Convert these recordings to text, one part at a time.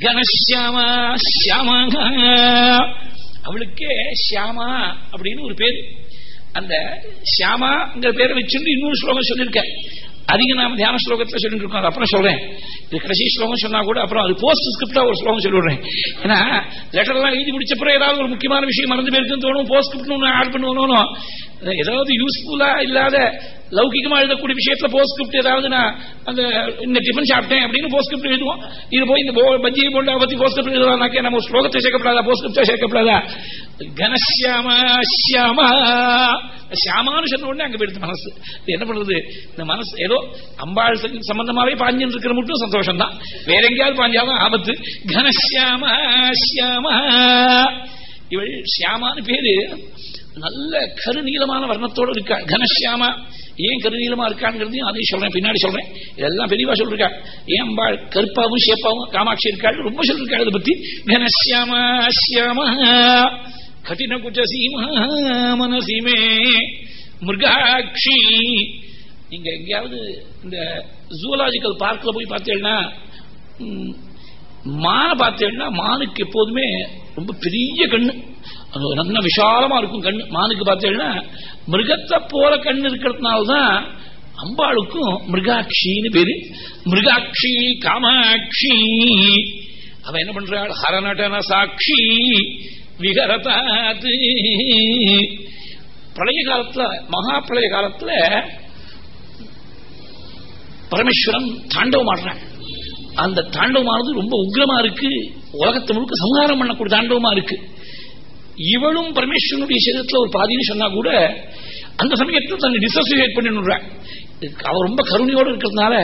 கனசியாமா ஷியாமாக அவளுக்கே ஷியாமா அப்படின்னு ஒரு பேரு. அந்த ஷியாமாங்கிற பேரை வச்சுட்டு இன்னொரு ஸ்லோகம் சொல்லியிருக்க அதிக நாம தியான ஸ்லோகத்தில் சொல்லிட்டு இருக்கோம் அது அப்புறம் சொல்றேன். இது கடைசி ஸ்லோகம் சொன்னா கூட அப்புறம் அது போஸ்ட் ஸ்கிரிப்டா ஒரு ஸ்லோகம் சொல்லிடுறேன். ஏன்னா லெட்டர் எல்லாம் எழுதி முடிச்சப்பறம் ஏதாவது ஒரு முக்கியமான விஷயம் மறந்து போயிருக்குன்னு தோணும் போஸ்ட் ஸ்கிரிப்ட் ஒன்று ஆட் பண்ணுவோம் ஏதாவது யூஸ்ஃபுல்லா இல்லாத லௌகிகமா எழுதக்கூடிய விஷயத்துல போஸ்ட் ஸ்கிரிப்ட் ஏதாவது நான் அந்த இந்த டிஃபன் சாப்பிட்டேன் அப்படின்னு போஸ்ட் ஸ்கிரிப்ட் எழுதுவோம். இது போய் இந்த போ- பஜ்ஜி போண்டா பத்தி போஸ்ட் ஸ்கிரிப்ட் எழுதலாம்னாக்கே நம்ம ஸ்லோகத்தை சேர்க்கப்படாதா போஸ்ட் ஸ்கிரிப்டா சேர்க்கப்படாதா? கனசியாமா ஷியாமா. ஷியாமான்னு சொன்ன உடனே அங்க போயிடுது மனசு. இது என்ன பண்றது இந்த மனசு ஏதோ அம்பாள் சம்பந்தமாவே பாஞ்சுன்னு இருக்கிற மட்டும் சந்தோஷம் தான் வேற எங்கேயாவது பாஞ்சாதான் ஆபத்து. கனசியாமா ஷியாமா. இவள் ஷியாமான்னு பேரு. நல்ல கருநீளமான வர்ணத்தோட இருக்கா? கனஷியாமா ஏன் கருநீளமா இருக்காங்கிறதையும் அதையும் சொல்றேன் பின்னாடி சொல்றேன். இதெல்லாம் பெரியவா சொல்லிருக்கா. ஏன் அம்பாள் கருப்பாவும் சேப்பாவும் காமாட்சி இருக்காள்? ரொம்ப சொல்லிருக்காள் அதை பத்தி. கனசியாமா சியாமா கடின குஜசீமா மனசீமே மிருகாட்சி. நீங்க எங்கேயாவது இந்த ஜூலாஜிக்கல் பார்க்ல போய் பார்த்தீங்கன்னா மானை பார்த்தேன்னா மானுக்கு எப்போதுமே ரொம்ப பெரிய கண்ணு. அது நல்ல விஷாலமா இருக்கும் கண் மானுக்கு பார்த்தீங்கன்னா மிருகத்தை போல கண் இருக்கிறதுனால தான் அம்பாளுக்கும் மிருகாட்சின்னு பேரு. மிருகாட்சி காமாட்சி. அவ என்ன பண்றாள்? ஹரநடன சாட்சி. விகரதாது பழைய காலத்துல மகா பழைய காலத்துல பரமேஸ்வரன் தாண்டவம் ஆடுறாங்க அந்த தாண்டவமானது ரொம்ப உக்ரமா இருக்கு. உலகத்தை முழுக்க சம்ஹாரம் பண்ணக்கூடிய தாண்டவமா இருக்கு. இவளும் பரமேஸ்வரனுடைய சரீரத்துல ஒரு பாதின்னு சொன்னா கூட அந்த சமயத்தில் தன்னை டிசோசியேட் பண்ணிடுறான் அவ ரொம்ப கருணையோடு இருக்கிறதுனால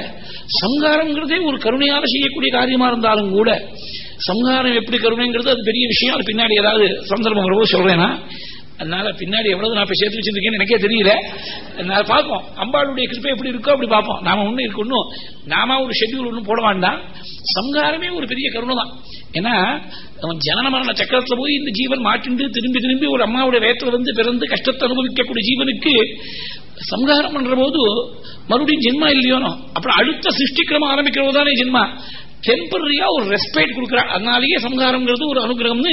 சம்ஹாரங்கிறதே ஒரு கருணையால் செய்யக்கூடிய காரியமா இருந்தாலும் கூட சம்ஹாரம் எப்படி கருணைங்கிறது அது பெரிய விஷயம். அது பின்னாடி ஏதாவது சந்தர்ப்பம் சொல்றேன்னா அதனால பின்னாடி எவ்வளவு நான் இப்ப சேர்த்து வச்சிருக்கேன்னு எனக்கே தெரியல. அதனால பார்ப்போம். அம்பாளுடைய கிருப்பை எப்படி இருக்கோ அப்படி பார்ப்போம். நாம ஒண்ணு இருக்கு ஒன்றும் நாம ஒரு ஷெட்யூல் ஒன்றும் போட வேண்டாம். சம்ஹாரமே ஒரு பெரிய கருணை தான் ஏன்னா அவன் ஜனன மரண சக்கரத்துல போய் இந்த ஜீவன் மாட்டிண்டு திரும்பி திரும்பி ஒரு அம்மாவுடைய வயத்துல வந்து பிறந்து கஷ்டத்தை அனுபவிக்கக்கூடிய ஜீவனுக்கு சம்ஹாரம் பண்ற போது மறுபடியும் ஜென்மா இல்லையோனோ? அப்புறம் அடுத்த சிருஷ்டிக்கிரமம் ஆரம்பிக்கிறது தானே ஜென்மா? டெம்பரரியா ஒரு ரெஸ்பெக்ட் கொடுக்குறா அதனாலேயே சம்ஹாரம்ங்கிறது ஒரு அனுகிரகம்னு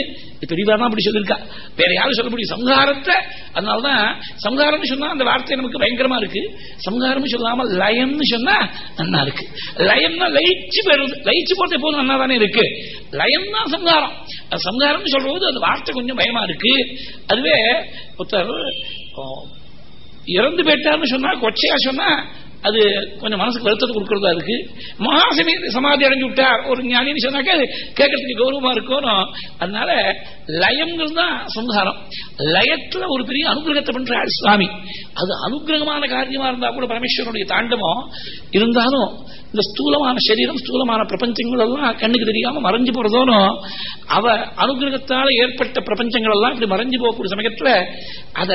பெரியவா தான் அப்படி சொல்லியிருக்கா. வேற யாரும் சொல்ல முடியும் சம்ஹாரத்தை அதனாலதான் சம்ஹாரம்னு சொன்னா அந்த வார்த்தை நமக்கு பயங்கரமா இருக்கு. சம்ஹாரம்னு சொல்லாம லயம்னு சொன்னா நன்னா இருக்கு. லயம்னா லயிச்சு போயிருது லயிச்சு போறது எப்போதும் நன்னா தானே இருக்கு. லயம் தான் சம்ஹாரம் சம்ஹாரம்னு சொல்றது அந்த வார்த்தை கொஞ்சம் பயமா இருக்கு. அதுவே ஒருத்தர் இறந்து போயிட்டார்னு சொன்னா கொச்சையா சொன்னா அது கொஞ்சம் மனசுக்கு வருத்தத்தை கொடுக்கறதா இருக்கு? மகாசமி சமாதி அடைஞ்சு விட்டார். ஒரு ஞானின்னு சொன்னாக்க கேட்கறதுக்கு கௌரவமா இருக்கணும் அதனால லயம்ங்கிறது தான் சம்ஹாரம். லயத்துல ஒரு பெரிய அனுகிரகத்தை பண்றாரு சுவாமி. அது அனுகிரகமான காரியமா இருந்தா கூட பரமேஸ்வரனுடைய தாண்டவம் இருந்தாலும் இந்த ஸ்தூலமான சரீரம் ஸ்தூலமான பிரபஞ்சங்கள் எல்லாம் கண்ணுக்கு தெரியாம மறைஞ்சு போறதோனும் அவ அனுகிரகத்தால ஏற்பட்ட பிரபஞ்சங்கள் எல்லாம் இப்படி மறைஞ்சு போகக்கூடிய சமயத்துல அத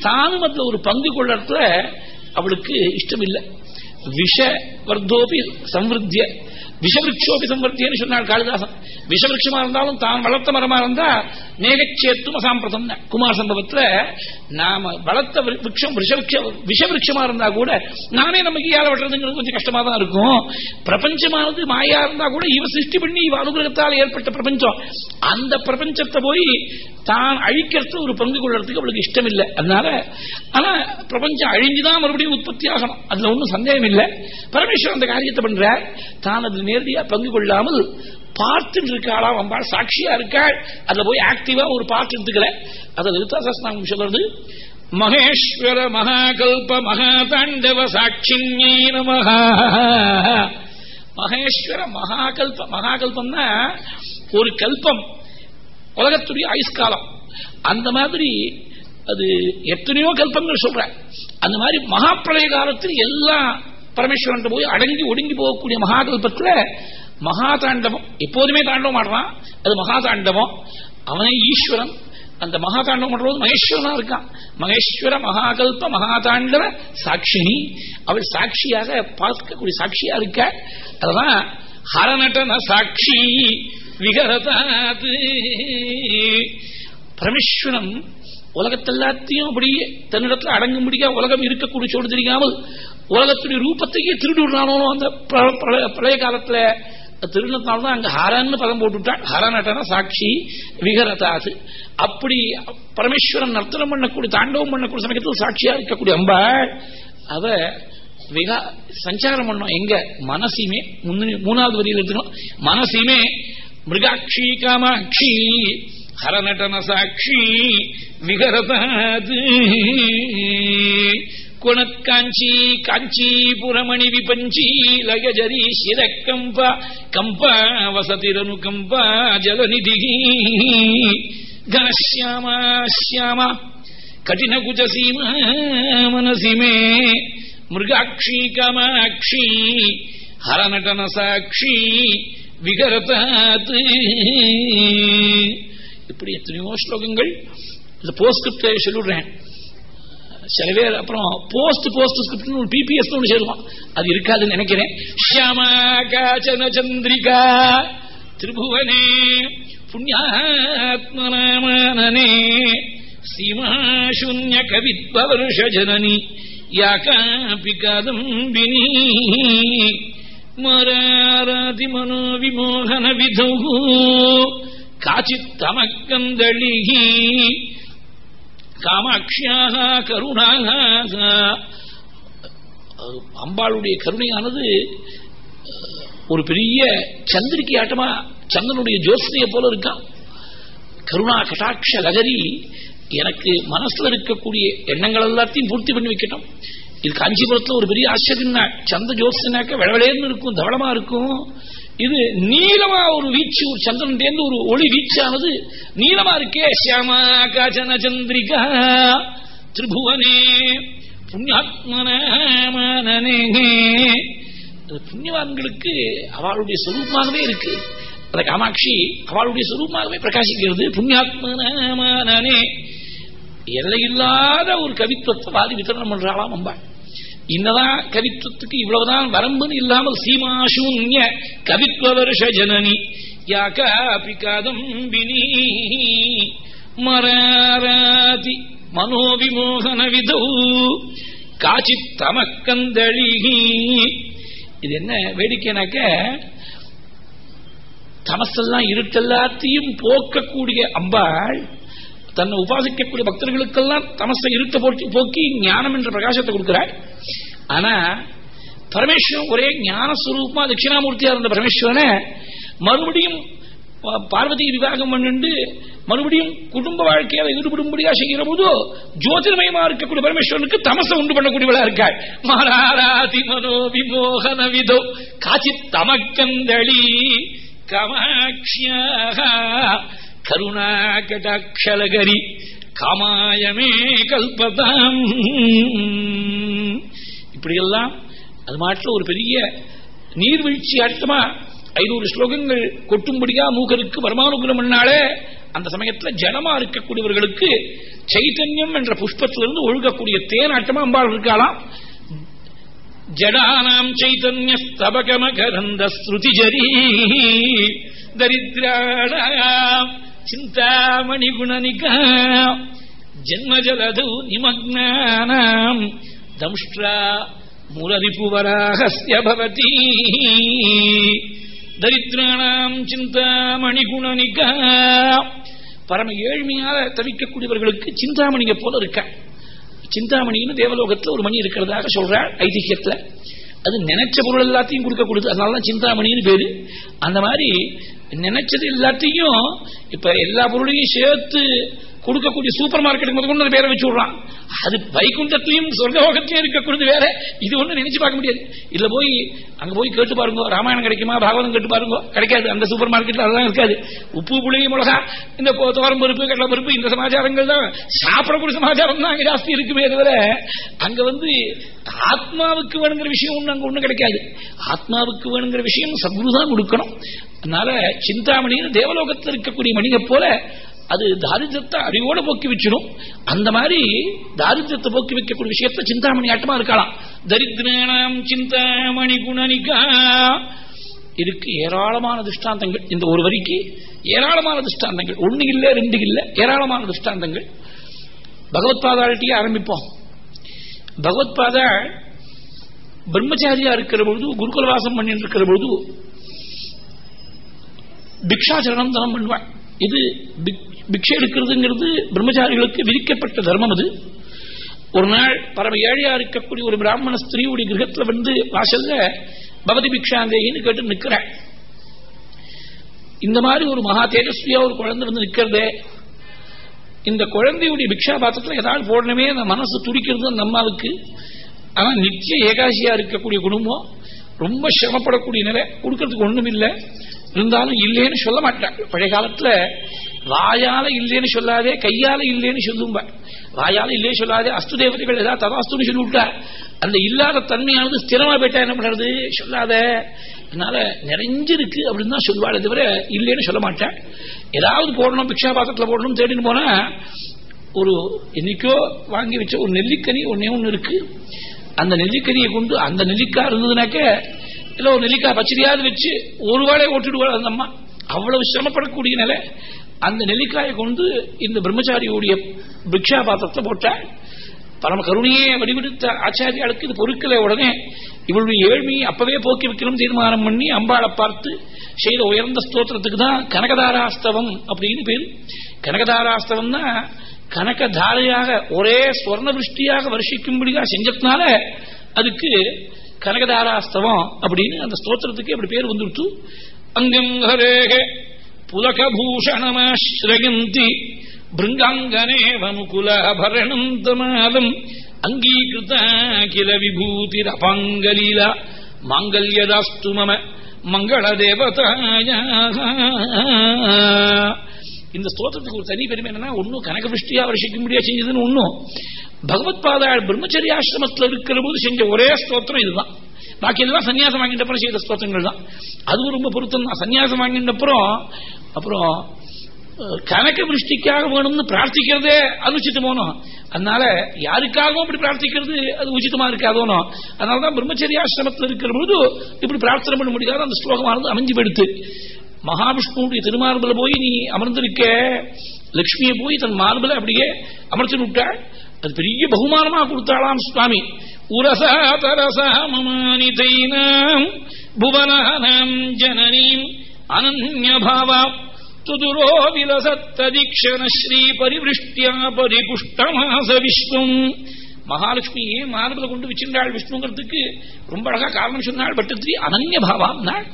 தானும் அதுல ஒரு பங்கு கொள்ளறதுல அவளுக்கு இஷ்டம் இல்லை விஷ வர்த்தோபி சம்வத்திய விஷவிருட்சோபி சம்பர்த்தியன்னு சொன்னாள் காளிதாசன். விஷவிருட்சமா இருந்தாலும் தான் வளர்த்த மரமா இருந்தா மேகச்சேத்தும் அசாம்பிரதம் குமார் சம்பவத்துல நாம வளர்த்த விருட்சம் விஷவிருட்சமா இருந்தா கூட நானே நமக்கு ஏழை வெட்டுறதுங்கிறது கொஞ்சம் கஷ்டமா தான் இருக்கும். பிரபஞ்சமானது மாயா இருந்தா கூட இவ சிருஷ்டி பண்ணி இவ அனுகிரகத்தால் ஏற்பட்ட பிரபஞ்சம். அந்த பிரபஞ்சத்தை போய் தான் அழிக்கிறது ஒரு பங்கு கொள்றதுக்கு அவளுக்கு இஷ்டம் இல்லை அதனால ஆனா பிரபஞ்சம் அழிஞ்சுதான் மறுபடியும் உற்பத்தி ஆகணும். அதுல ஒன்றும் சந்தேகம் இல்லை பரமேஸ்வரன் அந்த காரியத்தை பண்ற தான் அதுல நேரடியா பங்கு கொள்ளாமல் பார்த்துட்டு இருக்காளாம் அம்பாள் சாட்சியா இருக்காள். அதுல போய் ஆக்டிவா ஒரு பார்ட் எடுத்துக்கல. அதை விருத்தாசாஸ்திரம் சொல்றது மகேஸ்வர மகாகல்ப மகாதாண்டவ சாட்சின்யே நமஹ. மகேஸ்வர மகாகல்ப மகாகல்பம்னா ஒரு கல்பம். உலகத்துடைய ஆயுஷ்காலம். அந்த மாதிரி அது எத்தனையோ கல்பங்கள் சொல்ற அந்த மாதிரி மகாப்பிரளய காலத்தில் எல்லாம் பரமேஸ்வரன் போய் அடங்கி ஒடுங்கி போகக்கூடிய மகாகல்பத்துல மகா தாண்டவம் எப்போதுமே தாண்டவம் ஆடுறான். அது மகா தாண்டவம் அவனே ஈஸ்வரன். அந்த மகா தாண்டவம் பண்றது மகேஸ்வரனா இருக்கான். மகேஸ்வர மகாகல்ப மகாதாண்டவ சாட்சினி அவள் சாட்சியாக பார்க்கக்கூடிய சாட்சியா இருக்க. அதுதான் ஹரநட்டன சாட்சி. விகரதாது. பரமேஸ்வரன் உலகத்தெல்லாத்தையும் அப்படியே தன்னிடத்துல அடங்கும்படியா உலகம் இருக்கக்கூடிய சோடு தெரியாமல் உலகத்துடைய ரூபத்தையே திருடி விடுறானோ அந்த பழைய பிர- பிரளய காலத்துல திருநத்தால்தான் அங்க ஹரன்னு பதம் போட்டுட்டாள் ஹரநட்டன சாட்சி விகரதாது அப்படி பரமேஸ்வரன் நர்த்தனம் பண்ணக்கூடிய தாண்டவம் பண்ணக்கூடிய சமயத்தில் சாட்சியா இருக்கக்கூடிய அம்பாள் அவ விகா சஞ்சாரம் பண்ணோம். எங்க? மனசிமே. மூணாவது வரியில் எடுத்துக்கணும். மனசையுமே மிருகாட்சி காமாட்சி. ஹரநட்டன சாட்சி விகரதாது குணக்காஞ்சி காஞ்சிபுரமணி விபஞ்சி லகஜரி சிரக்கம்ப கம்பா வசதிரனு கம்பா ஜலநிதி. கனசியாமா சியாமா கடினகுஜ சீமா மனசி மே மிருகாட்சி கமாட்சி ஹரநடன சாட்சி விகரதாத் இப்படி எத்தனையோ ஸ்லோகங்கள். இந்த போஸ்ட் சொல்லிடுறேன். சில பேர் அப்புறம் போஸ்ட் போஸ்ட் ஸ்கிரிப்ட் பிபிஎஸ் ஒன்று சேருவான். அது இருக்காதுன்னு நினைக்கிறேன். ஷியாமா காச்சன சந்திரிகா திரிபுவனே புண்ணியாத்மனாமனே சீமா சூன்ய கவித்வருஷ ஜனனி யாகாபி காதம்பினி மராராதி மனோ விமோகன விதௌ காச்சித் தமக்கந்தளிகி காமாட்சியாக கருணாக அம்பாளுடைய கருணையானது ஒரு பெரிய சந்திரிக்கை ஆட்டமா சந்திரனுடைய ஜோசனையை போல இருக்கான். கருணா கட்டாட்ச லகரி எனக்கு மனசுல இருக்கக்கூடிய எண்ணங்கள் எல்லாத்தையும் பூர்த்தி பண்ணி வைக்கட்டும். இது காஞ்சிபுரத்துல ஒரு பெரிய ஆச்சரியம் சந்த ஜோசனாக்க விளவளேன்னு இருக்கும் தவளமா இருக்கும். இது நீளமா ஒரு வீச்சு ஒரு சந்திரன் தேர்ந்து ஒரு ஒளி வீச்சானது. நீளமா இருக்கே. சியாமா காச்சன சந்திரிகா திரிபுவனே. புண்ணியாத்மனே புண்ணியவான்களுக்கு அவளுடைய சொரூபமாகவே இருக்கு. அந்த காமாட்சி அவளுடைய சொரூபமாகவே பிரகாசிக்கிறது. புண்ணியாத்மனே எல்லையில்லாத ஒரு கவித்துவத்தை வாதி வித்தரணம் பண்றாளாம் அம்பாள். இன்னதான் கவித்துவத்துக்கு இவ்வளவுதான் வரம்புன்னு இல்லாமல் சீமாசூன்ய கவித்துவ வருஷ ஜனனி யாகாபி காதம்பினி மராராதி மனோவிமோகன விதௌ காச்சி தமக்கந்தளி இது என்ன வேடிக்கைனாக்க தமசெல்லாம் இருட்டெல்லாத்தையும் போக்கக்கூடிய அம்பாள் தன்னை உபாசிக்கக்கூடிய பக்தர்களுக்கெல்லாம் தமசை இருத்த போட்டி போக்கி ஞானம் என்ற பிரகாசத்தை கொடுக்கிறார். ஆனா பரமேஸ்வரன் ஒரே ஞானஸ்வரூபமா தட்சிணாமூர்த்தியா இருந்த பரமேஸ்வரனை மறுபடியும் பார்வதி விவாகம் பண்ணிண்டு மறுபடியும் குடும்ப வாழ்க்கையில ஈடுபடும்படியா செய்கிற போது ஜோதிர்மயமா இருக்கக்கூடிய பரமேஸ்வரனுக்கு தமசை உண்டு பண்ணக்கூடியவளா இருக்காள். மராராதி மனோ விமோகன விதோ காச்சி தமக்கந்தளி கமாட்சியாக கருணா கடாட்சலகரி காமாயமே கல்பதாம். இப்படியெல்லாம் அது மாட்டில் ஒரு பெரிய நீர்வீழ்ச்சி அர்த்தமா ஐநூறு ஸ்லோகங்கள் கொட்டும்படியா மூகருக்கு வருமானுகுலம் பண்ணாலே அந்த சமயத்துல ஜனமா இருக்கக்கூடியவர்களுக்கு சைத்தன்யம் என்ற புஷ்பத்திலிருந்து ஒழுகக்கூடிய தேனாட்டமா அம்பாள் இருக்கலாம் ஜடானாம் சைத்தன்ய ஸ்தபகமகரந்த ஸ்ருதிஜரி தரித்ராடாம் சிந்தாமணி குணனிகா ஜன்மஜலது நிமக்னானாம் தம்ஷ்டா முரரிபுவராகஸ்ய பவதி தரித்திராணாம் சிந்தாமணி குணனிகா பரம ஏழ்மையாக தவிக்கக்கூடியவர்களுக்கு சிந்தாமணியை போல இருக்க? சிந்தாமணின்னு தேவலோகத்தில் ஒரு மணி இருக்கிறதாக சொல்றாள் ஐதிஹியத்தில் அது நினைச்ச பொருள் எல்லாத்தையும் கொடுக்கக்கூடியது. அதனால தான் சிந்தாமணின்னு பேரு. அந்த மாதிரி நினைச்சது எல்லாத்தையும் இப்ப எல்லா பொருளையும் சேர்த்து கொடுக்கக்கூடிய சூப்பர் மார்க்கெட் முதல் பேரை வச்சு விடுறான். அது வைகுண்டத்திலையும் சொர்க்கோகத்திலையும் இருக்கக்கூடியது வேற. இது ஒண்ணு நினைச்சு பார்க்க முடியாது. இல்ல போய் அங்க போய் கேட்டு பாருங்க. ராமாயணம் கிடைக்குமா? பாகவதம் கேட்டு பாருங்க. கிடைக்காது. அந்த சூப்பர் மார்க்கெட்ல அதெல்லாம் இருக்காது. உப்பு புளி மிளகா இந்த தோரம் பருப்பு கடலை பருப்பு இந்த சமாச்சாரங்கள் தான். சாப்பிடக்கூடிய சமாச்சாரம் தான் அங்க ஜாஸ்தி இருக்குமே தவிர அங்க வந்து ஆத்மாவுக்கு வேணுங்கிற விஷயம் ஒண்ணு அங்க ஒண்ணு கிடைக்காது. ஆத்மாவுக்கு வேணுங்கிற விஷயம் சத்குரு தான் கொடுக்கணும். அதனால சிந்தாமணின்னு தேவலோகத்தில் இருக்கக்கூடிய மணியை போல அது தாரித்திரத்தை அறிவோட போக்கி வச்சிடும் அந்த மாதிரி தாரித்திரத்தை போக்கி வைக்கக்கூடிய விஷயத்த சிந்தாமணி ஆட்டமா இருக்கலாம். தரித்திரம் சிந்தாமணி குணனிகா. இதுக்கு ஏராளமான திஷ்டாந்தங்கள். இந்த ஒரு வரிக்கு ஏராளமான திஷ்டாந்தங்கள். ஒண்ணு இல்ல ரெண்டு இல்ல ஏராளமான திஷ்டாந்தங்கள். பகவத் பாதாட்டியே ஆரம்பிப்போம். பகவத்பாதா பிரம்மச்சாரியா இருக்கிற பொழுது குருகுலவாசம் பண்ணிட்டு இருக்கிற பொழுது பிக்ஷாச்சரணம் தனம் பண்ணுவாள். இது பிக்ஷை எடுக்கிறதுங்கிறது பிரம்மச்சாரிகளுக்கு விதிக்கப்பட்ட தர்மம் அது. ஒரு நாள் பரம ஏழையா இருக்கக்கூடிய ஒரு பிராமண ஸ்திரீவுடைய கிரகத்துல வந்து வாசல்ல பவதி பிக்ஷாந்தேகின்னு கேட்டு நிக்கிறேன் இந்த மாதிரி ஒரு மகா தேஜஸ்வியா ஒரு குழந்தை வந்து நிக்கிறதே இந்த குழந்தையுடைய பிக்ஷா பாத்திரத்தில் ஏதாவது போடணுமே அந்த மனசு துடிக்கிறது அந்த அம்மாவுக்கு ஆனா நித்திய ஏகாசியா இருக்கக்கூடிய குடும்பம் ரொம்ப சிரமப்படக்கூடிய நிலை. கொடுக்கறதுக்கு ஒண்ணும் இல்லை இருந்தாலும் இல்லைன்னு சொல்ல மாட்டாங்க. பழைய காலத்துல வாயால இல்லைன்னு சொல்லாதே கையால இல்லைன்னு சொல்லும்ப. வாயால இல்லையே சொல்லாதே அஸ்து தேவதைகள் ஏதாவது ததாஸ்துன்னு சொல்லி விட்டா அந்த இல்லாத தன்மையானது ஸ்திரமா போயிட்டா என்ன பண்றது? சொல்லாத. அதனால நிறைஞ்சிருக்கு அப்படின்னு தான் சொல்வாள் தவிர இல்லைன்னு சொல்ல மாட்டேன் ஏதாவது போடணும் பிக்ஷா பாத்திரத்தில் போடணும் தேடின்னு போனா ஒரு என்னைக்கோ வாங்கி வச்ச ஒரு நெல்லிக்கனி ஒன்னே ஒன்று இருக்கு. அந்த நெல்லிக்கனியை கொண்டு அந்த நெல்லிக்காய் இருந்ததுனாக்க இல்ல ஒரு நெல்லிக்காய் பச்சரியாவது வச்சு ஒரு வேலையை ஓட்டிடுவாள் அந்த அம்மா. அவ்வளவு சிரமப்படக்கூடிய நிலை. அந்த நெல்லிக்காயை கொண்டு இந்த பிரம்மச்சாரியுடைய பிக்ஷா பாத்திரத்தை போட்டாள் பரம கருணையே வடிவெடுத்த ஆச்சாரியாளுக்கு இது பொருட்களை உடனே இவளுடைய ஏழ்மையை அப்பவே போக்கி வைக்கணும் தீர்மானம் பண்ணி அம்பாளை பார்த்து செய்த உயர்ந்த ஸ்தோத்திரத்துக்கு தான் கனகதாராஸ்தவம் அப்படின்னு பேர். கனகதாராஸ்தவம் தான் கனகதாரையாக ஒரே ஸ்வர்ண விருஷ்டியாக வருஷிக்கும்படியாக செஞ்சதுனால அதுக்கு கனகதாராஸ்தவம் அப்படின்னு அந்த ஸ்தோத்திரத்துக்கு அப்படி பேர் வந்துடுச்சு அங்கம் ஹரேக புலகபூஷணமாஸ்ரயந்தி பிருங்காங்கனேவமுகுலாபரணம் தமாலம் அங்கீகிருத கில விபூதிரபாங்கலீல மாங்கல்யதாஸ்து மம மங்கள தேவதாய இந்த ஸ்தோத்திரத்துக்கு ஒரு தனி பெருமை என்னன்னா ஒன்னும் கனக விஷ்டியா வருஷிக்க முடியாது செஞ்சதுன்னு ஒன்னும் பகவத் பாதாள் பிரம்மச்சரிய ஆசிரமத்தில் இருக்கிற போது செஞ்ச ஒரே ஸ்தோத்திரம் இதுதான் பாக்கி எல்லாம் சன்னியாசம் வாங்கிட்ட அப்புறம் செய்த ஸ்தோத்திரங்கள் தான். அதுவும் ரொம்ப பொருத்தம் தான். சன்னியாசம் வாங்கிட்ட அப்புறம் அப்புறம் கனக விருஷ்டிக்காக வேணும்னு பிரார்த்திக்கிறதே அனுச்சிட்டு அதனால யாருக்காகவும் அப்படி பிரார்த்திக்கிறது அது உச்சிதமா இருக்காதோனோ. அதனாலதான் பிரம்மச்சரியாசிரமத்தில் இருக்கிற பொழுது இப்படி பிரார்த்தனை பண்ண முடியாத அந்த ஸ்லோகமானது அமைஞ்சு போயிடுத்து மகாவிஷ்ணுடைய திருமார்பில் போய் நீ அமர்ந்திருக்க லட்சுமியை போய் தன் மார்பில் அப்படியே அமர்த்தி விட்டாள். அது பெரிய பகுமானமா கொடுத்தாளாம் சுவாமி. உரசா தரசா மமானிதைனாம் புவனானாம் ஜனனீம் அனன்யபாவாம் துதுரோ விலசத்ததீக்ஷண பரிவிருஷ்டியா பரிபுஷ்டமாச விஸ்வம் மகாலட்சுமி மார்பில் கொண்டு வச்சிருந்தாள் விஷ்ணுங்கிறதுக்கு ரொம்ப அழகா காரணம் சொன்னாள் பட்டத்திரி அனன்ய பாவாம் நாள்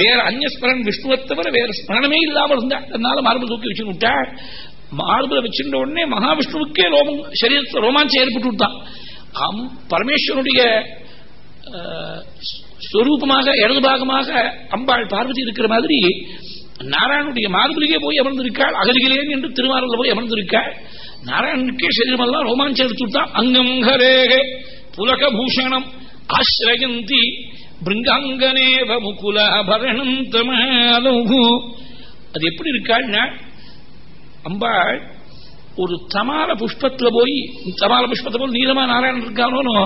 வேற அந்நியஸ்மரன் விஷ்ணுவை தவிர வேற ஸ்மரணமே இல்லாமல் இருந்தாள் அதனால மார்பில் தூக்கி வச்சு விட்டாள் மார்பில் வச்சிருந்த உடனே மகாவிஷ்ணுவுக்கே ரோமம் சரீரத்தில் ரோமாஞ்சம் ஏற்பட்டு விட்டான் பரமேஸ்வருடைய ஸ்வரூபமாக இடது பாகமாக அம்பாள் பார்வதி இருக்கிற மாதிரி நாராயணுடைய மார்பிலேயே போய் அமர்ந்திருக்காள் அகதிகளேன் என்று திருமாரில் போய் அமர்ந்திருக்காள். நாராயணனுக்கே சரீரமெல்லாம் ரோமாஞ்சம் அங்கங்க அங்கம் புலக பூஷணம் ஆசிரயந்தி பிருங்காங்கனேவ முகுலாபரணம் தமாலு அது எப்படி இருக்காள்னா அம்பாள் ஒரு தமால புஷ்பத்துல போய் தமால புஷ்பத்தை போல் நீளமா நாராயணன் இருக்கானோ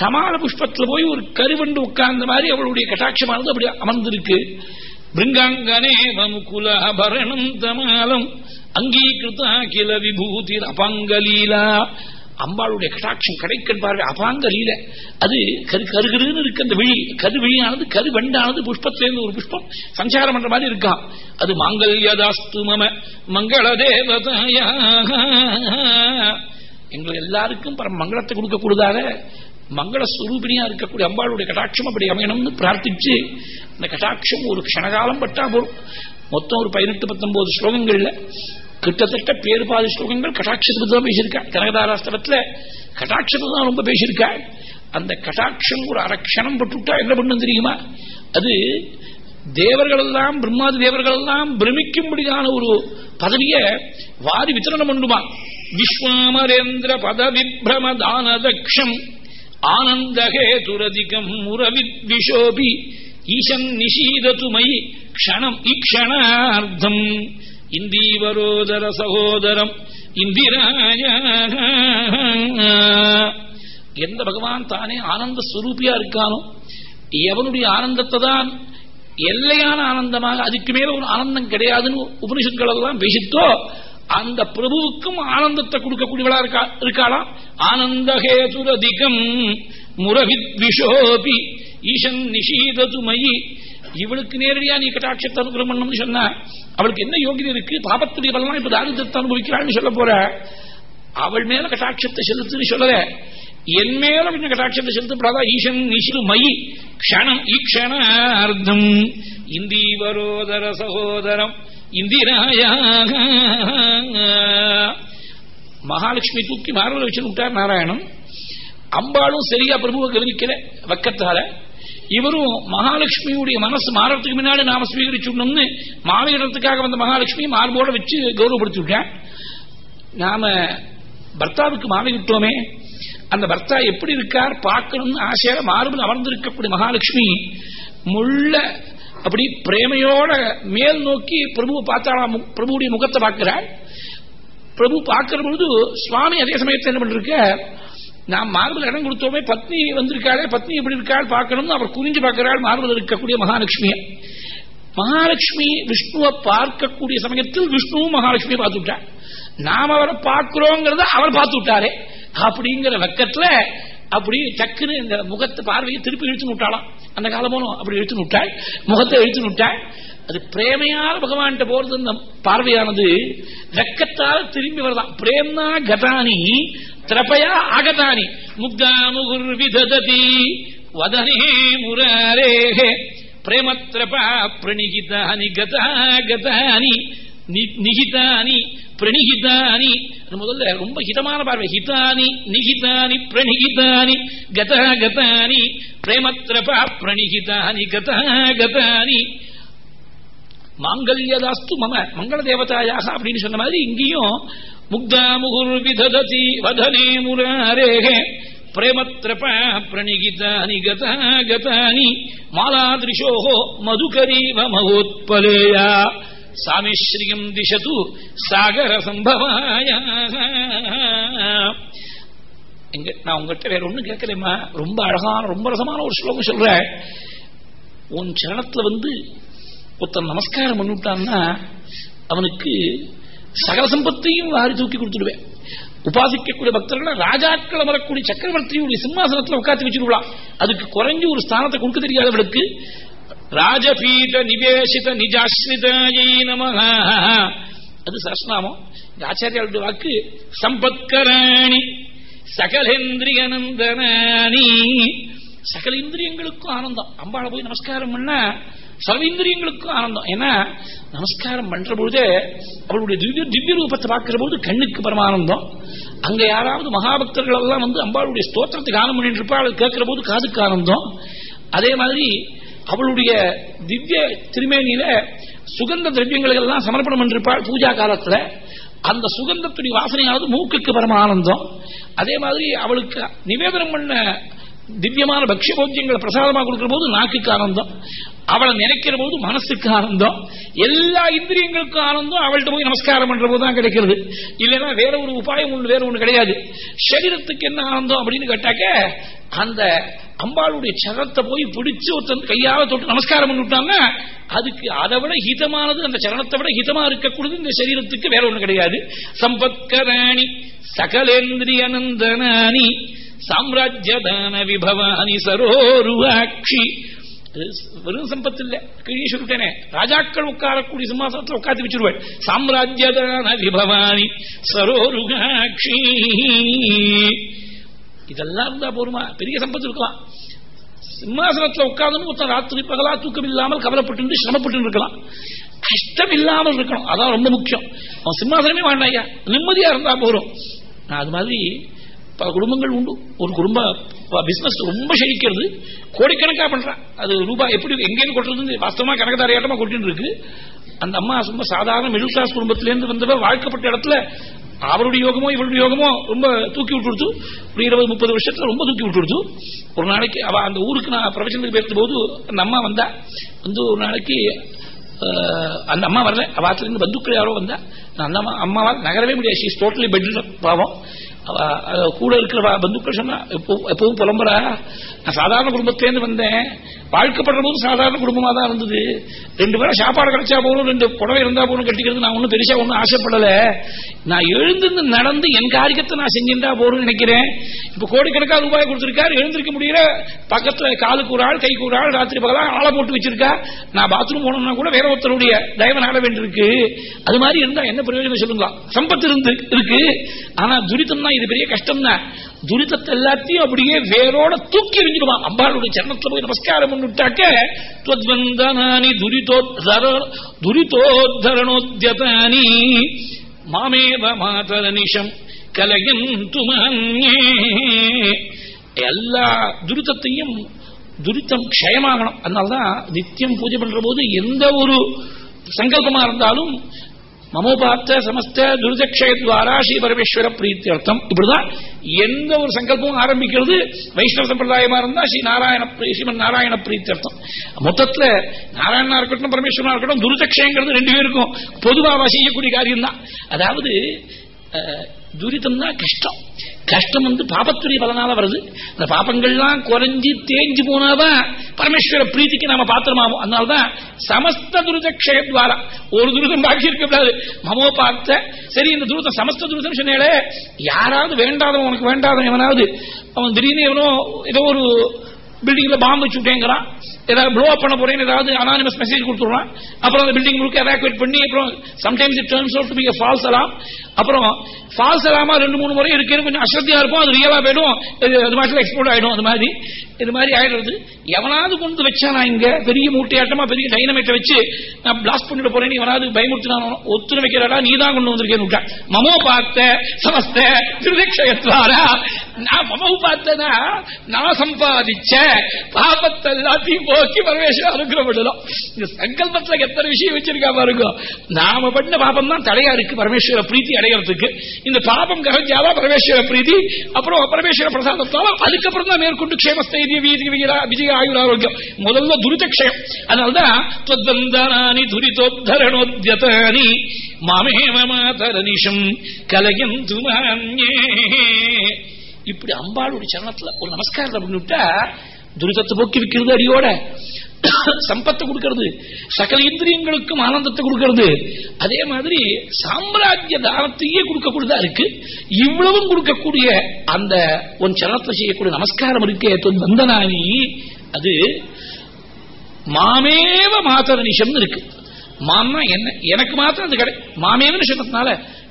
தமால புஷ்பத்துல போய் ஒரு கருவண்டு உட்கார்ந்த மாதிரி அவளுடைய கட்டாட்சமானது அப்படி அமர்ந்திருக்கு. பிருங்காங்கனே முகுலாபரணம் தமாலம் அங்கீகிருதா கில விபூதி அபங்கலீலா அம்பாளுடைய கட்டாட்சம் கடைக்கண் பார்வை அபாங்கலீல அது கரு கருகிருன்னு இருக்கு அந்த விழி. கரு விழியானது கரு வெண்டானது புஷ்பத்திலேருந்து ஒரு புஷ்பம். சஞ்சாரம் பண்ற மாதிரி இருக்கான் அது மாங்கல்யதாஸ்து மம மங்கள தேவதாயா எங்களுக்கு எல்லாருக்கும் பரம் மங்களத்தை கொடுக்கக்கூடாத மங்கள ஸ்வரூபினியா இருக்கக்கூடிய அம்பாளுடைய கட்டாட்சம் அப்படி அமையணும்னு பிரார்த்திச்சு அந்த கட்டாட்சம் ஒரு க்ஷணகாலம் பட்டா போடும் மொத்தம் ஒரு பதினெட்டு பத்தொன்பது ஸ்லோகங்கள்ல கிட்டத்தட்ட பேர் பாதி ஸ்லோகங்கள் கட்டாட்சத்துக்கு தான் பேசியிருக்கா கனகதாராஸ்தவத்துல கட்டாட்சத்துக்கு தான் ரொம்ப பேசியிருக்கா அந்த கட்டாட்சம் ஒரு அரக்ஷணம் பட்டுட்டா என்ன பண்ணும் தெரியுமா? அது தேவர்கள் எல்லாம் பிரம்மாதி தேவர்கள் எல்லாம் பிரமிக்கும்படியான ஒரு பதவியை வாரி வித்தரணம் பண்ணுமா? விஸ்வாமரேந்திர பதவி பிரம தான தக்ஷம் ஆனந்தகேதுரதிகம் முரவித்விஷோபி. ஈசன் நிஷீதது மயி க்ஷணம் இக்ஷணார்த்தம் இந்தீவரோதர சகோதரம் இந்திராய எந்த பகவான் தானே ஆனந்த ஸ்வரூபியா இருக்கானோ எவனுடைய ஆனந்தத்தை தான் எல்லையான ஆனந்தமாக அதுக்கு மேல ஒரு ஆனந்தம் கிடையாதுன்னு உபனிஷத்கள் பேசித்தோ அந்த பிரபுவுக்கும் ஆனந்தத்தை கொடுக்கக்கூடியவளா இருக்கா இருக்காளாம் ஆனந்தஹேதுரதிகம் முரவித் விஷோபி ஈசன் நிஷீதது மயி இவளுக்கு நேரடியா நீ கட்டாட்சத்தை அனுகிரம் பண்ணணும்னு சொன்ன. அவளுக்கு என்ன யோகிதை இருக்கு? பாபத்துடைய பலனா இப்ப தாரித்திரத்தை அனுபவிக்கிறாள்னு சொல்ல போற. அவள் மேல கட்டாட்சத்தை செலுத்துன்னு சொல்லல. என் மேல கொஞ்சம் கட்டாட்சத்தை செலுத்தப்படாதா? ஈசன் நிஷிரு மயி க்ஷணம் ஈக்ஷணார்த்தம். இந்தீவரோதர சகோதரம் இந்திராயா மகாலட்சுமி தூக்கி மார்பல் வச்சு விட்டார் நாராயணன். அம்பாலும் சரியா பிரபுவை கவனிக்கல வக்கத்தால. இவரும் மகாலட்சுமியுடைய மனசு மாறத்துக்கு முன்னாடி நாம ஸ்வீகரிச்சுடணும்னு மாலையிடத்துக்காக வந்த மகாலட்சுமி மார்போட வச்சு கௌரவப்படுத்தி விட்டேன் நாம பர்த்தாவுக்கு மாலை விட்டோமே அந்த பர்த்தா எப்படி இருக்கார் பார்க்கணும்னு ஆசையாக மார்பில் அமர்ந்திருக்கக்கூடிய மகாலட்சுமி முள்ள அப்படி பிரேமையோட மேல் நோக்கி பிரபுவை பார்த்தாலாம் பிரபுடைய முகத்தை பார்க்கிறாள் பிரபு பார்க்கிற பொழுது சுவாமி அதே சமயத்தில் என்ன பண்ணிருக்க நாம் மார்பில் இடம் கொடுத்தோமே பத்னி வந்திருக்காளே பத்னி எப்படி இருக்காள் பார்க்கணும்னு அவர் குறிஞ்சு பார்க்கிறாள் மார்பில் இருக்கக்கூடிய மகாலட்சுமியை. மகாலட்சுமி விஷ்ணுவை பார்க்கக்கூடிய சமயத்தில் விஷ்ணுவும் மகாலட்சுமியை பார்த்து விட்டார் நாம் அவரை பார்க்கிறோங்கிறத அவர் பார்த்து விட்டாரே அப்படிங்கிற வெக்கத்துல அப்படி டக்குன்னு இந்த முகத்தை பார்வையை திருப்பி இழுத்து விட்டாளாம். அந்த காலமும் அப்படி இழுத்து விட்டாள் முகத்தை இழுத்து விட்டாள். அது பிரேமையால் பகவான்கிட்ட போறது இந்த பார்வையானது வெக்கத்தால் திரும்பி வரலாம். பிரேம்னா கதானி திரப்பயா அகதானி. முக்தா முகுர் விததி வதனே முரரே பிரேமத்ரபா பிரணிகிதானி கதா கதானி. நிகிதானி பிரணிகிதானி. முதல்ல ரொம்ப ஹிதமான பார்வை. ஹிதானி நிகிதானி பிரணிகிதானி கதா கதானி. பிரேமத்ரபா பிரணிகிதானி கதா கதானி. மாங்கல்யதாஸ்து மம மங்கள தேவதாயாக அப்படின்னு சொன்ன மாதிரி இங்கேயும் முக்தா முகுர் விததி வதனே முராரேகே பிரேமத்ரபா பிரணிகிதானி கதா கதானி மாலாதிருஷோஹோ மதுகரீவ மகோத்பலேயா சாமிஸ்ரீயம் திசது சாகர சம்பவாய. எங்க நான் உங்ககிட்ட வேற ஒண்ணு கேட்கலமா ரொம்ப அழகான ரொம்ப ரசமான ஒரு ஸ்லோகம் சொல்றேன் உன் சரணத்துல வந்து ஒருத்தன் நமஸ்காரம் பண்ணிவிட்டான்னா அவனுக்கு சகல சம்பத்தையும் வாரி தூக்கி கொடுத்துடுவேன். உபாசிக்கக்கூடிய பக்தர்களை ராஜாக்கள் வரக்கூடிய சக்கரவர்த்தியுடைய சிம்மாசனத்தில் உட்காந்து வச்சிருக்கலாம் அதுக்கு குறைஞ்சு ஒரு ஸ்தானத்தை கொடுக்க தெரியாதவளுக்கு ராஜபீட நிவேசித நிஜாஸ்ரிதாயை நம அது சரஸ்நாமம். இந்த ஆச்சாரியாளுடைய வாக்கு சம்பத்கராணி சகலேந்திரியநந்தனானி. சகல இந்திரியங்களுக்கும் ஆனந்தம். அம்பாளை போய் நமஸ்காரம் பண்ணா சர்வேந்திரியங்களுக்கும் ஆனந்தம். ஏன்னா நமஸ்காரம் பண்ற பொழுதே அவளுடைய திவ்ய திவ்ய ரூபத்தை பார்க்கிற போது கண்ணுக்கு பரமானந்தம் அங்க யாராவது மகாபக்தர்கள் எல்லாம் வந்து அம்பாளுடைய ஸ்தோத்திரத்துக்கு ஆனம் பண்ணிட்டு இருப்பாள் கேட்கிற போது காதுக்கு ஆனந்தம். அதே மாதிரி அவளுடைய திவ்ய திருமேனியில சுகந்த திரவியங்களை எல்லாம் சமர்ப்பணம் பண்ணிருப்பாள் பூஜா காலத்துல. அந்த சுகந்தத்துடைய வாசனையாவது மூக்குக்கு பரம ஆனந்தம். அதே மாதிரி அவளுக்கு நிவேதனம் பண்ண திவ்யமான பக்ஷ போஜ்யங்களை பிரசாதமாக கொடுக்கிற போது நாக்குக்கு ஆனந்தம் அவளை நினைக்கிற போது மனசுக்கு ஆனந்தம் எல்லா இந்திரியங்களுக்கும் ஆனந்தம் அவள்கிட்ட போய் நமஸ்காரம் பண்ற போது தான் கிடைக்கிறது. இல்லைன்னா வேற ஒரு உபாயம் ஒன்று வேற ஒன்று கிடையாது. சரீரத்துக்கு என்ன ஆனந்தம் அப்படின்னு கேட்டாக்க அந்த அம்பாளுடைய சரணத்தை போய் பிடிச்சு ஒருத்தன் கையால தொட்டு நமஸ்காரம் பண்ணிவிட்டான்னா அதுக்கு அதை விட ஹிதமானது அந்த சரணத்தை விட ஹிதமா இருக்கக்கூடியது இந்த சரீரத்துக்கு வேற ஒண்ணு கிடையாது. சம்பத்கராணி சகலேந்திரியனந்தனானி சாம்ராஜ்யதான விபவானி சரோருவாட்சி. வெறும் சம்பத்து இல்ல. கீழே சொல்லிட்டேனே. ராஜாக்கள் உட்காரக்கூடிய சிம்மாசனத்தில் உட்காந்து வச்சிருவாள். சாம்ராஜ்யதான விபவானி சரோருகாட்சி இதெல்லாம் இருந்தா போருமா பெரிய சம்பத்து இருக்கலாம். சிம்மாசனத்தில் உட்கார்ந்து ஒருத்தன் ராத்திரி பகலா தூக்கம் இல்லாமல் கவலைப்பட்டு சிரமப்பட்டு இருக்கலாம். கஷ்டம் இல்லாமல் இருக்கணும். அதான் ரொம்ப முக்கியம். அவன் சிம்மாசனமே வேண்டாம் நிம்மதியா இருந்தா போறோம் அது மாதிரி பல குடும்பங்கள் உண்டு. ஒரு குடும்ப பிசினஸ் ரொம்ப செழிக்கிறது கோடிக்கணக்கா பண்றான் அது ரூபாய் எப்படி எங்கேருந்து கொட்டுறதுன்னு வாஸ்தவமா கணக்கதாரியாட்டமா கொட்டின்னு இருக்கு அந்த அம்மா ரொம்ப சாதாரண மிடில் கிளாஸ் குடும்பத்திலேருந்து வந்தவ வாழ்க்கப்பட்ட இடத்துல அவருடைய யோகமோ இவருடைய யோகமோ ரொம்ப தூக்கி விட்டுடுத்து ஒரு இருபது முப்பது வருஷத்துல ரொம்ப தூக்கி விட்டுடுத்து ஒரு நாளைக்கு அவ அந்த ஊருக்கு நான் பிரவச்சனத்துக்கு பேசுற போது அந்த அம்மா வந்தா. வந்து ஒரு நாளைக்கு அந்த அம்மா வரல. அவாத்துல இருந்து பந்துக்கள் யாரோ வந்தா. அந்த அம்மா அம்மாவால் நகரவே முடியாது. ஷீஸ் டோட்டலி பெட்ல பாவம். கூட இருக்கிற பந்துக்கள் சொன்னா எப்பவும் புலம்புறா. நான் சாதாரண குடும்பத்திலேருந்து வந்தேன். வாழ்க்கைப்படுற போது சாதாரண குடும்பமா தான் இருந்தது. ரெண்டு பேரும் சாப்பாடு கிடைச்சா போகணும் ரெண்டு புடவை இருந்தா போகணும் கட்டிக்கிறது நான் ஒன்றும் பெருசா ஒன்றும் ஆசைப்படல. நான் எழுந்திருந்து நடந்து என் காரியத்தை நான் செஞ்சிருந்தா போகணும்னு நினைக்கிறேன். இப்ப கோடிக்கணக்கான ரூபாய் கொடுத்திருக்காரு எழுந்திருக்க முடியல. பக்கத்துல காலுக்கு ஒரு ஆள் கைக்கு ஒரு ஆள் ராத்திரி பகலா ஆளை போட்டு வச்சிருக்கா. நான் பாத்ரூம் போனோம்னா கூட வேற ஒருத்தருடைய தயவு நாட வேண்டியிருக்கு. அது மாதிரி இருந்தா என்ன பிரயோஜனம் சொல்லுங்க? சம்பத்து இருந்து இருக்கு. ஆனா துரிதம் தான் இது பெரிய கஷ்டம் தான் துரிதத்தை எல்லாத்தையும் அப்படியே வேரோட தூக்கி எறிஞ்சிடுவான் அம்பாளுடைய சரணத்துல போய் நமஸ்காரம் பண்ணிட்டாக்க துவத்வந்தனானி துரிதோத்தர துரிதோத்தரணோத்யதானி மாமேவ மாதர நிஷம் கலகந்து எல்லா துரிதத்தையும் துரித்தம் க்ஷயமாகணும். அதனால்தான் நித்தியம் பூஜை பண்ற போது எந்த ஒரு சங்கல்பமா இருந்தாலும் மமோபாத்த சமஸ்த துரிதக்ஷயத்வாரா ஸ்ரீ பரமேஸ்வர பிரீத்தியர்த்தம். இப்படிதான் எந்த ஒரு சங்கல்பமும் ஆரம்பிக்கிறது. வைஷ்ணவ சம்பிரதாயமா இருந்தா ஸ்ரீ நாராயண ஸ்ரீமன் நாராயண பிரீத்தியர்த்தம். மொத்தத்துல நாராயணனா இருக்கட்டும் பரமேஸ்வரனா இருக்கட்டும் துரிதக்ஷயங்கிறது ரெண்டு பேருக்கும் பொதுவாக செய்யக்கூடிய காரியம் தான் அதாவது துரிதம் தான் கஷ்டம். கஷ்டம் வந்து பாபத்துடைய பலனால வருது. அந்த பாபங்கள்லாம் குறைஞ்சி தேஞ்சு போனாதான் பரமேஸ்வர பிரீத்திக்கு நாம பாத்திரமாகும் அதனால்தான் சமஸ்த துரிதக்ஷயத்வாரா. ஒரு துரிதம் பாக்கி இருக்கக்கூடாது மமோ பார்த்த சரி இந்த துரிதம் சமஸ்த துரிதம் சொன்னாலே யாராவது வேண்டாதவன் உனக்கு வேண்டாதவன் எவனாவது அவன் திடீர்னு எவனோ ஏதோ ஒரு பில்டிங்ல பாம்பு வச்சு விட்டேங்கிறான் ஏதாவது ப்ளோ பண்ண போறேன்னு ஏதாவது அனானிமஸ் மெசேஜ் கொடுத்துருவான் அப்புறம் அந்த பில்டிங் முழுக்க எவாக்குவேட் பண்ணி அப்புறம் sometimes it turns out be false alarm அப்புறம் ஃபால்ஸ் அலாமா ரெண்டு மூணு முறை இருக்கு கொஞ்சம் அசத்தியா இருக்கும் அது ரியலா போயிடும். அது மாதிரி எக்ஸ்போர்ட் ஆயிடும். அது மாதிரி இது மாதிரி ஆயிடுறது. எவனாவது கொண்டு வச்சா நான் இங்க? பெரிய மூட்டையாட்டமா பெரிய டைனமேட்டை வச்சு நான் பிளாஸ்ட் பண்ணிட்டு போறேன்னு எவனாவது பயமுறுத்தினானோ? ஒத்துணை வைக்கிறாடா? நீ தான் கொண்டு வந்திருக்கேன்னு விட்டா மமோ பார்த்த சமஸ்த திருதக்ஷயத்வாரா? நான் மமோ பார்த்தனா? நான் சம்பாதிச்சேன். பாபத்தை எல்லாத்தையும் போக்கி பரமேஸ்வர பண்ணலாம் இந்த சங்கல்பத்துல எத்தனை விஷயம் வச்சிருக்கா பாருங்க. நாம பண்ண பாபம் தான் தடையா இருக்கு பரமேஸ்வர பிரீத்தி அடைகிறதுக்கு. இந்த பாபம் கரைஞ்சாதான் பரமேஸ்வர பிரீதி அப்புறம் பரமேஸ்வர பிரசாதத்தாலும் அதுக்கப்புறம் தான் மேற்கொண்டு கஷேமஸ்தைரிய விஜய ஆயுள் ஆரோக்கியம் முதல்ல துரிதக்ஷயம் அதனால்தான் துவந்தனானி துரிதோத்தரணோத்யதானி மாமேவ மாதரனிஷம் கலயந்து துமே இப்படி அம்பாளுடைய சரணத்துல ஒரு நமஸ்காரம் பண்ணிவிட்டா துரிதத்தை போக்கி வைக்கிறது அடியோட. சம்பத்தை கொடுக்கிறது. சகல இந்திரியங்களுக்கும் ஆனந்தத்தை கொடுக்கிறது. அதே மாதிரி சாம்ராஜ்ய தானத்தையே கொடுக்கக்கூடியதா இருக்கு. இவ்வளவும் கொடுக்கக்கூடிய அந்த உன் சரணத்தை செய்யக்கூடிய நமஸ்காரம் இருக்கே தொன் வந்தனானி. அது மாமேவ மாதர நிஷம் இருக்கு. மாமா என்ன எனக்கு மாத்திரம் அது கிடை மாமேவ நிஷத்தினால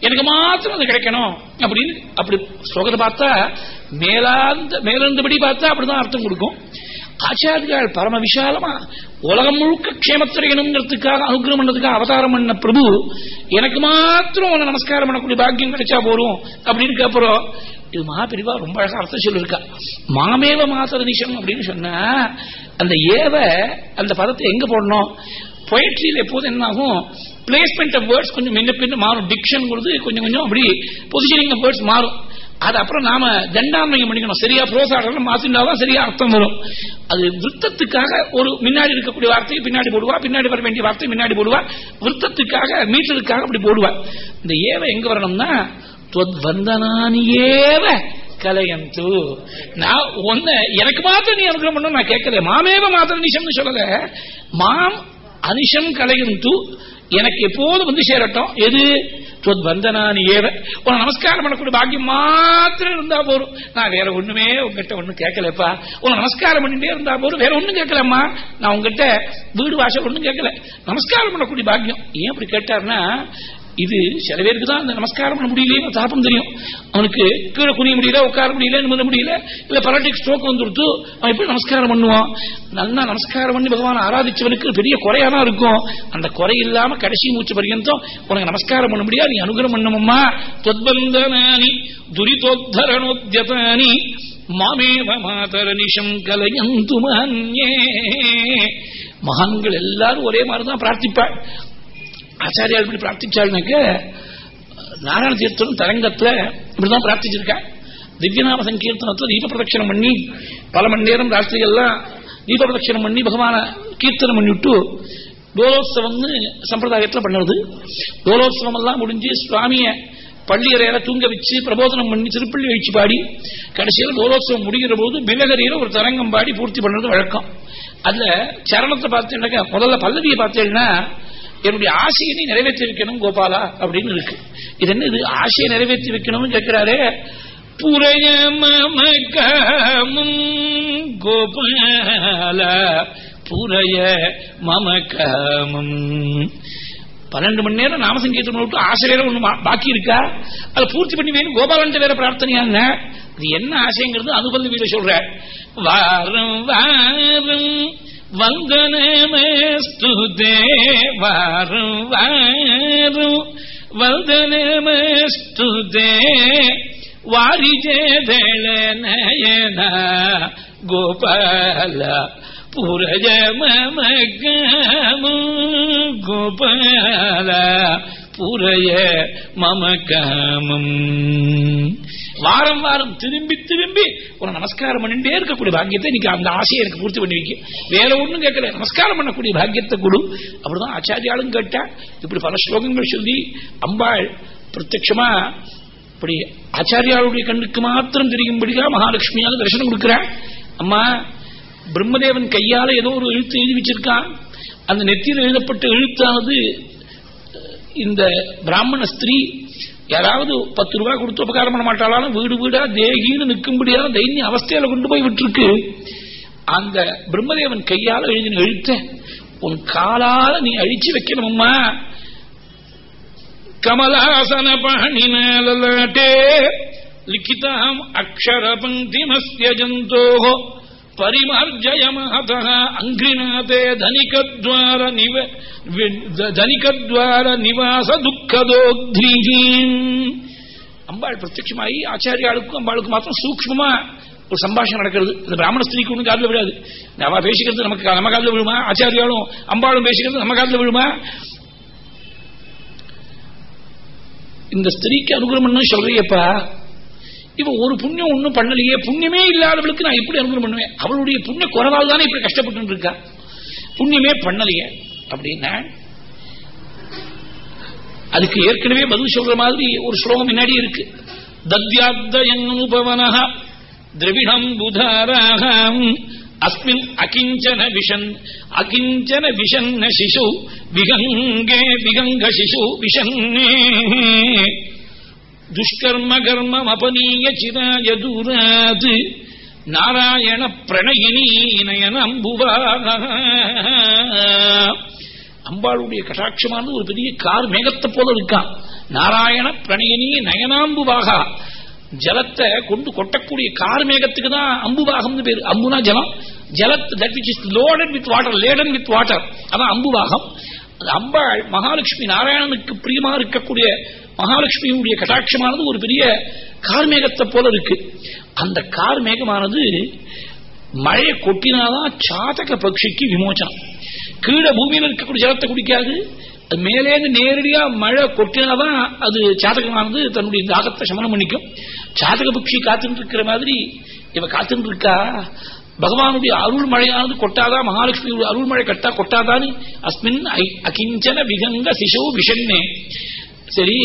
எனக்கு மாத்திரம் அது கிடைக்கணும் அப்படின்னு அப்படி ஸ்லோகத்தை பார்த்தா மேலாந்த மேலிருந்தபடி பார்த்தா அப்படிதான் அர்த்தம் கொடுக்கும். ஆச்சாரியால் பரம விசாலமா? உலகம் முழுக்க க்ஷேமத்துறையணுங்கிறதுக்காக அனுகிரகம் பண்ணதுக்காக அவதாரம் பண்ண பிரபு எனக்கு மாத்திரம் உன நமஸ்காரம் பண்ணக்கூடிய பாக்கியம் கிடைச்சா போறோம் அப்படின்னு அப்புறம் இது மகாபிரிவா ரொம்ப அழகா அர்த்தம் சொல்லிருக்கா. மாமேவ மாசர நிஷம் அப்படின்னு சொன்னா அந்த ஏவ அந்த பதத்தை எங்க போடணும்? பொயட்ரியில் எப்போது என்ன ஆகும் பிளேஸ்மெண்ட் ஆஃப் வேர்ட்ஸ் கொஞ்சம் முன்ன பின்ன மாறும். டிக்ஷன் கொடுத்து கொஞ்சம் கொஞ்சம் அப்படி பொசிஷனிங் ஆஃப் வேர்ட்ஸ் மாறும். அது அப்புறம் நாம தண்டாண்மையம் பண்ணிக்கணும். சரியா புரோசாடலாம் மாத்தினாதான் சரியா அர்த்தம் வரும். அது விருத்தத்துக்காக ஒரு முன்னாடி இருக்கக்கூடிய வார்த்தையை பின்னாடி போடுவா பின்னாடி வர வேண்டிய வார்த்தை முன்னாடி போடுவா விருத்தத்துக்காக மீட்டருக்காக அப்படி போடுவா. இந்த ஏவ எங்க வரணும்னா வந்தனானியேவ கலையந்து. நான் ஒன்ன எனக்கு மாத்திரம் நீ அனுகிரகம் பண்ண நான் கேட்கல. மாமேவ மாத்திரம் நிஷம்னு சொல்லல. மாம் அனிஷம் கலையந்து. எனக்கு எப்போதும் வந்து சேரட்டும். எது? வந்தனானி ஏவ. உன நமஸ்காரம் பண்ணக்கூடிய பாக்கியம் மாத்திரம் இருந்தா போறோம் நான் வேற ஒண்ணுமே உங்ககிட்ட ஒண்ணும் கேட்கலப்பா. உன நமஸ்காரம் பண்ணிட்டே இருந்தா போறோம் வேற ஒண்ணும் கேட்கலம்மா. நான் உங்ககிட்ட வீடு வாசல் ஒண்ணும் கேட்கல. நமஸ்காரம் பண்ணக்கூடிய பாக்கியம். ஏன் அப்படி கேட்டாருன்னா இது சில பேருக்கு தான் அந்த நமஸ்காரம் பண்ண முடியலையே தாப்பம் தெரியும். அவனுக்கு கீழே குனிய முடியல உட்கார முடியல நிமிட முடியல இல்ல பரட்டிக் ஸ்ட்ரோக் வந்துடுத்து அவன் எப்படி நமஸ்காரம் பண்ணுவான். நல்லா நமஸ்காரம் பண்ணி பகவான் ஆராதிச்சவனுக்கு பெரிய குறையா தான் இருக்கும். அந்த குறை இல்லாம கடைசி மூச்சு பரியந்தம் உனக்கு நமஸ்காரம் பண்ண முடியாது நீ அனுகிரம் பண்ணமம்மா தொத்பந்தனானி துரிதோத்தரணோத்யதானி மாமேவ மாதர நிஷம் கலையந்து மன்யே மகான்கள் எல்லாரும் ஒரே மாதிரிதான் பிரார்த்திப்பாள். ஆச்சாரியால் இப்படி பிரார்த்திச்சாள்னாக்க நாராயண தீர்த்தம் தரங்கத்துல இப்படிதான் பிரார்த்திச்சிருக்கேன் திவ்யநாம சங்கீர்த்தனத்துல தீப பிரதட்சணம் பண்ணி பல மணி நேரம் ராத்திரிகள்லாம் தீப பிரதட்சணம் பண்ணி பகவான கீர்த்தனம் பண்ணிவிட்டு டோலோத்சவம்னு சம்பிரதாயத்தில் பண்ணுறது. டோலோத்சவம் எல்லாம் முடிஞ்சு சுவாமிய பள்ளியறையில தூங்க வச்சு பிரபோதனம் பண்ணி திருப்பள்ளி வச்சு பாடி கடைசியில் டோலோத்சவம் முடிகிற போது பிலகரியில ஒரு தரங்கம் பாடி பூர்த்தி பண்றது வழக்கம். அதுல சரணத்தை பார்த்தீங்கன்னாக்கா முதல்ல பல்லவியை பார்த்தீங்கன்னா என்னுடைய ஆசையை நீ நிறைவேற்றி வைக்கணும் கோபாலா அப்படின்னு இருக்கு. இது என்ன இது? ஆசையை நிறைவேற்றி வைக்கணும்னு கேட்கிறாரே. புரைய மமகமும் கோபால புரைய மமகமும் பன்னெண்டு மணி நேரம் நாமசங்கீர்த்தனம் விட்டு ஆசை வேற ஒண்ணு பாக்கி இருக்கா? அதை பூர்த்தி பண்ணி வேணும் கோபாலன் வேற பிரார்த்தனையாங்க அது என்ன ஆசைங்கிறது அனுபந்த வீர சொல்ற. வாரம் வாரம் வந்தனமஸ்துதே வாரம். வாரம் வந்தனமஸ்துதே வாரிஜேதள நயன கோபால புரஜ மமகமு கோபால புரய மமகமம். வாரம் வாரம் திரும்பி திரும்பி ஒரு நமஸ்காரம் பண்ணிட்டே இருக்கக்கூடிய பாக்கியத்தை இன்னைக்கு அந்த ஆசையை எனக்கு பூர்த்தி பண்ணி வைக்க வேற ஒண்ணும் கேட்கல. நமஸ்காரம் பண்ணக்கூடிய பாக்கியத்தை கொடு. அப்படிதான் ஆச்சாரியாலும் கேட்டா இப்படி பல ஸ்லோகங்கள் சொல்லி அம்பாள் பிரத்யமா இப்படி ஆச்சாரியாளுடைய கண்ணுக்கு மாத்திரம் தெரியும்படியா மகாலட்சுமியால தரிசனம் கொடுக்கிறாள் அம்மா பிரம்மதேவன் கையால ஏதோ ஒரு எழுத்து எழுதி வச்சிருக்கான். அந்த நெத்தியில் எழுதப்பட்ட எழுத்தானது இந்த பிராமண ஸ்திரீ யாராவது பத்து ரூபாய் கொடுத்து உபகாரம் பண்ண மாட்டாலும் வீடு வீடா தேகின்னு நிற்கும்படியான தைன்ய அவஸ்தையில கொண்டு போய் விட்டுருக்கு. அந்த பிரம்மதேவன் கையால எழுதின எழுத்த உன் காலால நீ அழிச்சு வைக்கணும்மா. கமலாசன பாணினே லிখিতাம் அக்ஷர பங்கிமஸ்ய ஜந்தோ பரிமார்ஜய மகத அங்கிரிநாதே தனிகத்வார நிவ தனிகத்வார நிவாச துக்கதோத்ரி அம்பாள் பிரத்யமாயி ஆச்சாரியாளுக்கும் அம்பாளுக்கும் மாத்திரம் சூக்மமா ஒரு சம்பாஷணம் நடக்கிறது இந்த பிராமண ஸ்திரீக்கு ஒன்றும் காதில் விடாது அவ பேசிக்கிறது நமக்கு நம்ம காதல விழுமா ஆச்சாரியாலும் அம்பாளும் பேசிக்கிறது நம்ம காதில் விழுமா இந்த ஸ்திரீக்கு அனுகிரகம் சொல்றியப்பா இவன் ஒரு புண்ணியம் ஒண்ணும் பண்ணலையே புண்ணியமே இல்லாதவளுக்கு நான் எப்படி அனுகிரகம் பண்ணுவேன். அவளுடைய புண்ணிய குறைவால் தானே இப்படி கஷ்டப்பட்டு இருக்கா? புண்ணியமே பண்ணலையே. அப்படின்னா அதுக்கு ஏற்கனவே பதில் சொல்ற மாதிரி ஒரு ஸ்லோகம் முன்னாடி இருக்கு. தத்யாத்தயனுபவன திரவிடம் புதாராகாம் அஸ்மின் அகிஞ்சன விஷன் அகிஞ்சன விஷன்ன சிசு விகங்கே விகங்க சிசு விஷன்னே. துஷ்கர்ம கர்மம் அபனீய சிராய தூராது. நாராயண பிரணயினி நயனம்புவா அம்பாளுடைய கட்டாட்சமானது ஒரு பெரிய கார் மேகத்தை போல இருக்கான் நாராயண பிரணயினி நயனாம்புவாகா. ஜலத்தை கொண்டு கொட்டக்கூடிய கார் மேகத்துக்கு தான் அம்புவாகம் பேரு. அம்புனா ஜலம். ஜலத் that which is loaded with water laden with water அதான் அம்புவாகம். அம்பாள் மகாலட்சுமி நாராயணனுக்கு பிரியமா இருக்கக்கூடிய மகாலட்சுமியினுடைய கட்டாட்சமானது ஒரு பெரிய கார்மேகத்தை போல இருக்கு. அந்த கார்மேகமானது மழையை கொட்டினாதான் சாதக பட்சிக்கு விமோச்சனம் கீழே பூமியில் இருக்கக்கூடிய ஜலத்தை குடிக்காது அது மேலேந்து நேரடியா மழை கொட்டினாதான் அது சாதகமானது தன்னுடைய தாகத்தை சமனம் பண்ணிக்கும். சாதக பட்சி காத்துட்டு இருக்கிற மாதிரி இவ காத்துட்டு இருக்கா? பகவானுடைய அருள் மழையானது கொட்டாதா? மகாலட்சுமி அருள் மழை கட்டா கொட்டாதான்னு? அஸ்மின் அகிஞ்சன விகங்க சிசோ விஷன்னே. சரி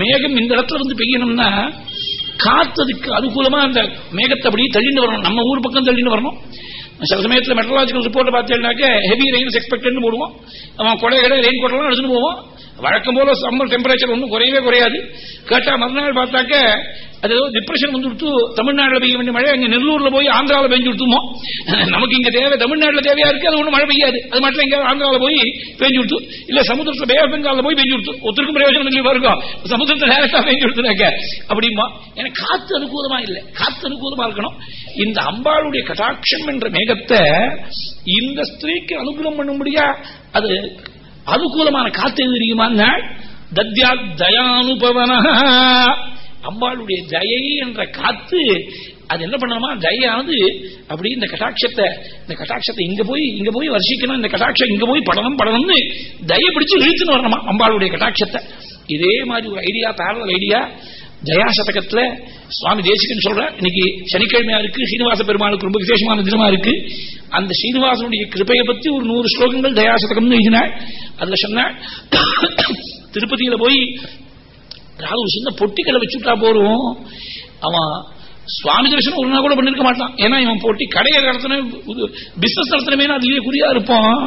மேகம் இந்த இடத்துல வந்து பெய்யணும்னா காத்ததுக்கு அனுகூலமா அந்த மேகத்தை அப்படியே தள்ளின்னு வரணும். நம்ம ஊர் பக்கம் தள்ளின்னு வரணும். சில சமயத்தில் மெட்ரலாஜிக்கல் ரிப்போர்ட் பார்த்தீங்கன்னாக்க ஹெவி ரெயின்ஸ் எக்ஸ்பெக்டட்னு போடுவோம். அவன் கொடை கடை ரெயின் கோட்டெல்லாம் எடுத்துட்டு போவோம். வழக்கம் போல சம்மர் டெம்பரேச்சர் ஒன்றும் குறையவே குறையாது. கேட்டா மறுநாள் பார்த்தாக்க அது ஏதோ டிப்ரெஷன் வந்து கொடுத்து தமிழ்நாட்டில் பெய்ய வேண்டிய மழை அங்க நெல்லூர்ல போய் ஆந்திராவில் பெஞ்சு கொடுத்துமோ நமக்கு இங்க தேவை தமிழ்நாட்டில் தேவையா இருக்கு? அது ஒன்றும் மழை பெய்யாது. அது மட்டும் எங்கேயாவது ஆந்திராவில் போய் பெஞ்சு கொடுத்து இல்ல சமுத்திரத்தில் பே ஆஃப் பெங்காலில் போய் பெஞ்சு கொடுத்து ஒருத்தருக்கும் பிரயோஜனம் இல்லை இருக்கும் சமுதிரத்தை நேரத்தா பெஞ்சு கொடுத்துனாக்க அப்படிமா? எனக்கு காத்து அனுகூலமா இல்லை. காத்து அனுகூலமா இருக்கணும். இந்த அம்பாளுடைய கட்டாட்சம் என்ற மேகத்தை இந்த ஸ்திரீக்கு அனுகூலம் பண்ணும்படியா அது அனுகூலமான காத்து எது தெரியுமா? தத்யா தயானுபவன அம்பாளுடைய தயை என்ற காத்து அது என்ன பண்ணணுமா? தயானது அப்படி இந்த கட்டாட்சத்தை இந்த கட்டாட்சத்தை இங்க போய் இங்க போய் வர்ஷிக்கணும் இந்த கட்டாட்சம் இங்க போய் படணும் படணும்னு தய பிடிச்சு இழுத்துன்னு வரணுமா? அம்பாளுடைய கட்டாட்சத்தை. இதே மாதிரி ஒரு ஐடியா பேரல் ஐடியா ஜயா சதகத்துல சுவாமி தேசிகன் சொல்ற இன்னைக்கு சனிக்கிழமையா இருக்கு சீனிவாச பெருமாளுக்கு ரொம்ப விசேஷமான தினமா இருக்கு. அந்த சீனிவாசனுடைய கிருப்பையை பத்தி ஒரு நூறு ஸ்லோகங்கள் தயாசதகம்னு எழுதினாள் அதுல சொன்ன திருப்பதியில போய் ராகு ஒரு சின்ன பொட்டிக்கடை வச்சுட்டா போறோம் அவன் சுவாமி தரிசனம் ஒரு நாள் கூட பண்ணிருக்க மாட்டான். ஏன்னா இவன் போட்டி கடையை நடத்தின பிசினஸ் நடத்தினமே அதுலயே குறியா இருப்போம்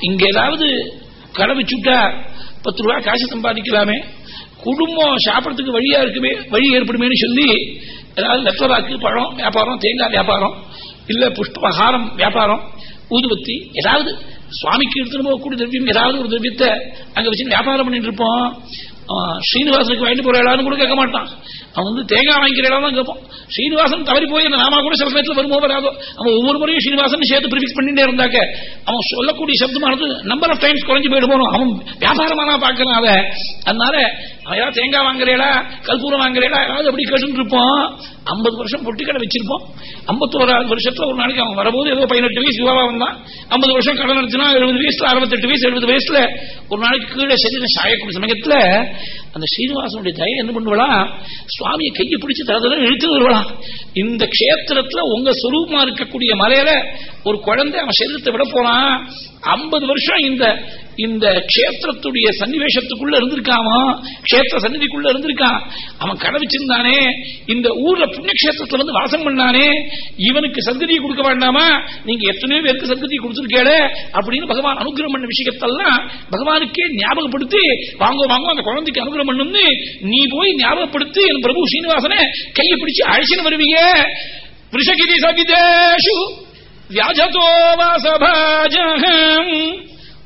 இங்க ஏதாவது கடை வச்சுட்டா பத்து ரூபாய் காசு சம்பாதிக்கலாமே. குடும்பம் சாப்பிடறதுக்கு வழியா இருக்குமே வழி ஏற்படுமேன்னு சொல்லி ஏதாவது வெத்தலாக்கு பழம் வியாபாரம் தேங்காய் வியாபாரம் இல்ல புஷ்பஹாரம் வியாபாரம் ஊதுபத்தி ஏதாவது சுவாமிக்கு எடுத்துட்டு போகக்கூடிய திரவியம் ஏதாவது ஒரு திரவியத்தை அங்க வச்சு வியாபாரம் பண்ணிட்டு இருப்போம். ஸ்ரீனிவாசனுக்கு வாங்கிட்டு போற இடம் கூட கேட்க மாட்டான். அவன் வந்து தேங்காய் வாங்கிக்கிற இடம் தான் கேட்பான் ஸ்ரீனிவாசன் தவறி போய் அந்த நாமா கூட சில சமயத்தில் வருமோ வராதோ. அவன் ஒவ்வொரு முறையும் ஸ்ரீனிவாசன் சேர்த்து ப்ரிஃபிக்ஸ் பண்ணிட்டே இருந்தாக்க அவன் சொல்லக்கூடிய சப்தமானது நம்பர் ஆஃப் டைம்ஸ் குறைஞ்சு போயிட்டு போகணும் அவன் வியாபாரமானா பார்க்கலாம் அதை அதனால அவன் ஏதாவது தேங்காய் வாங்குறேடா கல்பூரம் வாங்குறேடா ஏதாவது அப்படி கேட்டு இருப்போம் ஐம்பது வருஷம் பொட்டிக்கடை வச்சிருப்போம் ஐம்பத்தோராது வருஷத்துல ஒரு நாளைக்கு அவன் வரும்போது ஏதோ பதினெட்டு வயசு யுவாவா வந்தான். ஐம்பது வருஷம் கடன் நடத்தினா எழுபது வயசுல அறுபத்தெட்டு வயசு எழுபது வயசுல ஒரு நாளைக்கு கீழே சரீரம் சாயக்கூடிய சமயத்துல அந்த ஸ்ரீனிவாசனுடைய தயை என்ன பண்ணுவலாம் சுவாமியை கையை பிடிச்சி தரதெல்லாம் இழுத்து வருவலாம் இந்த க்ஷேத்திரத்துல உங்க சுரூபமா இருக்கக்கூடிய மலையில ஒரு குழந்தை அவன் சரீரத்தை விட போனா ஐம்பது வருஷம் இந்த இந்த க்ஷேத்திரத்துடைய சன்னிவேஷத்துக்குள்ள இருந்திருக்காமோ? க்ஷேத்திர சன்னிதிக்குள்ள இருந்திருக்கான். அவன் கடவுச்சிருந்தானே இந்த ஊர்ல புண்ணியக்ஷேத்திரத்துல வந்து வாசம் பண்ணானே. இவனுக்கு சங்கதியை கொடுக்க வேண்டாமா? நீங்க எத்தனையோ பேருக்கு சங்கதியை கொடுத்துருக்கேட அப்படின்னு பகவான் அனுகிரகம் பண்ண விஷயத்தெல்லாம் பகவானுக்கே ஞாபகப்படுத்தி வாங்கோ வாங்கோ அந்த குழந்தைக்கு அனுகிரகம் பண்ணுன்னு நீ போய் ஞாபகப்படுத்தி என் பிரபு ஸ்ரீனிவாசனை கையை பிடிச்சு அழைச்சின்னு வருவீங்க. விஷகிரி சகிதேஷு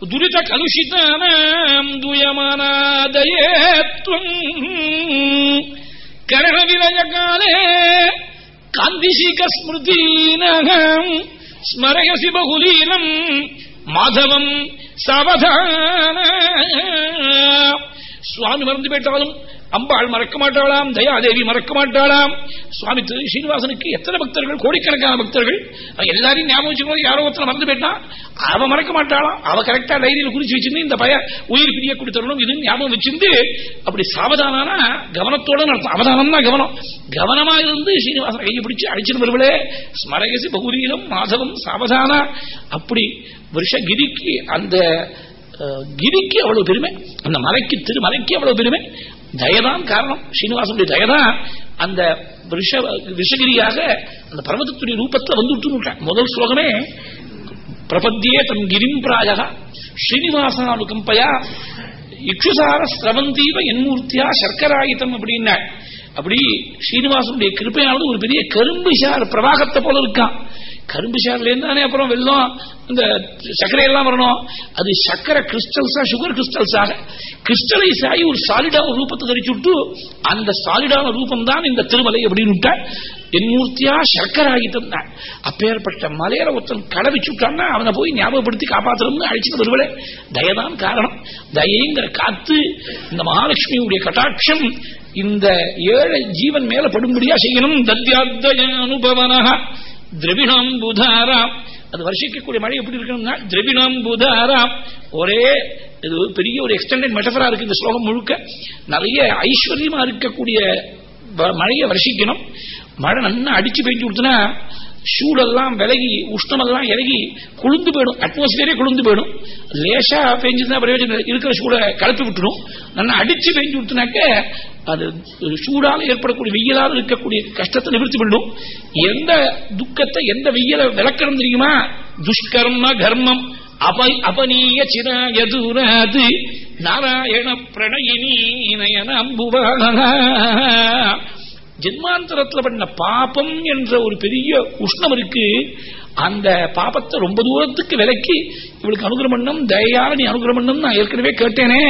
துரித கலுஷிதானாம் துயமானாதயேத்வம் கரண விலய காலே காந்திசிக ஸ்மிருதீனகம் ஸ்மரயசி பகுலீனம் மாதவம் சவதான சுவாமி மறந்து போயிட்டாலும் அம்பாள் மறக்க மாட்டாளாம் தயாதேவி மறக்க மாட்டாளாம். சுவாமி சீனிவாசனுக்கு ஸ்ரீனிவாசனுக்கு எத்தனை பக்தர்கள் கோடிக்கணக்கான பக்தர்கள்? எல்லாரையும் ஞாபகம் வச்சுக்கணும் யாரோ ஒருத்தனை மறந்து போயிட்டான் அவ மறக்க மாட்டாளாம். அவ கரெக்டா டைரியில் குறிச்சு வச்சிருந்து இந்த பய உயிர் பிரிய கொடுத்தரணும் இது ஞாபகம் வச்சிருந்து அப்படி சாவதானா கவனத்தோட நடத்தும் அவதானம் தான் கவனம். கவனமா இருந்து ஸ்ரீனிவாசன் கையை பிடிச்சு அடிச்சிட்டு வருவளே. ஸ்மரகசி பகுதியிலும் மாதவம் சாவதானா. அப்படி வருஷகிரிக்கு அந்த கிரிக்கு அவ்வளவு பெருமை. அந்த மலைக்கு திருமலைக்கு அவ்வளவு பெருமை. தயதான் காரணம். ஸ்ரீனிவாசனுடைய தயதான் அந்த விஷகிரியாக அந்த பர்வதத்துடைய ரூபத்தில் வந்து வந்துட்டு முதல் ஸ்லோகமே பிரபத்தியே தன் கிரிம் பிராயக ஸ்ரீனிவாசனானுகம்பயா இக்ஷுசார ஸ்ரவந்தீவ என்மூர்த்தியா சர்க்கராயுதம் அப்படின்னா அப்படி ஸ்ரீனிவாசனுடைய கிருப்பையானது ஒரு பெரிய கரும்பு சார் பிரவாகத்தை போல இருக்கான் கரும்பு சார்ல இருந்தானே அப்புறம் வெள்ளம் இந்த சர்க்கரை எல்லாம் வரணும். அது சர்க்கரை கிறிஸ்டல்ஸா சுகர் கிறிஸ்டல்ஸாக கிறிஸ்டலைஸ் ஆகி. ஒரு சாலிடான ரூபத்தை தரிச்சு விட்டு அந்த சாலிடான ரூபம் தான் இந்த திருமலை அப்படின்னு விட்டா என் மூர்த்தியா ஆகிட்டு தான் அப்பேற்பட்ட மலையில ஒருத்தன் கடை விட்டான்னா அவனை போய் ஞாபகப்படுத்தி காப்பாற்றணும்னு அழைச்சிட்டு வருவல தயதான் காரணம். தயங்கிற காத்து இந்த மகாலட்சுமியுடைய கட்டாட்சம் இந்த ஏழை ஜீவன் மேல படும்படியா செய்யணும். தத்யாத்தய அனுபவனா திரவிணம் புதாராம் அது வருஷிக்கக்கூடிய மழை எப்படி இருக்கணும்னா திரவிணம் புதாராம் ஒரே இது ஒரு பெரிய ஒரு எக்ஸ்டெண்டட் மெட்டபரா இருக்கு இந்த ஸ்லோகம் முழுக்க. நிறைய ஐஸ்வர்யமா இருக்கக்கூடிய வ- மழையை வருஷிக்கணும். மழை நல்லா அடிச்சு பெஞ்சு கொடுத்தனா சூடெல்லாம் விலகி உஷ்ணமெல்லாம் இறங்கி குளிர்ந்து போயிடும். அட்மாஸ்பியரே குளிர்ந்து போயிடும். லேசா பெஞ்சுதான் பிரயோஜனம் இருக்கிற சூட கலப்பி விட்டுடும் நல்லா அடிச்சு பெஞ்சு விட்டுனாக்க அது சூடால ஏற்படக்கூடிய வெயிலால் இருக்கக்கூடிய கஷ்டத்தை நிவர்த்தி பண்ணும் எந்த துக்கத்தை எந்த வெயில விளக்கணும் தெரியுமா? துஷ்கர்ம கர்மம். அப அபனீய சிராய நாராயண பிரணயினி நயன அம்புவான ஜென்மாந்தரத்தில் பண்ண பாபம் என்ற ஒரு பெரிய உஷ்ணம் இருக்கு. அந்த பாபத்தை ரொம்ப தூரத்துக்கு விலக்கி இவளுக்கு அனுகிரமண்ணம் தயால நீ அனுகிரமண்ணம் நான் ஏற்கனவே கேட்டேனே.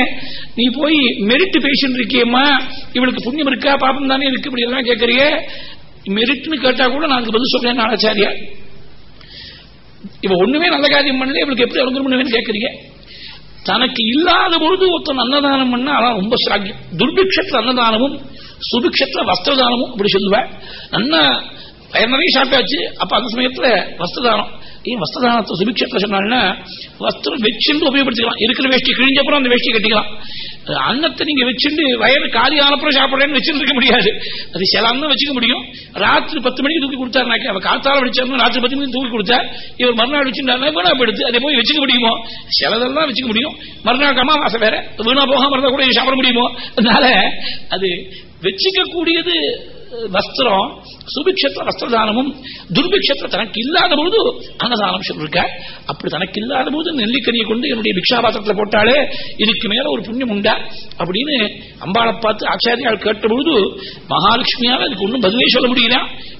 நீ போய் மெரிட் பேஷன் இருக்கியம்மா. இவளுக்கு புண்ணியம் இருக்கா? பாபம் தானே இருக்கு. இப்படி எல்லாம் கேட்கறியே மெரிட்னு கேட்டா கூட நான் பதில் சொல்றேன் ஆச்சாரியா இவ ஒண்ணுமே நல்ல காரியம் பண்ணல. இவளுக்கு எப்படி அனுகிரமண்ணம் கேட்கறீங்க தனக்கு இல்லாத பொழுது ஒருத்தன் அன்னதானம் பண்ணா அதான் ரொம்ப சாக்கியம். துர்பிக்ஷத்துல அன்னதானமும் சுபிக்ஷத்துல வஸ்திரதானமும் அப்படி சொல்லுவேன் நல்லா வயிறு நிறைய சாப்பிட்டாச்சு அப்ப அந்த சமயத்துல வஸ்திரதானம். ஏன் வஸ்திரதானத்தை சுபிக்ஷத்துல சொன்னாங்கன்னா வஸ்திரம் வச்சுட்டு உபயோகப்படுத்திக்கலாம். இருக்கிற வேஷ்டி கிழிஞ்சப்புறம் அந்த வேஷ்டி கட்டிக்கலாம். அன்னத்தை நீங்க வச்சுட்டு வயது காலி ஆனப்புறம் சாப்பிடுறேன்னு வச்சுட்டு இருக்க முடியாது. அது சில வச்சுக்க முடியும். ராத்திரி பத்து மணிக்கு தூக்கி கொடுத்தாருனாக்க அவ காத்தால வடிச்சாருன்னு ராத்திரி பத்து மணிக்கு தூக்கி கொடுத்தா இவர் மறுநாள் வச்சுட்டாருன்னா வீணா போயிடுது அதை போய் வச்சுக்க முடியுமோ? சிலதெல்லாம் வச்சுக்க முடியும். மறுநாள் அமாவாசை வேற. வீணா போகாம இருந்தா கூட சாப்பிட முடியுமோ? அதனால அது வச்சுக்க கூடியது வஸ்திரம் சுபிக்ஷத்துல வஸ்திரதானமும் துர்பிக்ஷத்துல தனக்கு இல்லாத போது அன்னதானம் சொல்லிருக்க அப்படி தனக்கு இல்லாத போது நெல்லிக்கனியை கொண்டு என்னுடைய பிக்ஷாபாத்திரத்தில் போட்டாலே இதுக்கு மேல ஒரு புண்ணியம் உண்டா அப்படின்னு அம்பாளை பார்த்து ஆச்சாரியால் கேட்டபொழுது மகாலட்சுமியால் அதுக்கு ஒன்றும் பதிலே சொல்ல முடியல.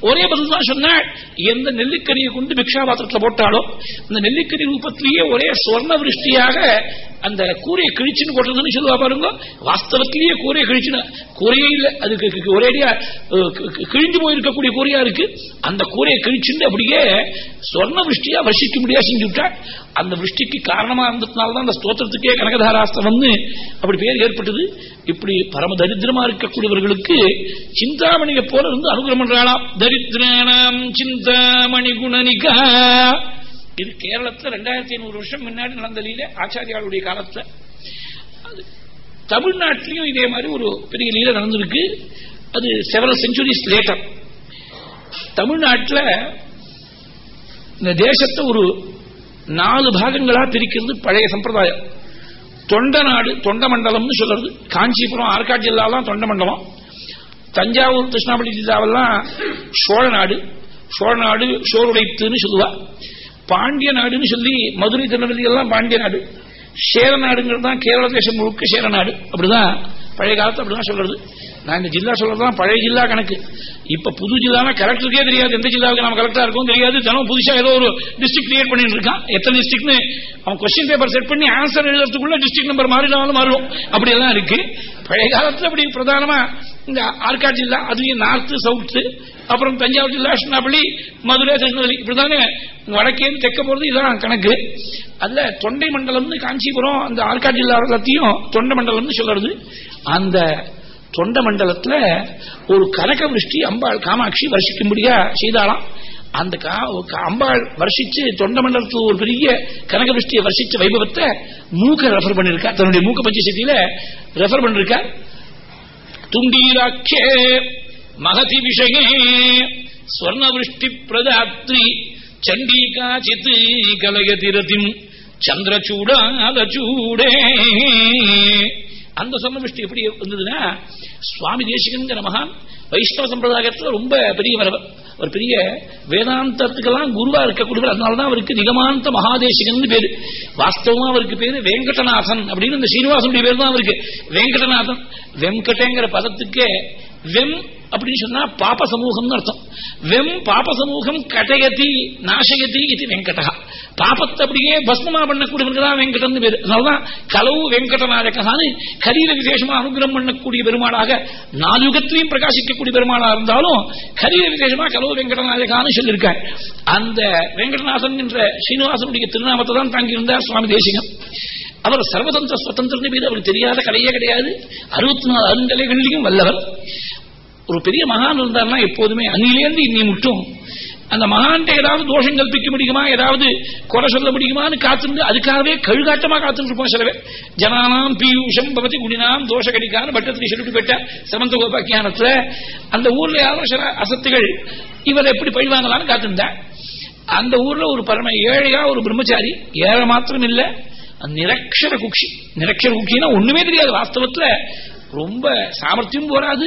ஒரே பதில் தான் சொன்னாள் எந்த நெல்லிக்கனியை கொண்டு பிக்ஷாபாத்திரத்தில் போட்டாலோ அந்த நெல்லிக்கனி ரூபத்திலேயே ஒரே சுவர்ண விருஷ்டியாக அந்த கூரையை கிழிச்சுன்னு போட்டதுன்னு சொல்லுவா பாருங்க. வாஸ்தவத்திலேயே கூரையை கிழிச்சுன்னு கூரையே இல்லை. அதுக்கு ஒரேடியா கிழிஞ்சு போயிருக்கக்கூடிய கூரையா இருக்கு? அந்த கூரையை கிழிச்சுட்டு அப்படியே சொர்ண விஷ்டியா வர்ஷிக்க முடியாது செஞ்சு விட்டாள் அந்த விஷ்டிக்கு காரணமா இருந்ததுனாலதான் அந்த ஸ்தோத்திரத்துக்கே கனகதாராஸ்திரம்னு அப்படி பேர் ஏற்பட்டது. இப்படி பரம தரித்திரமா இருக்கக்கூடியவர்களுக்கு சிந்தாமணியை போல இருந்து அனுகிரம் பண்றாளாம். தரித்திரானாம் சிந்தாமணி குணனிகா. இது கேரளத்துல ரெண்டாயிரத்தி ஐநூறு வருஷம் முன்னாடி நடந்த லீல ஆச்சாரியாளுடைய காலத்துல. தமிழ்நாட்டிலையும் இதே மாதிரி ஒரு பெரிய லீல நடந்திருக்கு. அது செவரல் செஞ்சுரிஸ் லேட்டர் தமிழ்நாட்டில் இந்த தேசத்தை ஒரு நாலு பாகங்களா பிரிக்கிறது பழைய சம்பிரதாயம். தொண்ட நாடு தொண்ட மண்டலம்னு சொல்றது. காஞ்சிபுரம் ஆற்காடு ஜில்லாலாம் தொண்ட மண்டலம். தஞ்சாவூர் கிருஷ்ணாபள்ளி ஜில்லாவெல்லாம் சோழ நாடு. சோழ நாடு சோறுடைத்துன்னு சொல்லுவா. பாண்டிய நாடுன்னு சொல்லி மதுரை திருநெல்வேலி எல்லாம் பாண்டிய நாடு. சேர நாடுங்கிறது தான் கேரள தேசம் முழுக்க சேர நாடு. அப்படிதான் பழைய காலத்து அப்படிதான் சொல்றது. நான் இந்த ஜில்லா சொல்றதுதான் பழைய ஜில்லா கணக்கு. இப்ப புது ஜில்லானா கலெக்டருக்கே தெரியாது. எந்த ஜில்லாவுக்கு நம்ம கலெக்டரா இருக்கும் தெரியாது. தினம் புதுசா ஏதோ ஒரு டிஸ்ட்ரிக்ட் கிரியேட் பண்ணிட்டு இருக்கான். எத்தனை டிஸ்ட்ரிக்ட்னு அவன் கொஸ்டின் பேப்பர் செட் பண்ணி ஆன்சர் எழுதுறதுக்குள்ள டிஸ்ட்ரிக்ட் நம்பர் மாறினாலும் மாறுவோம். அப்படி எல்லாம் இருக்கு. பழைய காலத்துல அப்படி பிரதானமா இந்த ஆற்காடு ஜில்லா அதுலயும் நார்த்து சவுத்து அப்புறம் தஞ்சாவூர் ஜில்லா கிருஷ்ணாபள்ளி மதுரை திருநெல்வேலி. இப்படிதானே வடக்கேந்து தெக்க போறது இதுதான் கணக்கு. அதுல தொண்டை மண்டலம்னு காஞ்சிபுரம் அந்த ஆற்காடு ஜில்லா எல்லாத்தையும் தொண்டை மண்டலம்னு சொல்றது. அந்த தொண்ட மண்டலத்துல ஒரு கனக விருஷ்டி அம்பாள் காமாட்சி வருஷிக்கும்படியா செய்தாலாம் அந்த அம்பாள் வருஷிச்சு தொண்ட மண்டலத்துல ஒரு பெரிய கனக விருஷ்டியை வருஷிச்ச வைபவத்தை மூக்க ரெஃபர் பண்ணிருக்கா. தன்னுடைய மூக்க பஞ்சசக்தியில ரெஃபர் பண்ணிருக்கா. துண்டீராட்சே மகதி விஷயே ஸ்வர்ணவிருஷ்டி பிரதாத்ரி சண்டீகாச்சித் கலயதிரதிம் சந்திரச்சூடாதச்சூடே அந்த சொர்ணமிஷ்டி எப்படி இருந்ததுன்னா சுவாமி தேசிகங்கிற மகான் வைஷ்ணவ சம்பிரதாயத்தில் ரொம்ப பெரியவர் ஒரு பெரிய வேதாந்தத்துக்கெல்லாம் குருவா இருக்கக்கூடியவர். அதனாலதான் அவருக்கு நிகமாந்த மகாதேசிகன் பேரு. வாஸ்தவமா அவருக்கு பேரு வெங்கடநாதன் அப்படின்னு இந்த சீனிவாசனுடைய பேர் தான் அவருக்கு. வெங்கடநாதன் வெங்கடேங்கிற பதத்துக்கு வெம் அப்படின்னு சொன்னா பாப சமூகம் அர்த்தம். வெம் பாப சமூகம் கட்டயதி நாசயதி இது வெங்கடகா பாபத்தை அப்படியே பஸ்மமா பண்ணக்கூடியவங்க தான் வெங்கடன் பேரு. அதனாலதான் கலவு வெங்கடநாயகான்னு கரீர விசேஷமா அனுகிரம் பண்ணக்கூடிய பெருமாளாக நாலுகத்திலையும் பிரகாசிக்கக்கூடிய பெருமாளா இருந்தாலும் கரீர விசேஷமா கலவு வெங்கடநாயகான்னு சொல்லியிருக்கார். அந்த வெங்கடநாதன் என்ற ஸ்ரீனிவாசனுடைய திருநாமத்தை தான் தாங்கியிருந்தார் சுவாமி தேசிகம் அவர் சர்வதந்திர சுதந்திர பேர் அவருக்கு தெரியாத கலையே கிடையாது. அறுபத்தி நாலு அருங்கலைகளிலையும் வல்லவர். ஒரு பெரிய மகான் இருந்தார்னா எப்போதுமே அன்னிலேருந்து இன்னி மட்டும் அந்த மகான்கிட்ட ஏதாவது தோஷம் கல்பிக்க முடியுமா? ஏதாவது குறை சொல்ல முடியுமான்னு காத்திருந்து அதுக்காகவே கழுகாட்டமா காத்துட்டு இருப்போம் சிலவே ஜனானாம் பீயூஷம் பவதி குடினாம் தோஷ கடிக்கான்னு பட்டத்துக்கு சொல்லிட்டு போயிட்ட சமந்த கோபாக்கியானத்துல அந்த ஊர்ல யாரும் சில அசத்துகள் இவரை எப்படி பழிவாங்கலான்னு காத்திருந்தேன் அந்த ஊர்ல ஒரு பரம ஏழையா ஒரு பிரம்மச்சாரி ஏழை மாத்திரம் இல்ல நிரக்ஷர குக்ஷி. நிரக்ஷர குக்ஷினா ஒண்ணுமே தெரியாது வாஸ்தவத்துல. ரொம்ப சாமர்த்தியம் போராது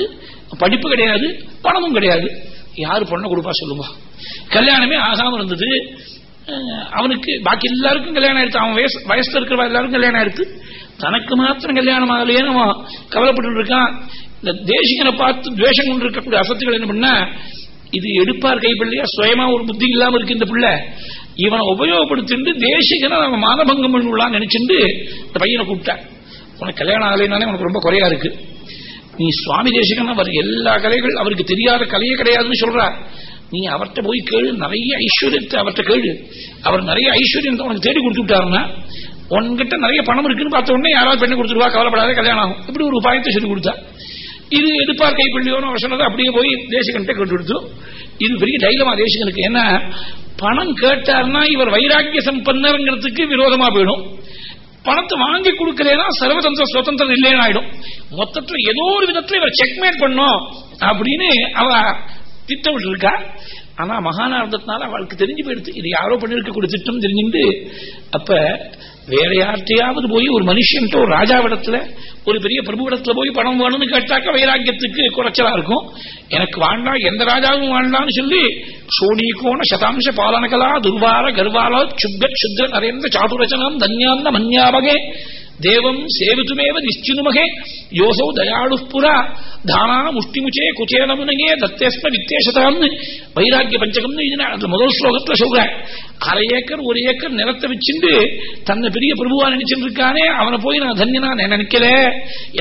படிப்பு கிடையாது பணமும் கிடையாது. யாரு பொண்ணை கொடுப்பா சொல்லுவா கல்யாணமே ஆகாம இருந்தது. அவனுக்கு பாக்கி எல்லாருக்கும் கல்யாணம் ஆயிடுச்சு அவன் வயசு வயசுல இருக்கிற எல்லாருக்கும் கல்யாணம் ஆயிடுச்சு தனக்கு மாத்திரம் கல்யாணம் ஆகலையேன்னு அவன் கவலைப்பட்டு இருக்கான். இந்த தேசிகனை பார்த்து துவேஷம் கொண்டு இருக்கக்கூடிய அசத்துகள் என்ன பண்ண இது எடுப்பார் கைப்பிள்ளையா? சுயமா ஒரு புத்தி இல்லாம இருக்கு இந்த பிள்ளை. இவனை உபயோகப்படுத்திட்டு தேசிகனை அவன் மானபங்கம் பண்ணுவான்னு நினைச்சுட்டு இந்த பையனை கூப்பிட்டான் உனக்கு கல்யாணம் ஆகலைனாலே உனக்கு ரொம்ப குறையா இருக்கு. நீ சுவாமி தேசிகன் அவர் எல்லா கலைகள் அவருக்கு தெரியாத கலையே கிடையாதுன்னு சொல்றார். நீ அவர்கிட்ட போய் கேளு நிறைய ஐஸ்வர்யத்தை அவர்கிட்ட கேளு. அவர் நிறைய ஐஸ்வர்யம் உனக்கு தேடி கொடுத்து விட்டாருன்னா உன்கிட்ட நிறைய பணம் இருக்குன்னு பார்த்த உடனே யாராவது பெண்ணை கொடுத்துருவா கவலைப்படாத கல்யாணம் ஆகும். இப்படி ஒரு உபாயத்தை சொல்லி கொடுத்தா. இது எடுப்பார் கைப்பள்ளியோன்னு அவர் சொன்னதை அப்படியே போய் தேசிகன்கிட்ட கேட்டு கொடுத்து இது பெரிய தைலமா தேசிகனுக்கு. ஏன்னா பணம் கேட்டார்னா இவர் வைராக்கிய சம்பந்தங்கிறதுக்கு விரோதமா போயிடும். பணத்தை வாங்கி கொடுக்கலனா சர்வதந்திர சுதந்திரம் இல்லைன்னு ஆயிடும். மொத்தத்தில் ஏதோ ஒரு விதத்தில் இவர் செக்மேட் பண்ணும் அப்படின்னு அவ திட்டமிட்டு இருக்கா ஆனா மகானார்த்தத்தினால அவளுக்கு தெரிஞ்சு போயிடுச்சு. இது யாரோ பண்ணிருக்கக்கூடிய திட்டம் தெரிஞ்சுட்டு அப்ப வேற யார்கிட்டையாவது போய் ஒரு மனுஷன்ட்ட ஒரு ராஜாவிடத்துல ஒரு பெரிய பிரபுவிடத்துல போய் பணம் வேணும்னு கேட்டாக்க வைராக்கியத்துக்கு குறைச்சலா இருக்கும். எனக்கு வேண்டாம் எந்த ராஜாவும் வேண்டாம்னு சொல்லி சோனீகோண சதாம்ச பாலனகலா துர்வார கர்வால சுத்த சுத்த நரேந்திர சாதுரச்சனம் தன்யாந்த மன்யாபகே தேவம் சேவித்துமேவ நிச்சினுமகே யோசோ தயாளு புரா தானா முஷ்டிமுச்சே குச்சேனமுனையே தத்தேஸ்ம வித்தேசதான்னு வைராக்கிய பஞ்சகம்னு இது முதல் ஸ்லோகத்துல சொல்றேன் அரை ஏக்கர் ஒரு ஏக்கர் நிலத்தை வச்சுட்டு தன்னை பெரிய பிரபுவா நினைச்சிட்டு இருக்கானே அவனை போய் நான் தன்யனா நினைக்கல.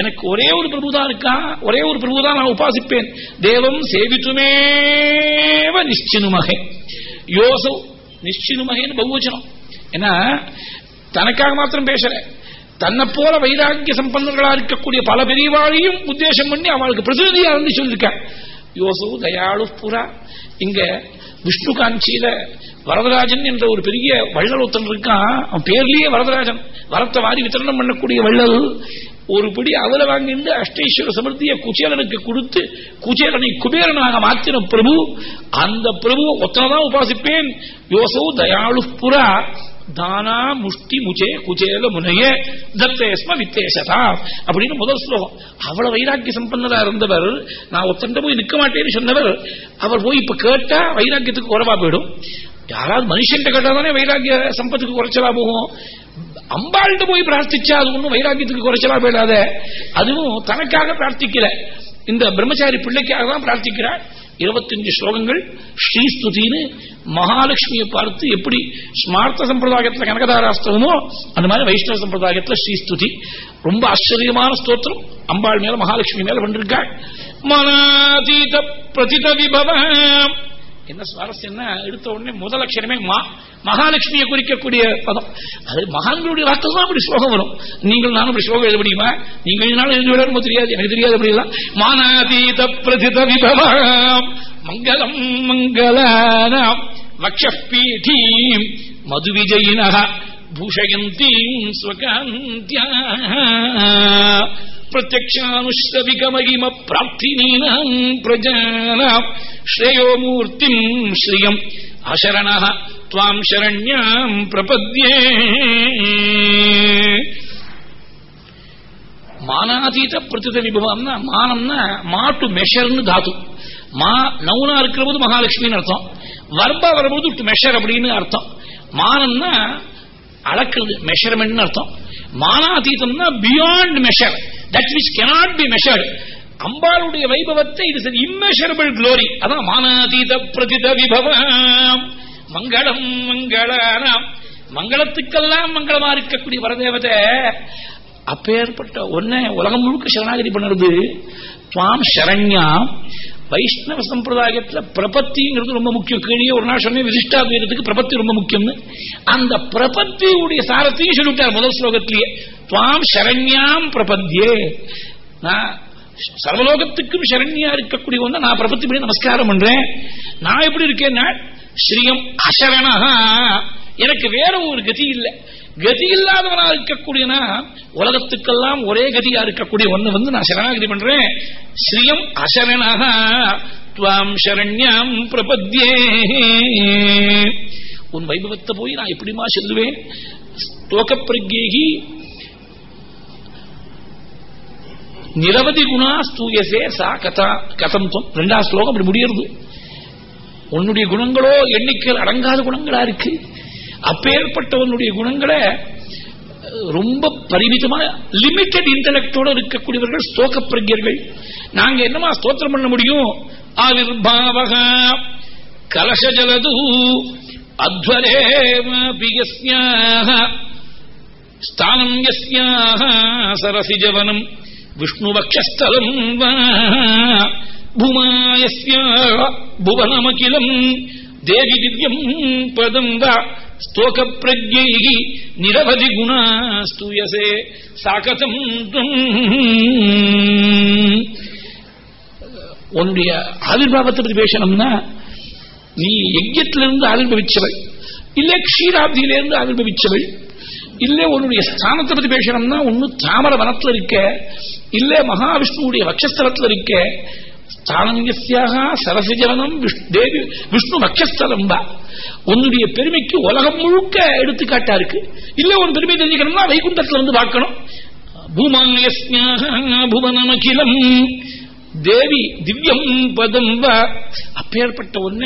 எனக்கு ஒரே ஒரு பிரபுதான் இருக்கான் ஒரே ஒரு பிரபுதான் நான் உபாசிப்பேன். தேவம் சேவித்துமேவ நிச்சினுமகே யோசோ நிச்சினுமகேன்னு பகுவச்சனம். ஏன்னா தனக்காக மாத்திரம் பேசல. தன்னை போல வைராக்கிய சம்பந்தங்களா இருக்கக்கூடிய பல பெரியவாழையும் உத்தேசம் பண்ணி அவளுக்கு பிரதிநிதியா இருந்து சொல்லியிருக்க யோசு தயாளு புறா இங்க விஷ்ணு காஞ்சியில வரதராஜன் என்ற ஒரு பெரிய வள்ளல் ஒருத்தன் இருக்கான். அவன் பேர்லயே வரதராஜன். வரத்தை வாரி வித்தரணம் பண்ணக்கூடிய வள்ளல். ஒருபடி அவரை வாங்கிட்டு அஷ்டேஸ்வர சமர்த்திய குச்சேலனுக்கு கொடுத்து குச்சேலனை குபேரனாக மாத்தின பிரபு. அந்த பிரபு ஒத்தனதான் உபாசிப்பேன். யோசோ தயாளு புறா தானா முஷ்டி முச்சே குச்சேல முனையே தத்தேஸ்ம வித்தேசதா அப்படின்னு முதல் ஸ்லோகம். அவ்வளவு வைராக்கிய சம்பந்தரா இருந்தவர் நான் ஒத்தண்ட போய் நிற்க மாட்டேன்னு சொன்னவர் அவர் போய் இப்ப கேட்டா வைராக்கியத்துக்கு குறைவா போயிடும். யாராவது மனுஷன் கேட்டா தானே வைராக்கிய சம்பத்துக்கு குறைச்சலா போகும். அம்பாள்கிட்ட போய் பிரார்த்திச்சா அது ஒன்றும் வைராக்கியத்துக்கு குறைச்சலா போயிடாத. அதுவும் தனக்காக பிரார்த்திக்கல. இந்த பிரம்மச்சாரி பிள்ளைக்காக தான் பிரார்த்திக்கிறார். இருபத்தஞ்சு ஸ்லோகங்கள் ஸ்ரீஸ்துதின்னு மகாலட்சுமியை பார்த்து எப்படி ஸ்மார்த்த சம்பிரதாயத்தில் கனகதாராஸ்தவமோ அந்த மாதிரி வைஷ்ணவ சம்பிரதாயத்தில் ஸ்ரீஸ்துதி ரொம்ப ஆச்சரியமான ஸ்தோத்திரம். அம்பாள் மேல மகாலட்சுமி மேல பண்ணிருக்காள் மனாதீத பிரதித விபவம். என்ன சுவாரஸ்யம்னா எடுத்த உடனே முதல் அக்ஷரமே மா மகாலட்சுமியை குறிக்கக்கூடிய பதம். அது மகான்களுடைய வாக்கள் தான் அப்படி ஸ்லோகம் வரும். நீங்கள் நானும் அப்படி ஸ்லோகம் எழுத முடியுமா? நீங்கள் எழுதினாலும் எழுதி விட தெரியாது. எனக்கு தெரியாது அப்படிலாம் மானாதீத பிரதித விபவம் மங்களம் மங்களானாம் வக்ஷபீடீம் மது விஜயினா பூஷயந்தீம் ஸ்வகாந்தியா பிரத்யக்ஷானுஷ்ரவிகமகிம பிரார்த்தினீனாம் பிரஜானாம் ஸ்ரேயோமூர்த்திம் ஸ்ரீயம் அசரண துவாம் சரண்யாம் பிரபத்யே மானாதீத பிரதித விபவம்னா மானம்னா மாட்டு மெஷர்னு தாத்து மா நவுனா இருக்கிற போது மகாலட்சுமின்னு அர்த்தம் வர்பா வரும்போது டு மெஷர் அப்படின்னு அர்த்தம் மானம்னா அளக்குறது மெஷர்மெண்ட் அர்த்தம் மானாதீதம்னா beyond measure that which cannot be measured அம்பாளுடைய வைபவத்தை இது இம்மெஷரபிள் குளோரி அதான் மானாதீத பிரதித விபவம். மங்களம் மங்களானாம் மங்களத்துக்கெல்லாம் மங்களமா இருக்கக்கூடிய வரதேவதை அப்பேற்பட்ட ஒன்ன உலகம் முழுக்க சரணாகதி பண்ணுறது. துவாம் சரண்யாம். வைஷ்ணவ சம்பிரதாயத்துல பிரபத்திங்கிறது ரொம்ப முக்கியம். கீழே ஒரு நாள் சொன்னேன் விசிஷ்டாத்வைதத்துக்கு பிரபத்தி ரொம்ப முக்கியம்னு. அந்த பிரபத்தியுடைய சாரத்தையும் சொல்லிவிட்டார் முதல் ஸ்லோகத்திலேயே. துவாம் சரண்யாம் பிரபத்தியே. நான் சர்வலோகத்துக்கும் சரண்யா இருக்கக்கூடிய ஒன்று நான் பிரபத்தி பண்ணி நமஸ்காரம் பண்றேன். நான் எப்படி இருக்கேன்னா ஸ்ரீயம் அசரணா எனக்கு வேற ஒரு கதி இல்லை. கதி இல்லாதவனா இருக்கக்கூடியனா? உலகத்துக்கெல்லாம் ஒரே கதியா இருக்கக்கூடிய ஒண்ணு வந்து நான் சரணாகதி பண்றேன். ஸ்ரீயம் அசரணாக துவாம் சரண்யாம் பிரபத்யே. உன் வைபவத்தை போய் நான் எப்படிமா செல்லுவேன்? தோக்க நிரவதி குணா ஸ்தூயசே சா கதா கதம் துவம் ரெண்டாம் ஸ்லோகம் அப்படி முடியறது. உன்னுடைய குணங்களோ எண்ணிக்கையில் அடங்காத குணங்களா இருக்கு? அப்பேற்பட்டவனுடைய குணங்களை ரொம்ப பரிமிதமா லிமிட்டட் இன்டலெக்டோட இருக்கக்கூடியவர்கள் ஸ்தோக பிரஜர்கள் நாங்க என்னமா ஸ்தோத்திரம் பண்ண முடியும்? ஆவிர்பாவக கலசஜலது அத்வரேபியஸ்யாக ஸ்தானம் யஸ்யாக சரசிஜவனம் விஷ்ணுவக்ஷஸ்தலம் பூமாயஸ்ய புவனமகிலம் தேவி திவ்யம் பதம் வா ஸ்தோக பிரஜை நிரவதி குணா ஸ்தூயசே சாகதம் உன்னுடைய ஆவிர்வாவத்தை பற்றி பேசணும்னா நீ யஜ்யத்திலிருந்து ஆவிர்வவிச்சவள். இல்ல க்ஷீராப்தியிலிருந்து ஆவிர்வவிச்சவள். இல்ல உன்னுடைய ஸ்தானத்தை பத்தி பேசணும்னா ஒன்னு தாமர வனத்துல இருக்க இல்ல மகாவிஷ்ணுடைய வட்சஸ்தலத்துல இருக்க ஸ்தானங்கியாக சரசஜவனம் தேவி விஷ்ணு பக்ஷஸ்தலம்பா உன்னுடைய பெருமைக்கு உலகம் முழுக்க எடுத்துக்காட்டா இருக்கு. இல்ல உன் பெருமை தெரிஞ்சுக்கணும்னா வைகுண்டத்துல இருந்து பார்க்கணும். புவனமகிலம். தேவி திவ்யம் பதம் அப்பேற்பட்ட ஒன்ன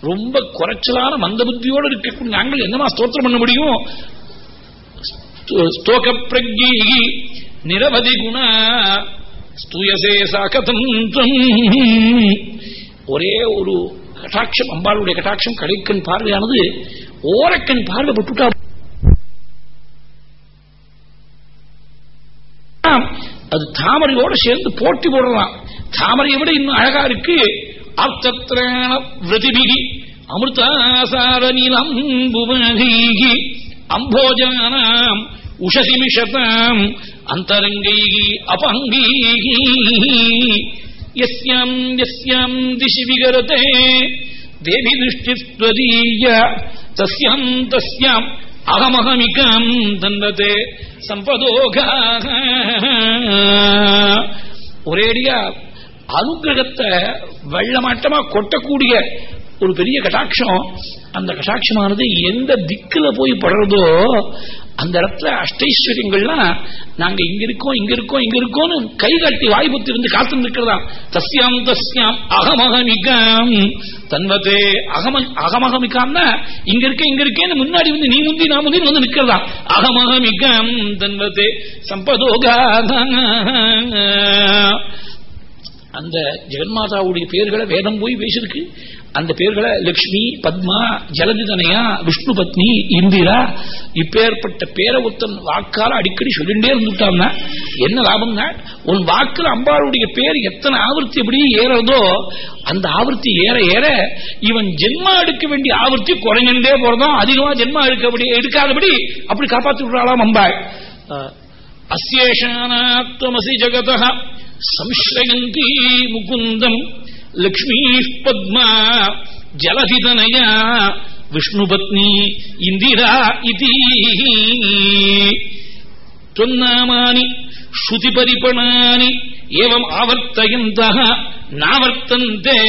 ரொம்ப குறைச்சலான மந்த புத்தியோடு இருக்கக்கூடிய நாங்கள் என்னமா ஸ்தோத்திரம் பண்ண முடியும்? ஸ்தோக பிரஜி நிரவதி குணா. ஸ்தூயசே சாகதந்திரம் ஒரே ஒரு கட்டாட்சம் அம்பாளுடைய கட்டாட்சம் கடைக்கண் பார்வையானது ஓரக்கண் பார்வை விட்டுட்டா அது தாமரையோட சேர்ந்து போட்டி போடலாம். தாமரையை விட இன்னும் அழகா இருக்கு. அர்த்தத்திரான விரதிபிகி அமிர்தாசார நிலம் அம்போஜானாம் உஷசிமிஷதாம் அந்தரங்கை அந்தரங்கைகி அபங்கீகி யஸ்யாம் திசி விகரதே தேவி திருஷ்டிஸ்வதீய தஸ்யாம் தஸ்யாம் அகமகமிகாம் தந்ததே சம்பதோகா ஒரேடியா அனுகிரகத்தை வெள்ளமாட்டமா கொட்டக்கூடிய ஒரு பெரிய கட்டாட்சம். அந்த கட்டாட்சமானது எந்த திக்குல போய் படுறதோ அந்த இடத்துல அஷ்டைஸ்வரியங்கள்லாம் நாங்க இங்க இருக்கோம் இங்க இருக்கோம் இங்க இருக்கோம்னு கை காட்டி வாய்ப்புத்து இருந்து காத்து நிற்கிறதா தஸ்யாம் தஸ்யாம் அகமகமிகாம். தன்வதே அகம அகமகமிகாம்னா இங்க இருக்க இங்க இருக்கேன்னு முன்னாடி வந்து நீ முந்தி நான் முந்தி வந்து நிற்கிறதா அகமகமிகாம் தன்வதே சம்பதோகா அந்த ஜெகன்மாதாவுடைய பேர்களை வேதம் போய் பேசிருக்கு அந்த பேர்களை லட்சுமி பத்மா ஜலதிதனையா விஷ்ணு பத்னி இந்திரா இப்பேற்பட்ட பேரவுத்தன் வாக்கால அடிக்கடி சொல்லிட்டே இருந்துட்டான்னா என்ன லாபம்னா உன் வாக்குல அம்பாளுடைய பேர் எத்தனை ஆவர்த்தி எப்படி ஏறதோ அந்த ஆவர்த்தி ஏற ஏற இவன் ஜென்மா எடுக்க வேண்டிய ஆவர்த்தி குறைஞ்சுட்டே போறதும் அதிகமா ஜென்மா எடுக்கபடி எடுக்காதபடி அப்படி காப்பாத்தி விடுறாளாம் அம்பாள். அசேஷானாத்வமசி முகுந்தம் லக்ஷ்மீ பத்மா ஜலஹிதனயா விஷ்ணுபத்னி இந்திரா இதி. தொன்னாமானி ஸ்ருதி பரிபணானி ஏவம் ஆவர்த்தயந்த நாவர்த்தந்தே.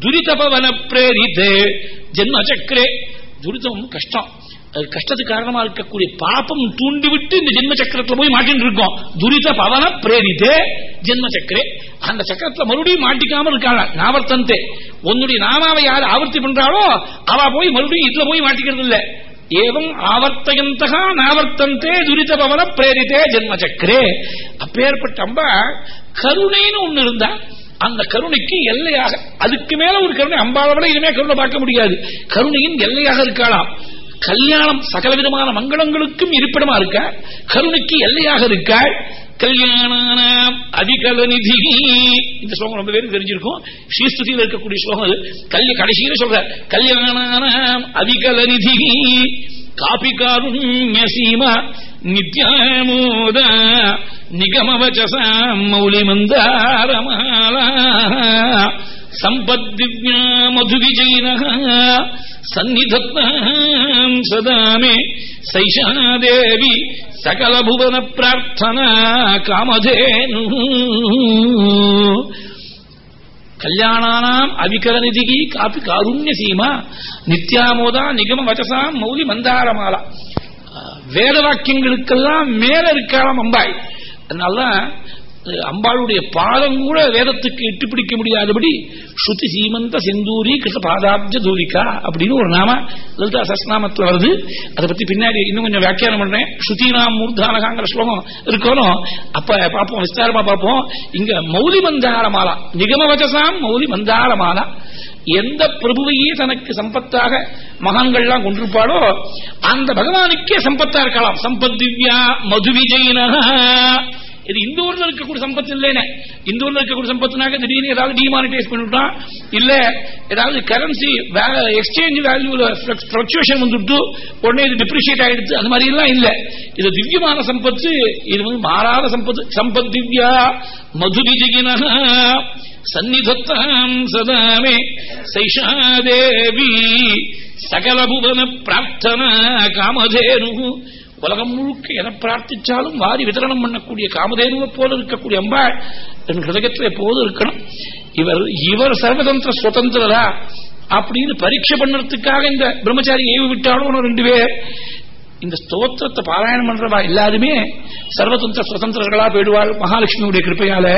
துரிதபவன பிரேரிதே ஜென்மச்சக்கரே துரிதம் கஷ்டம். அது கஷ்டத்துக்கு காரணமா இருக்கக்கூடிய பாப்பம் தூண்டிவிட்டு இந்த ஜென்ம சக்கரத்துல போய் மாட்டின்னு இருக்கோம். துரித பவன பிரேரித்தே ஜென்ம சக்கரே. அந்த சக்கரத்துல மறுபடியும் மாட்டிக்காம இருக்காங்க நாவர்த்தந்தே. உன்னுடைய நாமாவை யாரு ஆவர்த்தி பண்றாளோ அவ போய் மறுபடியும் இதுல போய் மாட்டிக்கிறது இல்ல. ஏவம் ஆவர்த்தகந்தகா நாவர்த்தந்தே துரித பவன பிரேரித்தே ஜென்ம சக்கரே. அப்பேற்பட்ட அம்பா கருணைன்னு ஒண்ணு இருந்தா அந்த கருணைக்கு எல்லையாக அதுக்கு மேல ஒரு கருணை அம்பாவை விட இனிமே கருணை பார்க்க முடியாது. கருணையின் எல்லையாக இருக்கலாம் கல்யாணம் சகல விதமான மங்களங்களுக்கும் இருப்பிடமா இருக்க? கருணைக்கு எல்லையாக இருக்காள் கல்யாணம் அதிகலநிதி. இந்த ஸ்லோகம் ரொம்ப பேருக்கு தெரிஞ்சிருக்கும். ஸ்ரீஸ்துதியில் இருக்கக்கூடிய ஸ்லோகம் அது. கல்ய கடைசியில சொல்ற கல்யாணம் அதிகலநிதி. காபி காருண்ய நித்யாமோத நிகமவச்சசாம் மௌலி மந்தாரமாலா சம்பத்திவ்யா மது விஜயினா சந்நிதத்னாம் சதாமே சைஷாதேவி சகல புவன பிரார்த்தனா காமதேனு கல்யாணானாம் அவிகலநிதிகி காப்பி காருண்ய சீமா நித்யாமோதா நிகம வச்சசாம் மௌலி மந்தாரமாலா வேத வாக்கியங்களுக்கெல்லாம் மேல இருக்கலாம் அம்பாய் அதனாலதான் அம்பாளுடைய பாதம் கூட வேதத்துக்கு இட்டு பிடிக்க முடியாதபடி ஸ்ருதி சீமந்த செந்தூரி கிருஷ்ண பாதாப்ஜ தூரிகா அப்படின்னு ஒரு நாம லலிதா சஸ்நாமத்தில் வருது. அதை பத்தி பின்னாடி இன்னும் கொஞ்சம் வியாக்கியானம் பண்றேன். ஸ்ருதினாம் மூர்தானகாங்கிற ஸ்லோகம் இருக்கணும். அப்ப பார்ப்போம் விஸ்தாரமா பார்ப்போம். இங்க மௌலி மந்தாரமாலா நிகமவச்சசாம் மௌலி மந்தாரமாலா. எந்த பிரபுவையே தனக்கு சம்பத்தாக மகான்கள்லாம் கொண்டிருப்பாளோ அந்த பகவானுக்கே சம்பத்தா இருக்கலாம். சம்பத் திவ்யா மது விஜயினா இது இந்த ஊர்ல இருக்கக்கூடிய சம்பத்து இல்லைன்னு இந்த ஊர்ல இருக்கக்கூடிய சம்பத்துனாக்க திடீர்னு ஏதாவது டிமானிட்டைஸ் பண்ணிவிட்டான் இல்ல ஏதாவது கரன்சி எக்ஸ்சேஞ்ச் வேல்யூல ஃபிளக்சுவேஷன் வந்துட்டு உடனே இது டிப்ரிஷியேட் ஆயிடுச்சு அந்த மாதிரி எல்லாம் இல்ல. இது திவ்யமான சம்பத்து இது வந்து மாறாத சம்பத்து. சம்பத் திவ்யா மதுரிஜிகின சந்நிதத்தாம் சதாமே சைஷாதேவி சகல புவன பிரார்த்தனா காமதேனு உலகம் முழுக்க என பிரார்த்திச்சாலும் வாரி விதரணம் பண்ணக்கூடிய காமதேனுவை போல இருக்கக்கூடிய அம்பாள் என் ஹிருதயத்தில் எப்போதும் இருக்கணும்? இவர் இவர் சர்வதந்திர சுதந்திரரா? அப்படின்னு பரீட்சை பண்ணுறதுக்காக இந்த பிரம்மச்சாரி ஏவி விட்டாலும் ரெண்டு பேர். இந்த ஸ்தோத்திரத்தை பாராயணம் பண்றவா எல்லாருமே சர்வதந்திர சுதந்திரர்களா போயிடுவாள் மகாலட்சுமியுடைய கிருப்பையால.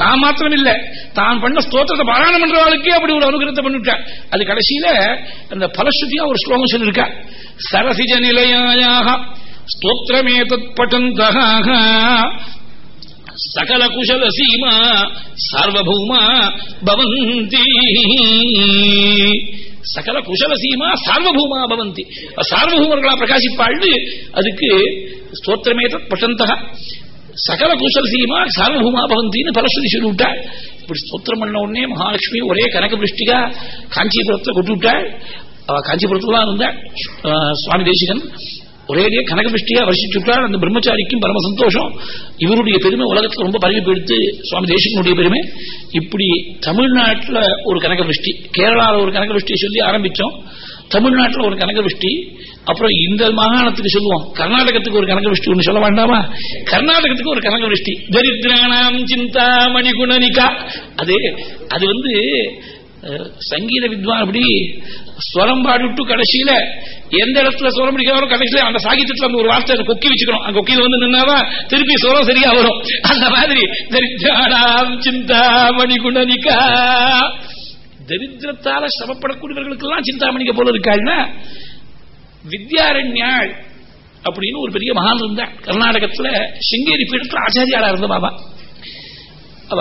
தான் மாத்திரம் இல்ல தான் பண்ண ஸ்தோத்திரத்தை பாராயணம் பண்றவாளுக்கே அப்படி ஒரு அனுகிரத்தை பண்ணிவிட்டா. அது கடைசியில அந்த பலஸ்ருதியா ஒரு ஸ்லோகம் சொல்லிருக்கா சரசிஜ நிலையாக ஸ்தோத்திரமே தத் பட்டந்தக சகல குஷல சீமா சார்வபௌமா பவந்தி. சகல குஷல சீமா சார்வபூமா பவந்தி. சார்வபூமர்களா பிரகாசிப்பாள்னு அதுக்கு ஸ்தோத்திரமே பட்டந்தக. சகல குஷல சீமா சார்வபூமா பவந்தின்னு பரஸ்வதி சொல்லிவிட்டாள் இப்படி ஸ்தோத்திரம் பண்ண உடனே மகாலட்சுமி ஒரே கனக பிருஷ்டிகா காஞ்சிபுரத்தில் கொண்டு விட்டாள் காஞ்சிபுரத்துல தான் இருந்தாள் சுவாமி தேசிகன். ஒரேடியே கனகபிஷ்டியா வருஷிச்சுட்டார் அந்த பிரம்மச்சாரிக்கும் பரம சந்தோஷம். இவருடைய பெருமை உலகத்தில் ரொம்ப பரவி போயிடுத்து சுவாமி தேசிகனுடைய பெருமை. இப்படி தமிழ்நாட்டில் ஒரு கனகபிருஷ்டி கேரளாவில் ஒரு கனக சொல்லி ஆரம்பித்தோம் தமிழ்நாட்டில் ஒரு கனகபிருஷ்டி அப்புறம் இந்த மாகாணத்துக்கு சொல்லுவோம். கர்நாடகத்துக்கு ஒரு கனக ஒன்று சொல்ல வேண்டாமா? கர்நாடகத்துக்கு ஒரு கனக பிருஷ்டி சிந்தாமணி சிந்தா மணிகுணனிகா. அது அது வந்து சங்கீத வித்வான் அப்படி ஸ்வரம் பாடிட்டு கடைசியில எந்த இடத்துல சொல்ல பிடிக்கிறாரோ கடைசியில அந்த சாகித்யத்துல அந்த ஒரு வார்த்தை கொக்கி வச்சுக்கணும். அந்த கொக்கியில வந்து நின்னாதான் திருப்பி சொல்ல சரியா வரும். அந்த மாதிரி தரித்திரானாம் சிந்தாமணி குணனிகா. தரித்திரத்தால சிரமப்படக்கூடியவர்களுக்கு எல்லாம் சிந்தாமணிக்க போல இருக்காள்னா வித்யாரண்யாள் அப்படின்னு ஒரு பெரிய மகான் இருந்தா கர்நாடகத்துல சிங்கேரி பீடத்துல ஆச்சாரியாளா இருந்த பாபா. அவ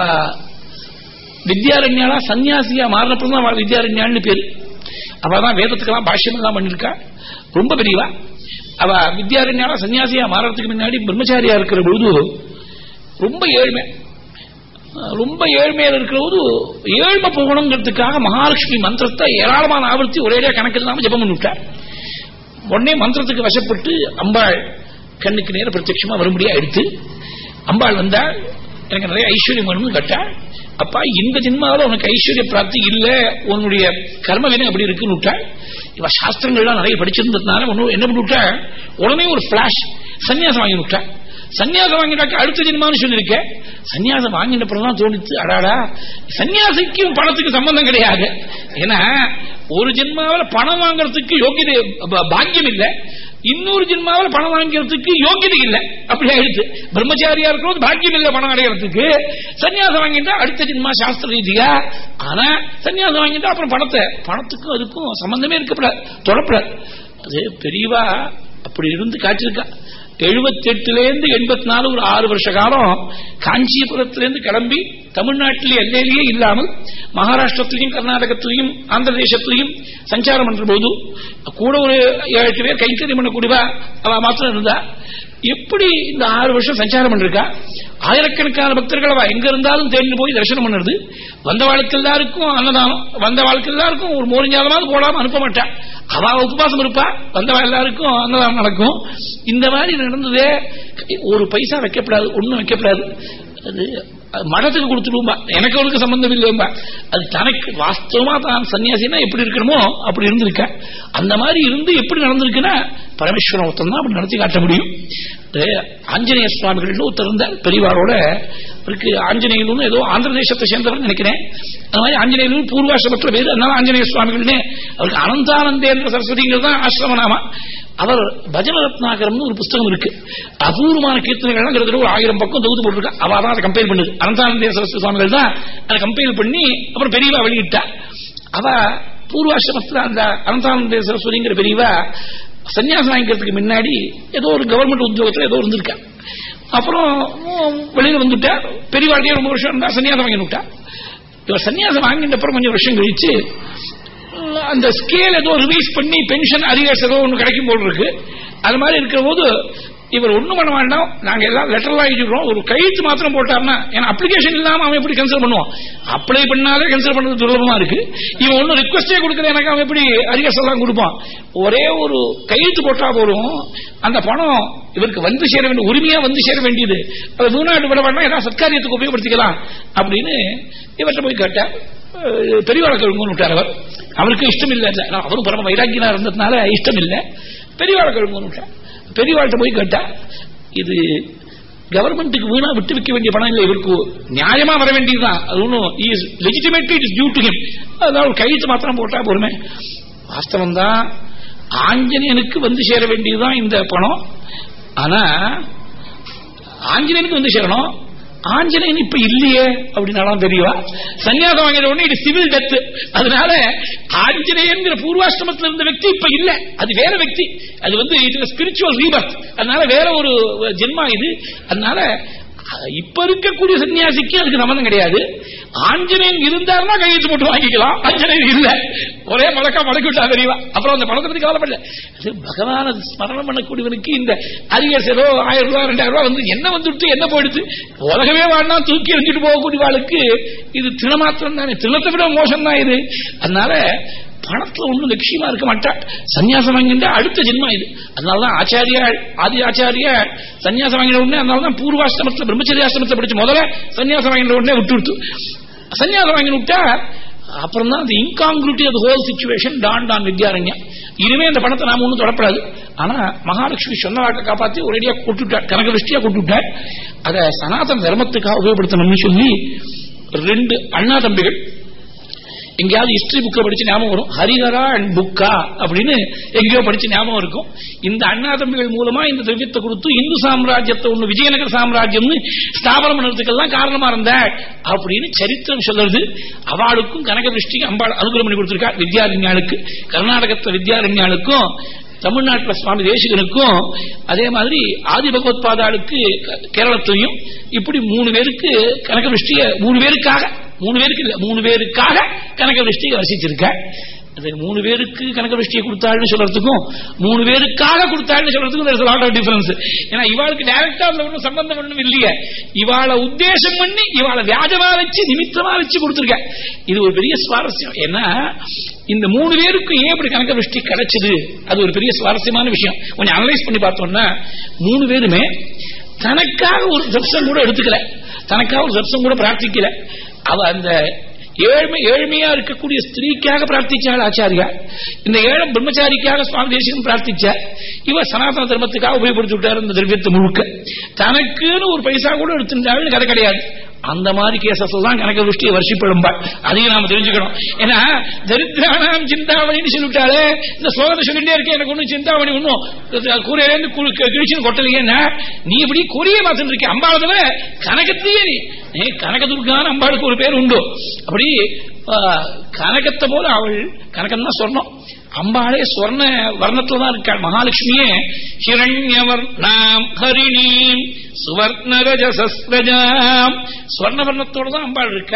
வித்யாரண்யாளா சன்னியாசியா மாறினப்பதான் தான் வித்யாரண்யாள்னு பேரு. அவதான் வேதத்துக்கெல்லாம் பாஷ்யம் எல்லாம் பண்ணிருக்கா ரொம்ப பெரியவா? அவ வித்யாரண்யாலா சன்னியாசியா மாறதுக்கு முன்னாடி பிரம்மச்சாரியா இருக்கிற பொழுது ரொம்ப ஏழ்மை. ரொம்ப ஏழ்மையில இருக்கிற போது ஏழ்மை போகணுங்கிறதுக்காக மகாலட்சுமி மந்திரத்தை ஏராளமான ஆவர்த்தி ஒரேடியா கணக்கு இல்லாம ஜபம் பண்ணிவிட்டார். உடனே மந்திரத்துக்கு வசப்பட்டு அம்பாள் கண்ணுக்கு நேர பிரத்யட்சமா வரும்படியா எடுத்து அம்பாள் வந்தால் எனக்கு நிறைய ஐஸ்வர்யம் வேணும்னு கேட்டாள் அப்பா இந்த ஜென்மாவில் உனக்கு ஐஸ்வர்ய பிராப்தி இல்ல. உன்னுடைய கர்ம வினை அப்படி இருக்குன்னு விட்டாள் இவ சாஸ்திரங்கள்லாம் நிறைய படிச்சிருந்ததுனால என்ன பண்ணிவிட்டா உடனே ஒரு பிளாஷ் சன்னியாசம் வாங்கி விட்டா சன்னியாசம் வாங்கிட்டாக்க அடுத்த ஜென்மான்னு சொல்லியிருக்கேன் சன்னியாசம் வாங்கின தான் தோணித்து அடாடா. சன்னியாசிக்கும் பணத்துக்கு சம்பந்தம் கிடையாது. ஏன்னா ஒரு ஜென்மாவில் பணம் வாங்குறதுக்கு யோகியதை பாக்கியம் இல்லை. இன்னொரு ஜென்மாவில் பணம் வாங்கிறதுக்கு யோகியதை இல்லை. அப்படி ஆயிடுச்சு. பிரம்மச்சாரியா இருக்கிறது பாக்கியம் இல்லை பணம் அடைகிறதுக்கு சன்னியாசம் வாங்கிட்டா அடுத்த ஜென்மா சாஸ்திர ரீதியா. ஆனா சன்னியாசம் வாங்கிட்டா அப்புறம் பணத்தை. பணத்துக்கும் அதுக்கும் சம்பந்தமே இருக்கப்படாது தொடப்படாது. அது பெரியவா அப்படி இருந்து காட்டிருக்கா எழுபத்தி எட்டுல எண்பத்தி நாலு ஒரு ஆறு வருஷ காலம் காஞ்சிபுரத்திலேருந்து கிளம்பி தமிழ்நாட்டில் எல்லையிலேயே இல்லாமல் மகாராஷ்டிரத்திலையும் கர்நாடகத்திலையும் ஆந்திர தேசத்திலையும் சஞ்சாரம் பண்ற போது கூட ஒரு ஏழு எட்டு பேர் கைத்தறி பண்ணக்கூடியவா அவ மாத்திரம் இருந்தா. எப்படி இந்த ஆறு வருஷம் சஞ்சாரம் பண்ணிருக்கா? ஆயிரக்கணக்கான பக்தர்கள் அவ எங்க இருந்தாலும் தேடி போய் தரிசனம் பண்ணுறது. வந்த வாழ்க்கை எல்லாருக்கும் அன்னதானம் வந்த வாழ்க்கை எல்லாருக்கும் ஒரு மோரிஞ்சாலமாவது போடாம அனுப்ப மாட்டா. அவ உபவாசம் இருப்பா வந்த எல்லாருக்கும் அன்னதானம் நடக்கும். இந்த மாதிரி நடந்ததே ஒரு பைசா வைக்கப்படாது ஒன்றும் வைக்கப்படாது. அது மடத்துக்கு கொடுத்துடுவோம்பா. எனக்கு அவளுக்கு சம்பந்தம் இல்லையோம்பா. அது தனக்கு வாஸ்தவமா தான் சன்னியாசினா எப்படி இருக்கணுமோ அப்படி இருந்திருக்க. அந்த மாதிரி இருந்து எப்படி நடந்திருக்குன்னா பரமேஸ்வரன் ஒருத்தர் தான் அப்படி நடத்தி காட்ட முடியும். ஆஞ்சநேய சுவாமிகள் ஒருத்தர் இருந்தார் பெரியவாரோட இருக்கு ஆஞ்சநேயன் ஏதோ ஆந்திர தேசத்தை சேர்ந்தவர் நினைக்கிறேன். அந்த மாதிரி ஆஞ்சநேயன் பூர்வாசிரமத்தில் பேர் அதனால ஆஞ்சநேய சுவாமிகள்னே. அவருக்கு அனந்தானந்தேந்திர சரஸ்வதிங்கிறது தான் ஆசிரமநாமா. அவர் பஜன ரத்னாகரம்னு ஒரு புஸ்தகம் இருக்கு. அபூர்வமான கீர்த்தனைகள்லாம் கிட்டத்தட்ட ஒரு ஆயிரம் பக்கம் தொகுத்து போட்டிருக்கா. அவ தான் அதை கம்பேர் பண்ணுது. அனந்தானந்தேந்திர சரஸ்வதி சுவாமிகள் தான் அதை கம்பேர் பண்ணி அப்புறம் பெரியவா வெளியிட்டா. அவ பூர்வாசிரமத்தில் அந்த அனந்தானந்த சரஸ்வதிங்கிற பெரியவா சன்னியாசம் வாங்கிக்கிறதுக்கு முன்னாடி ஏதோ ஒரு கவர்மெண்ட் உத்தியோகத்தில் ஏதோ இருந்திருக்கா. அப்புறம் வெளியில் வந்துட்டா பெரியவாழ்க்கையே ரொம்ப வருஷம் இருந்தா சன்னியாசம் வாங்கி விட்டா இவர் சன்னியாசம் வாங்கிட்ட அப்புறம் கொஞ்சம் வருஷம் கழிச்சு அந்த ஸ்கேல் ஏதோ ரிவைஸ் பண்ணி பென்ஷன் அரியர்ஸ் ஏதோ ஒன்று கிடைக்கும் போல் இருக்கு. அது மாதிரி இருக்கிற போது இவர் ஒண்ணும் பண்ண வேண்டாம். நாங்க எல்லாம் லெட்டர்லாம் எழுதிக்கிறோம். ஒரு கையெழுத்து மாத்திரம் போட்டார்னா ஏன்னா அப்ளிகேஷன் இல்லாம அவன் எப்படி கேன்சல் பண்ணுவான்? அப்ளை பண்ணாலே கேன்சல் பண்றது துர்லபமா இருக்கு. இவன் ஒன்னும் ரிக்வஸ்டே கொடுக்கல எனக்கு அவன் எப்படி அரியர்ஸ் எல்லாம் கொடுப்பான்? ஒரே ஒரு கையெழுத்து போட்டா போதும். அந்த பணம் இவருக்கு வந்து சேர வேண்டிய உரிமையா வந்து சேர வேண்டியது. அதை வீணாட்டு விட வேண்டாம். ஏதாவது சத்காரியத்துக்கு உபயோகப்படுத்திக்கலாம் அப்படின்னு இவர்கிட்ட போய் கேட்டார் பெரியவாளை கழுங்குன்னு விட்டார் அவர். அவருக்கு இஷ்டம் இல்லை அவரும் பரம வைராக்கியனா இருந்ததுனால இஷ்டம் இல்லை பெரியவாளை கழுங்குன்னு விட்டார். பெரியவாழ்கிட்ட போய் கேட்டா இது கவர்மெண்ட்டுக்கு வீணா விட்டு வைக்க வேண்டிய பணம் இல்லை இவருக்கு. நியாயமா வர வேண்டியதுதான். அது ஒன்றும் is legitimately it is due to him அதனால கையெழுத்து மாத்திரம் போட்டா பொறுமை வாஸ்தவம் தான் ஆஞ்சநேயனுக்கு வந்து சேர வேண்டியதுதான் இந்த பணம். ஆனா ஆஞ்சநேயனுக்கு வந்து சேரணும். ஆஞ்சநேயன் இப்ப இல்லையே அப்படின்னாலும் தெரியவா? சன்னியாசம் வாங்கின உடனே இது சிவில் டெத் அதனால ஆஞ்சநேயன்கிற பூர்வாசிரமத்தில் இருந்த வக்தி இப்ப இல்ல. அது வேற வக்தி அது வந்து இட் ஸ்பிரிச்சுவல் ரீபர்த் அதனால வேற ஒரு ஜென்மா இது. அதனால இப்ப இருக்கக்கூடிய சன்னியாசிக்கு அதுக்கு சம்மந்தம் கிடையாது. ஆஞ்சநேயன் இருந்தாருன்னா கையெழுத்து போட்டு வாங்கிக்கலாம். ஆஞ்சநேயன் இல்ல. ஒரே மழக்கா மடக்கி விட்டா தெரியவா அப்புறம் அந்த பணத்தை பத்தி கவலைப்படல. அது பகவான ஸ்மரணம் பண்ணக்கூடியவனுக்கு இந்த அரியசரோ ஆயிரம் ரூபாய் ரெண்டாயிரம் ரூபாய் வந்து என்ன வந்துட்டு என்ன போயிடுது? உலகமே வாழ்னா தூக்கி எறிஞ்சிட்டு போகக்கூடியவாளுக்கு இது தினமாத்திரம் தானே தினத்தை விட மோசம் தான் இது. அதனால பணத்துல ஒண்ணும் லட்சியமா இருக்க மாட்டாள் சன்னியாசம் வாங்கிட்ட அடுத்த ஜென்மா இது அதனாலதான் ஆச்சாரியா ஆதி ஆச்சாரியா சன்னியாசம் வாங்கின உடனே அதனாலதான் பூர்வாசிரமத்துல பிரம்மச்சரியாசிரமத்தை படிச்சு முதல்ல சன்னியாசம் வாங்கின உடனே விட்டு விட்டு. சன்னியாசம் வாங்கினு விட்டா அப்புறம் தான் அந்த இன்காங்கிரிட்டி அது ஹோல் சிச்சுவேஷன் டான் டான் வித்யாரண்யா இனிமே அந்த பணத்தை நாம ஒன்றும் தொடப்படாது. ஆனா மகாலட்சுமி சொன்ன வாட்டை காப்பாத்தி ஒரேடியா கொட்டுட்டார் கனக திருஷ்டியா கொட்டுட்டார் அதை சனாதன தர்மத்துக்காக உபயோகப்படுத்தணும்னு சொல்லி ரெண்டு அண்ணா தம்பிகள் எங்கேயாவது ஹிஸ்டரி புக்கை படிச்சு ஞாபகம் வரும். ஹரிஹரா அண்ட் புக்கா அப்படின்னு எங்கேயோ படிச்சு ஞாபகம் இருக்கும். இந்த அண்ணா தம்பிகள் மூலமா இந்த திரவியத்தை கொடுத்து இந்து சாம்ராஜ்யத்தை ஒண்ணு விஜயநகர சாம்ராஜ்யம்னு ஸ்தாபனம் பண்ணுறதுக்கெல்லாம் காரணமா இருந்த அப்படின்னு சரித்திரம் சொல்றது அவளுக்கும் கனக திருஷ்டிக்கு அம்பாள் அனுகூலம் பண்ணி கொடுத்திருக்கா. வித்யாரண்யாளுக்கு கர்நாடகத்தை வித்யாரண்யாளுக்கும் தமிழ்நாட்டில் சுவாமி தேசிகனுக்கும் அதே மாதிரி ஆதி பகவத்பாதாளுக்கு கேரளத்திலையும் இப்படி மூணு பேருக்கு கனக திருஷ்டிய மூணு பேருக்காக மூணு பேருக்கு இல்லை மூணு பேருக்காக கனக திருஷ்டியை வசிச்சிருக்க அது மூணு பேருக்கு கனக திருஷ்டியை கொடுத்தாள்னு சொல்றதுக்கும் மூணு பேருக்காக கொடுத்தாள்னு சொல்றதுக்கும் லாட் ஆஃப் டிஃபரன்ஸ் ஏன்னா இவாளுக்கு டைரக்டா அதுல ஒன்றும் சம்பந்தம் ஒன்றும் இல்லையே. இவாளை உத்தேசம் பண்ணி இவாளை வியாஜமா வச்சு நிமித்தமா வச்சு கொடுத்துருக்க. இது ஒரு பெரிய சுவாரஸ்யம். ஏன்னா இந்த மூணு பேருக்கும் ஏன் இப்படி கணக்க கிடைச்சது? அது ஒரு பெரிய சுவாரஸ்யமான விஷயம். கொஞ்சம் அனலைஸ் பண்ணி பார்த்தோம்னா மூணு பேருமே தனக்காக ஒரு தர்சனம் கூட எடுத்துக்கல. தனக்காக ஒரு தர்சனம் கூட பிரார்த்திக்கல. அவ அந்த ஏழ்மை ஏழ்மையா இருக்கக்கூடிய ஸ்திரீக்காக பிரார்த்திச்சாள் ஆச்சாரியா? இந்த ஏழை பிரம்மச்சாரிக்காக சுவாமி தேசிகன் பிரார்த்திச்சார் இவ சனாதன தர்மத்துக்காக உபயோகப்படுத்தி விட்டார் இந்த திரவியத்தை முழுக்க. தனக்குன்னு ஒரு பைசா கூட எடுத்திருந்தாள் கதை கிடையாது. அந்த மாதிரி கேசஸ் தான் கணக்கு திருஷ்டியை வருஷப்படும்பாள் அதையும் நாம தெரிஞ்சுக்கணும். ஏன்னா தரித்திரானாம் சிந்தாமணின்னு சொல்லிவிட்டாலே இந்த ஸ்லோகத்தை சொல்லிட்டே இருக்கேன் எனக்கு ஒன்றும் சிந்தாமணி ஒன்றும் கூரையிலேருந்து கிழிச்சுன்னு கொட்டலையேன்னா நீ இப்படி குறிய பார்த்துட்டு இருக்க அம்பாளதுல கனகத்தையே நீ. கனகதுர்கான அம்பாளுக்கு ஒரு பேர் உண்டு. அப்படி கனகத்தை போல அவள் கனகம் தான் சொன்னோம் அம்பாளே சொர்ண வர்ணத்துல தான் இருக்காள். மகாலட்சுமியே ஹிரண்யவர் நாம் ஹரிணீம் சுவர்ணரஜசஸ்ரஜாம் சொர்ணவர்ணத்தோட தான் அம்பாள் இருக்க.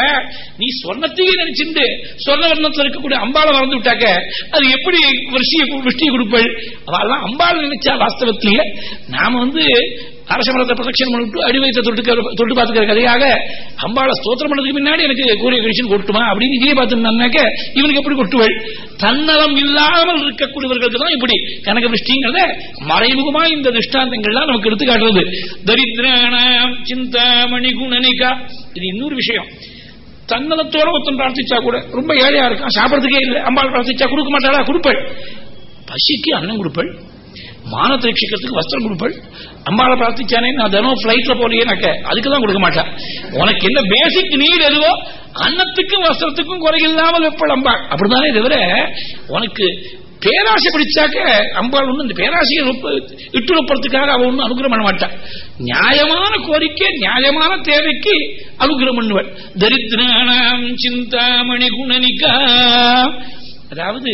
நீ சொர்ணத்தையே நினைச்சிருந்து சொர்ணவர்ணத்தில் இருக்கக்கூடிய அம்பாளை வளர்ந்து விட்டாக்க அது எப்படி வருஷிய விஷ்டியை கொடுப்பாள்? அவெல்லாம் அம்பாள் நினைச்சா வாஸ்தவத்திலேயே நாம வந்து அரசமரத்தை பிரதட்சணம் பண்ணிட்டு வைத்த தொட்டு தொட்டு பார்த்துக்கிற கதையாக அம்பாளை ஸ்தோத்திரம் பண்ணதுக்கு முன்னாடி எனக்கு கூறிய கழிச்சு கொட்டுமா அப்படின்னு இதே பார்த்துனாக்க இவனுக்கு எப்படி கொட்டுவள்? தன்னலம் இல்லாமல் இருக்கக்கூடியவர்களுக்கு தான் இப்படி கனக திருஷ்டிங்கிறத மறைமுகமா இந்த திருஷ்டாந்தங்கள்லாம் நமக்கு எடுத்து காட்டுறது. தரித்திராணாம் சிந்தாமணி குணனிகா. இது இன்னொரு விஷயம். தன்னலத்தோட ஒருத்தன் பிரார்த்திச்சா கூட ரொம்ப ஏழையா இருக்கான் சாப்பிடறதுக்கே இல்லை. அம்பாள் பிரார்த்திச்சா கொடுக்க மாட்டாளா? கொடுப்பள். பசிக்கு அன்னம் கொடுப்பள். மானத்தை ரட்சிக்கிறதுக்கு வஸ்திரம் கொடுப்பள். அம்பாளை பிரார்த்திச்சானே நான் தினம் பிளைட்ல அதுக்கு அதுக்குதான் கொடுக்க மாட்டேன். உனக்கு என்ன பேசிக் நீட் எதுவோ அன்னத்துக்கும் வஸ்திரத்துக்கும் குறையில்லாமல் வைப்பள் அம்பாள். அப்படிதானே தவிர உனக்கு பேராசை பிடிச்சாக்க அம்பாள் ஒண்ணு இந்த பேராசையை இட்டுறப்படுறதுக்காக அவ ஒன்றும் அனுகிரம் பண்ண மாட்டான் நியாயமான கோரிக்கை நியாயமான தேவைக்கு அனுகிரம் பண்ணுவள். தரித்திரானாம் சிந்தாமணி குணனிக்கா அதாவது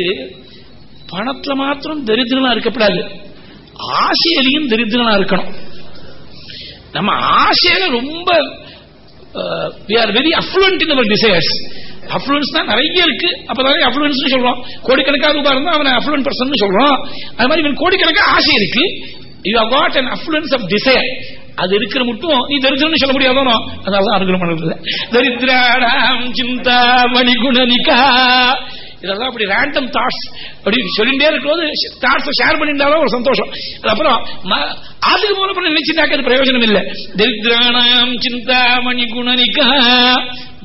பணத்துல மாத்திரம் தரித்திரனா இருக்கப்படாது. ஆசையிலையும் தரித்திரனா இருக்கணும். நம்ம ஆசையில ரொம்ப we are very affluent in our desires affluence தான் நிறைய இருக்கு. அப்பதான் அஃப்ளூயன்ஸ் சொல்றோம். கோடிக்கணக்காக ரூபாய் இருந்தா அவனை அஃப்ளூயன் பர்சன் சொல்றோம். அது மாதிரி இவன் கோடிக்கணக்காக ஆசை இருக்கு. You have got an affluence of desire அது இருக்கிற மட்டும் நீ தரித்திரம் சொல்ல முடியாதோ அதனால அனுகிரம் பண்ணது தரித்திராடாம் சிந்தா மணிகுணனிகா இதெல்லாம் அப்படி ரேண்டம் தாட்ஸ் அப்படி சொல்லிட்டே இருக்கும்போது தாட்ஸ் ஷேர் பண்ணியிருந்தாலும் ஒரு சந்தோஷம். அப்புறம் அதுக்கு மூலம் நினைச்சுட்டாக்க அது பிரயோஜனம் இல்லை. தரித்திராணாம் சிந்தாமணி குணனிகா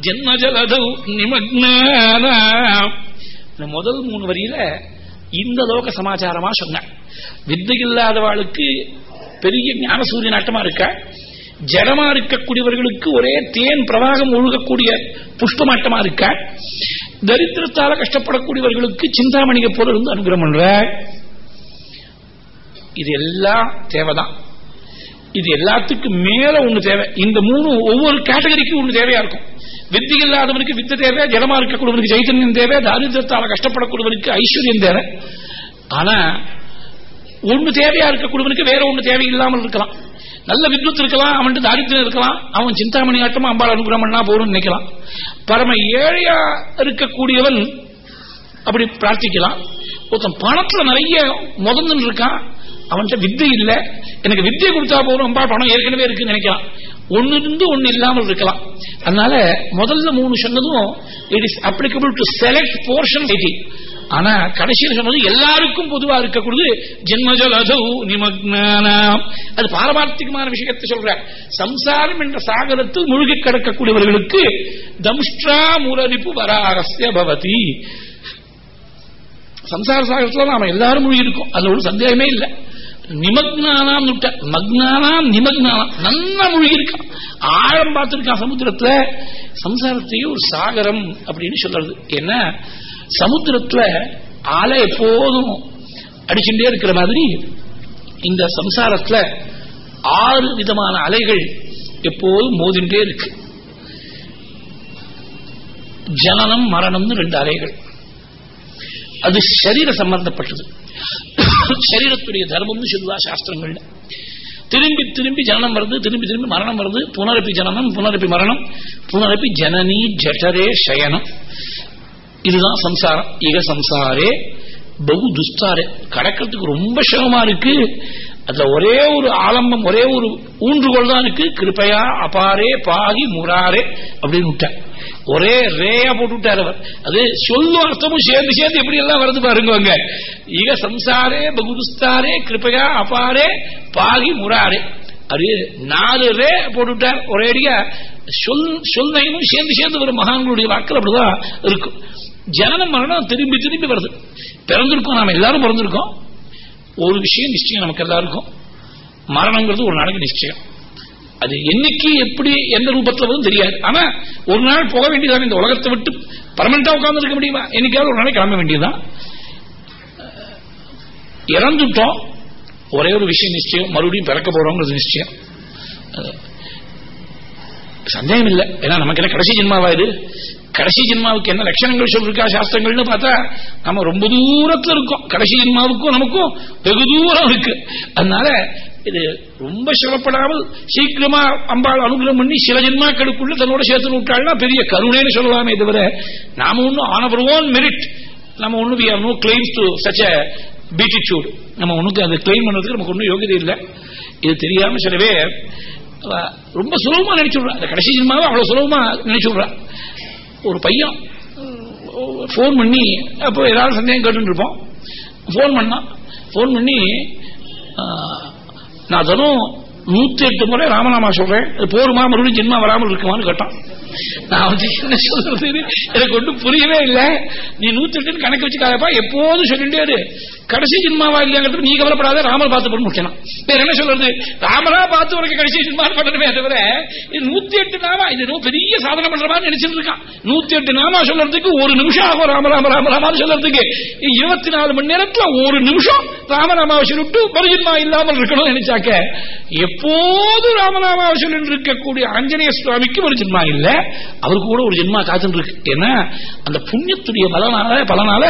ஜென்மஜலதௌ நிமக்னானாம் இந்த முதல் மூணு வரியில இந்த லோக சமாச்சாரமா சொன்னேன் வித்தை இல்லாதவாளுக்கு பெரிய ஞான சூரிய நாட்டமா இருக்கா ஜடமா இருக்கக்கூடியவர்களுக்கு ஒரே தேன் பிரவாகம் ஒழுகக்கூடிய புஷ்பமாட்டமா இருக்கா தரித்திரத்தால கஷ்டப்படக்கூடியவர்களுக்கு சிந்தாமணியை போல இருந்து அனுகிரகம் பண்ற. இது எல்லாம் தேவைதான். இது எல்லாத்துக்கும் மேல ஒண்ணு தேவை. இந்த மூணு ஒவ்வொரு கேட்டகரிக்கும் ஒண்ணு தேவையா இருக்கும். வித்தி இல்லாதவனுக்கு வித்த தேவை ஜலமா இருக்கக்கூடியவனுக்கு சைத்தன்யம் தேவை தாரித்திரத்தால கஷ்டப்படக்கூடியவனுக்கு ஐஸ்வர்யம் தேவை. ஆனா ஒண்ணு தேவையா இருக்கக்கூடியவனுக்கு வேற ஒண்ணு தேவையில்லாமல் இருக்கலாம். நல்ல வித்வத் இருக்கலாம் அவன் தாரித்திரம் இருக்கலாம் அவன் சிந்தாமணி ஆட்டமா அம்பாள் அனுகிரகம் பண்ணா நினைக்கலாம். பரம ஏழையா இருக்கக்கூடியவன் அப்படி பிரார்த்திக்கலாம். ஒருத்தன் பணத்துல நிறைய முதந்து இருக்கான் அவன்கிட்ட வித்தை இல்ல. எனக்கு வித்தியை கொடுத்தா போதும் அம்பாள் பணம் ஏற்கனவே இருக்குன்னு நினைக்கலாம். ஒன்னு இருந்து ஒன்னு இல்லாமல் இருக்கலாம். அதனால முதல்ல மூணு சொன்னதும் it is applicable to select portion ஆனா கடைசியில் சொன்னது எல்லாருக்கும் பொதுவா இருக்கக்கூடியது ஜென்மஜலதௌ நிமக்னானாம். அது பாரமார்த்திகமான விஷயத்தை சொல்ற சம்சாரம் என்ற சாகரத்தில் முழுகி கிடக்கக்கூடியவர்களுக்கு தம்ஷ்டா முரரிப்பு வராரஸ்ய பவதி. சம்சார சாகரத்துல நாம எல்லாரும் மூழ்கி இருக்கோம் அதுல ஒரு சந்தேகமே இல்லை. நிமக்னானாம் மக்னானாம் நிமக்னானாம். நல்லா மூழ்கி இருக்கான் ஆழம் பார்த்திருக்கான் சமுத்திரத்துல. சம்சாரத்தையும் ஒரு சாகரம் அப்படின்னு சொல்றது. என்ன? சமுத்திரத்துல அலை எப்போதும் அடிச்சுட்டே இருக்கிற மாதிரி இந்த சம்சாரத்துல ஆறு விதமான அலைகள் எப்போதும் மோதிண்டே இருக்கு. ஜனனம் மரணம்னு ரெண்டு அலைகள். அது சரீர சம்பந்தப்பட்டது. சரீரத்துடைய தர்மம்னு சொல்லுவா சாஸ்திரங்கள்ல. திரும்பி திரும்பி ஜனனம் வருது திரும்பி திரும்பி மரணம் வருது. புனரப்பி ஜனனம் புனரப்பி மரணம் புனரப்பி ஜனனி ஜட்டரே சயனம். இதுதான் சம்சாரம். இக சம்சாரே பகு துஸ்தாரே கடக்கிறதுக்கு ரொம்ப சிரமமா இருக்கு. அதுல ஒரே ஒரு ஆலம்பம் ஒரே ஒரு ஊன்றுகோல் தான் இருக்கு. கிருப்பையா அபாரே பாகி முராரே அப்படின்னு விட்டார். ஒரே ரேயா போட்டு விட்டார் அவர். அது சொல்லும் அர்த்தமும் சேர்ந்து சேர்ந்து எப்படி எல்லாம் வருது பாருங்க இக சம்சாரே பகுதுஸ்தாரே கிருப்பையா அபாரே பாகி முராரே. அது நாலு ரே போட்டுவிட்டார் ஒரேடியா சொல் சொல்லையும் சேர்ந்து சேர்ந்து வரும் மகான்களுடைய வாக்கள் அப்படிதான் இருக்கும். ஜனனம் மரணம் திரும்பி திரும்பி வருது. பிறந்திருக்கோம் நாம எல்லாரும் பிறந்திருக்கோம். ஒரு விஷயம் நிச்சயம் நமக்கு எல்லாருக்கும். மரணங்கிறது ஒரு நாளைக்கு நிச்சயம். அது என்னைக்கு எப்படி எந்த ரூபத்தில் வரும் தெரியாது. ஆனா ஒரு நாள் போக வேண்டியதான் இந்த உலகத்தை விட்டு பர்மனண்டா உட்கார்ந்து இருக்க முடியுமா? என்னைக்காவது ஒரு நாளைக்கு கிளம்ப வேண்டியதுதான். இறந்துட்டோம். ஒரே ஒரு விஷயம் நிச்சயம். மறுபடியும் பிறக்க போறோங்கிறது நிச்சயம். சந்தேகம் இல்லை ஏன்னா நமக்கு என்ன கடைசி ஜென்மாவா இது? கடைசி ஜென்மாவுக்கு என்ன லட்சணங்கள் சொல்லிருக்கா சாஸ்திரங்கள்னு பார்த்தா நம்ம ரொம்ப தூரத்தில் இருக்கோம். கடைசி ஜென்மாவுக்கும் நமக்கும் வெகு தூரம் இருக்கு. அதனால இது ரொம்ப சிரமப்படாமல் சீக்கிரமா அம்பாள் அனுகிரகம் பண்ணி சில ஜென்மாக்களுக்குள்ள தன்னோட சேர்த்து விட்டாள்னா பெரிய கருணைன்னு சொல்லலாமே தவிர நாம ஒன்றும் ஆன் அவர் ஓன் மெரிட் நம்ம ஒன்றும் we no claims to such a beatitude நம்ம ஒன்றுக்கு அதை கிளைம் பண்ணுறதுக்கு நமக்கு ஒன்றும் யோகியதை இல்லை. இது தெரியாம சில பேர் ரொம்ப சுலபமா நினைச்சு அந்த கடைசி ஜென்மாவை அவ்வளவு சுலபமா நினைச்சு ஒரு பையன். ஃபோன் பண்ணி அப்போ ஏதாவது சந்தேகம் கேட்டு இருப்போம். ஃபோன் பண்ணா ஃபோன் பண்ணி நான் தினம் நூத்தி எட்டு முறை ராமநாமா சொல்றேன். போருமா மறுபடியும் ஜென்மா வராமல் இருக்குமான்னு கேட்டான். நான் வந்து என்ன சொல்றது? எனக்கு ஒன்றும் புரியவே இல்லை. நீ நூத்தி எட்டு கணக்கு வச்சுக்காதப்பா எப்போதும் சொல்லிட்டே கடைசி ஜென்மாவா இல்லையாங்கிறது நீ கவலைப்படாத ராமர் பார்த்து போட்டு முடிக்கணும். வேற என்ன சொல்றது? ராமரா பார்த்து உனக்கு கடைசி ஜென்மா பண்ணணுமே தவிர இது நூத்தி எட்டு நாமா இது பெரிய சாதனை பண்ற மாதிரி நினைச்சிட்டு இருக்கான் நூத்தி எட்டு நாமா சொல்றதுக்கு ஒரு நிமிஷம் ஆகும் ராமராம ராமராமான்னு சொல்றதுக்கு. இருபத்தி நாலு மணி நேரத்துல ஒரு நிமிஷம் ராமராமாவை சொல்லிட்டு மறுஜென்மா இல்லாமல் இருக்கணும் நினைச்சாக்க எப்போது ராமராமாவை சொல்லிட்டு இருக்கக்கூடிய ஆஞ்சநேய சுவாமிக்கு ஒரு ஜென்மா இல்ல. அவருக்கு கூட ஒரு ஜென்மா காத்துட்டு இருக்கு. ஏன்னா அந்த புண்ணியத்துடைய பலனால பலனால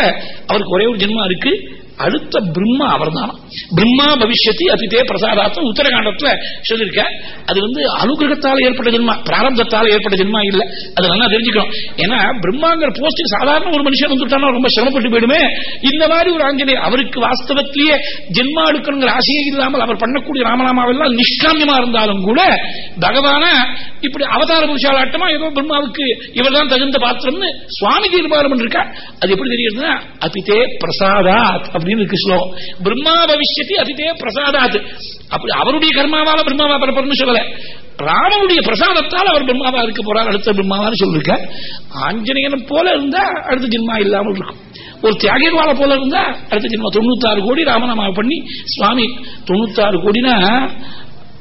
அவருக்கு ஒரே ஒரு ஜென்மா இருக்கு. அடுத்த பிரம்மா அவர் தானா பிரம்மா பவிஷ்யத்தி அதிதே பிரசாதாத்தம் உத்தரகாண்டத்துல சொல்லியிருக்க. அது வந்து அனுகிரகத்தால் ஏற்பட்ட ஜென்மா பிராரம்பத்தால் ஏற்பட்ட ஜென்மா இல்ல. அதை நல்லா தெரிஞ்சுக்கணும். ஏன்னா பிரம்மாங்கிற போஸ்டிங் சாதாரண ஒரு மனுஷன் வந்துட்டானா ரொம்ப சிரமப்பட்டு போயிடுமே. இந்த மாதிரி ஒரு ஆஞ்சநேயர் அவருக்கு வாஸ்தவத்திலேயே ஜென்மா எடுக்கணுங்கிற ஆசையே இல்லாமல் அவர் பண்ணக்கூடிய ராமநாமாவெல்லாம் நிஷ்காமியமா இருந்தாலும் கூட பகவான இப்படி அவதார புருஷாலாட்டமா ஏதோ பிரம்மாவுக்கு இவர் தான் தகுந்த பாத்திரம்னு சுவாமி தீர்மானம் இருக்கா அது எப்படி தெரியுதுன்னா அதிதே பிரசாதா அப்படின்னு இருக்கு ஸ்லோகம் பிரம்மா பவிஷ்யத்தி அதிதே பிரசாதாது. அப்படி அவருடைய கர்மாவால பிரம்மாவா பரப்பர்னு சொல்லல. ராமனுடைய பிரசாதத்தால் அவர் பிரம்மாவா இருக்க போறார் அடுத்த பிரம்மாவான்னு சொல்லிருக்க ஆஞ்சநேயன் போல இருந்தா அடுத்த ஜென்மா இல்லாமல் இருக்கும். ஒரு தியாகிவால போல இருந்தா அடுத்த ஜென்ம தொண்ணூத்தாறு கோடி ராமநாமா பண்ணி சுவாமி தொண்ணூத்தாறு கோடினா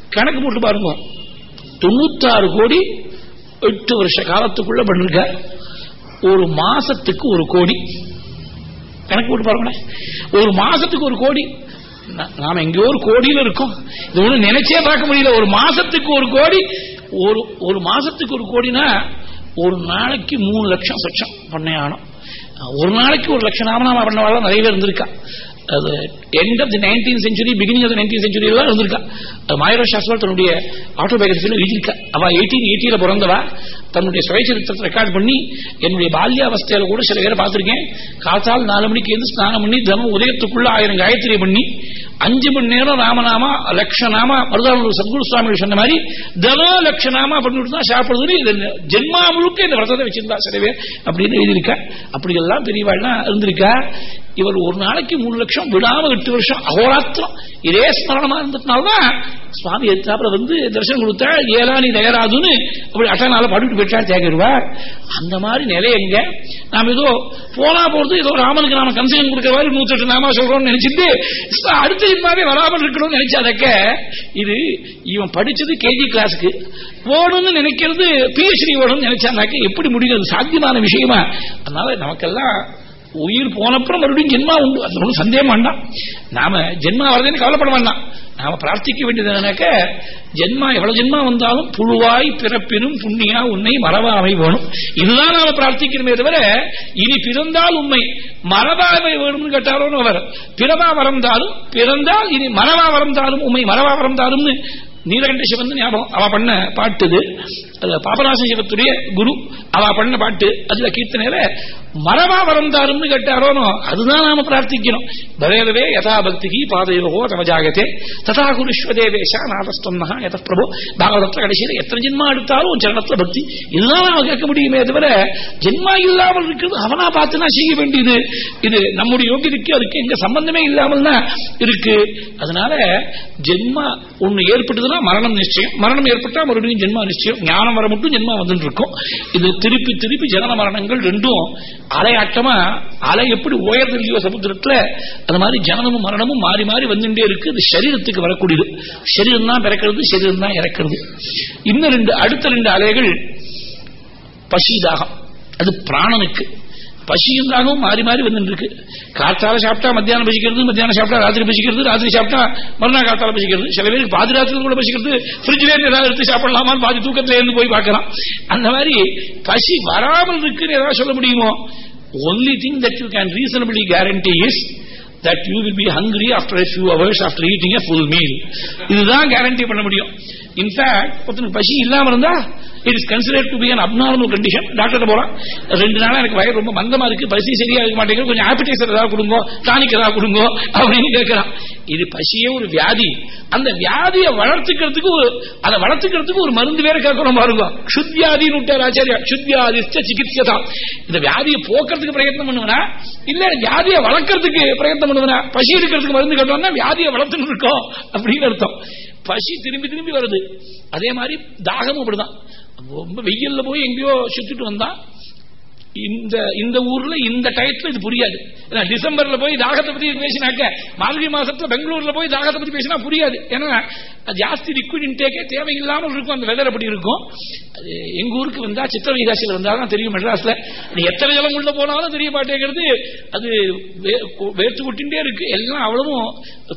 கணக்கு போட்டு பாருங்க. தொண்ணூத்தாறு கோடி எட்டு வருஷ காலத்துக்குள்ள பண்ணிருக்க ஒரு மாசத்துக்கு ஒரு கோடி. கணக்கு போட்டு பாருங்களேன். ஒரு மாசத்துக்கு ஒரு கோடி. நாம எங்கேயோ ஒரு கோடியில் இருக்கோம். இது ஒண்ணு நினைச்சே பார்க்க முடியல. ஒரு மாசத்துக்கு ஒரு கோடி. ஒரு ஒரு மாசத்துக்கு ஒரு கோடினா ஒரு நாளைக்கு மூணு லட்சம் சொச்சம் ஆனோம் ஒரு நாளைக்கு ஒரு லட்சம் நாமநாம பண்ணவாள் நிறைய பேர் இருந்திருக்கா. அது end of the nineteen century beginning of nineteen century எல்லாம் இருந்திருக்கா. மாயரோ சாஸ்திரம் தன்னுடைய ஆட்டோபயோகிரபியில் எழுதியிருக்கா. அவ எயிட்டீன் எயிட்டியில பிறந்தவா. தன்னுடைய சுயச்சரித்திரத்தை ரெக்கார்ட் பண்ணி என்னுடைய பால்யாவஸ்தையில கூட சில பேரை பார்த்திருக்கேன். காத்தால் நாலு மணிக்கு எழுந்து ஸ்நானம் பண்ணி தினம் உதயத்துக்குள்ள ஆயிரம் காயத்ரி பண்ணி அஞ்சு மணி நேரம் ராமநாமா லட்சநாமா மருதானூர் சத்குரு சுவாமி சொன்ன மாதிரி தினம் லட்சநாமா பண்ணிட்டு தான் சாப்பிடுறது இது ஜென்மா முழுக்க இந்த விரதத்தை வச்சிருந்தா சில பேர் அப்படின்னு எழுதியிருக்கா. அப்படி எல்லாம் பெரியவாள்லாம் இருந்திருக்கா. இவர் ஒரு நாளைக்கு மூணு லட்சம் விடாம எட்டு வருஷம் அகோராத்திரம் இதே ஸ்மரணமா இருந்ததுனாலதான் சுவாமி எத்தாப்புல வந்து தரிசனம் கொடுத்தா ஏலா நீ தயாராதுன்னு அப்படி அட்டனால படுட்டு பெற்றா தேங்கிடுவார் அந்த மாதிரி நிலை எங்க? நாம ஏதோ போனா போறது ஏதோ ராமனுக்கு நாம கன்செஷன் கொடுக்கிற மாதிரி நூத்தி எட்டு நாமா சொல்றோம்னு நினைச்சிட்டு அடுத்த ஜென்மாவே வராமல் இருக்கணும்னு நினைச்சாதக்க இது இவன் படிச்சது கேஜி கிளாஸுக்கு. ஓடும்னு நினைக்கிறது பிஹெச்டி ஓடணும்னு நினைச்சானாக்க எப்படி முடியும்? சாத்தியமான விஷயமா? அதனால நமக்கெல்லாம் உயிர் போனப்புறம் மறுபடியும் ஜென்மா உண்டு. அது ஒன்றும் சந்தேகம் வேண்டாம். நாம ஜென்மா வர்றதுன்னு கவலைப்பட வேண்டாம். நாம பிரார்த்திக்க வேண்டியது என்னன்னாக்க ஜென்மா எவ்வளவு ஜென்மா வந்தாலும் புழுவாய் பிறப்பினும் புண்ணியா உன்னை மரபாமை வேணும். இதுதான் நாம பிரார்த்திக்கணுமே தவிர இனி பிறந்தால் உண்மை மரபாமை வேணும்னு கேட்டாரோன்னு அவர். பிறவா வரந்தாலும் பிறந்தால் இனி மரவா வரந்தாலும் உண்மை மரவா வரந்தாலும்னு நீலகண்ட சிவன் ஞாபகம். அவ பண்ண பாட்டுது அது பாபநாச சிவத்துடைய குரு அவ பண்ண பாட்டு. அதுல கீர்த்தனையில மரபா வரந்தாருன்னு கேட்டாரோனோ அதுதான் நாம பிரார்த்திக்கணும் பவேதவே யதா பக்திகி பாதயோகோ தமஜாகத்தே ததா குருஷ்வதேவேஷா நாதஸ்தம்னா எத பிரபு பாகவதத்துல கடைசியில எத்தனை ஜென்மா எடுத்தாலும் சரணத்துல பக்தி. இதுதான் நாம கேட்க முடியுமே தவிர ஜென்மா இல்லாமல் இருக்கிறது அவனா பார்த்துனா செய்ய வேண்டியது. இது நம்முடைய யோகியதுக்கு அதுக்கு எங்க சம்பந்தமே இல்லாமல் தான் இருக்கு. அதனால ஜென்மா ஒண்ணு ஏற்பட்டதுன்னா மரணம் நிச்சயம். மரணம் ஏற்பட்டா மறுபடியும் ஜென்மா நிச்சயம். ஞானம் வர மட்டும் ஜென்மா வந்துட்டு இருக்கும். இது திருப்பி திருப்பி ஜனன மரணங்கள் ரெண்டும் அலையாட்டமா அலை எப்படி உயர்ந்து இல்லையோ சமுத்திரத்துல அது மாதிரி ஜனனமும் மரணமும் மாறி மாறி வந்துட்டே இருக்கு. இது சரீரத்துக்கு வரக்கூடியது. சரீரம் தான் பிறக்கிறது சரீரம் தான் இறக்கிறது. இன்னும் ரெண்டு அடுத்த ரெண்டு அலைகள் பசிதாகம். அது பிராணனுக்கு. பசியும் தாகவும் மாறி மாறி வந்துட்டு இருக்கு காத்தால சாப்பிட்டா மத்தியானம் பசிக்கிறது மத்தியானம் சாப்பிட்டா ராத்திரி பசிக்கிறது ராத்திரி சாப்பிட்டா மறுநாள் காத்தால பசிக்கிறது. சில பேருக்கு பாதி ராத்திரி கூட பசிக்கிறது. ஃப்ரிட்ஜ்ல இருந்து ஏதாவது எடுத்து சாப்பிடலாமான்னு பாதி தூக்கத்துல இருந்து போய் பார்க்கலாம். அந்த மாதிரி பசி வராமல் இருக்குன்னு ஏதாவது சொல்ல முடியுமோ? Only thing that you can reasonably guarantee is that you will be hungry after a few hours after full a இதுதான் கேரண்டி பண்ண முடியும். இன்ஃபேக்ட் ஒருத்தனுக்கு பசி இல்லாம இருந்தா it is consider to be an abnormal condition doctor போறான். ரெண்டு நாளா எனக்கு வயிறு ரொம்ப மந்தமா இருக்கு. பசி சரியா இருக்க மாட்டேங்குது. கொஞ்சம் ஆப்பிடைசர் ஏதாவது கொடுங்க. டானிக் ஏதாவது கொடுங்க. அப்படின்னு கேட்கிறான் இது பசியே ஒரு வியாதி. அந்த வியாதியை வளர்த்துக்கிறதுக்கு ஒரு அதை வளர்த்துக்கிறதுக்கு ஒரு மருந்து வேற கேட்கணும் பாருங்க. சுத்யாதின்னு விட்டார் ஆச்சாரியா சிகிச்சை தான் இந்த வியாதியை போக்குறதுக்கு பிரயத்னம் பண்ணுவனா? இல்ல வியாதியை வளர்க்கறதுக்கு பிரயத்னம் பண்ணுவனா? பசி இருக்கிறதுக்கு மருந்து கட்டணும்னா வியாதியை வளர்த்துன்னு இருக்கோம். அப்படின்னு அர்த்தம். பசி திரும்பி திரும்பி வருது. அதே மாதிரி தாகமும் அப்படிதான். ரொம்ப வெயில்ல போய் எங்கேயோ சுத்திட்டு வந்தா இந்த இந்த ஊர்ல இந்த டயத்துல இது புரியாது. டிசம்பர்ல போய் தாகத்தை பத்தி பேசினாக்க மார்கழி மாசத்துல பெங்களூர்ல போய் தாகத்தை பத்தி பேசினா புரியாது. ஏன்னா ஜாஸ்தி லிக்விட் இன்டேக்கே தேவையில்லாமல் இருக்கும். அந்த வெதர் அப்படி இருக்கும். அது எங்க ஊருக்கு வந்தா சித்திர வைகாசியில் வந்தாலும் தெரியும் மெட்ராஸ்ல. எத்தனை ஜலம் உள்ள போனாலும் தெரிய மாட்டேங்கிறது. அது வேர்த்து கொட்டின்றே இருக்கு. எல்லாம் அவ்வளவும்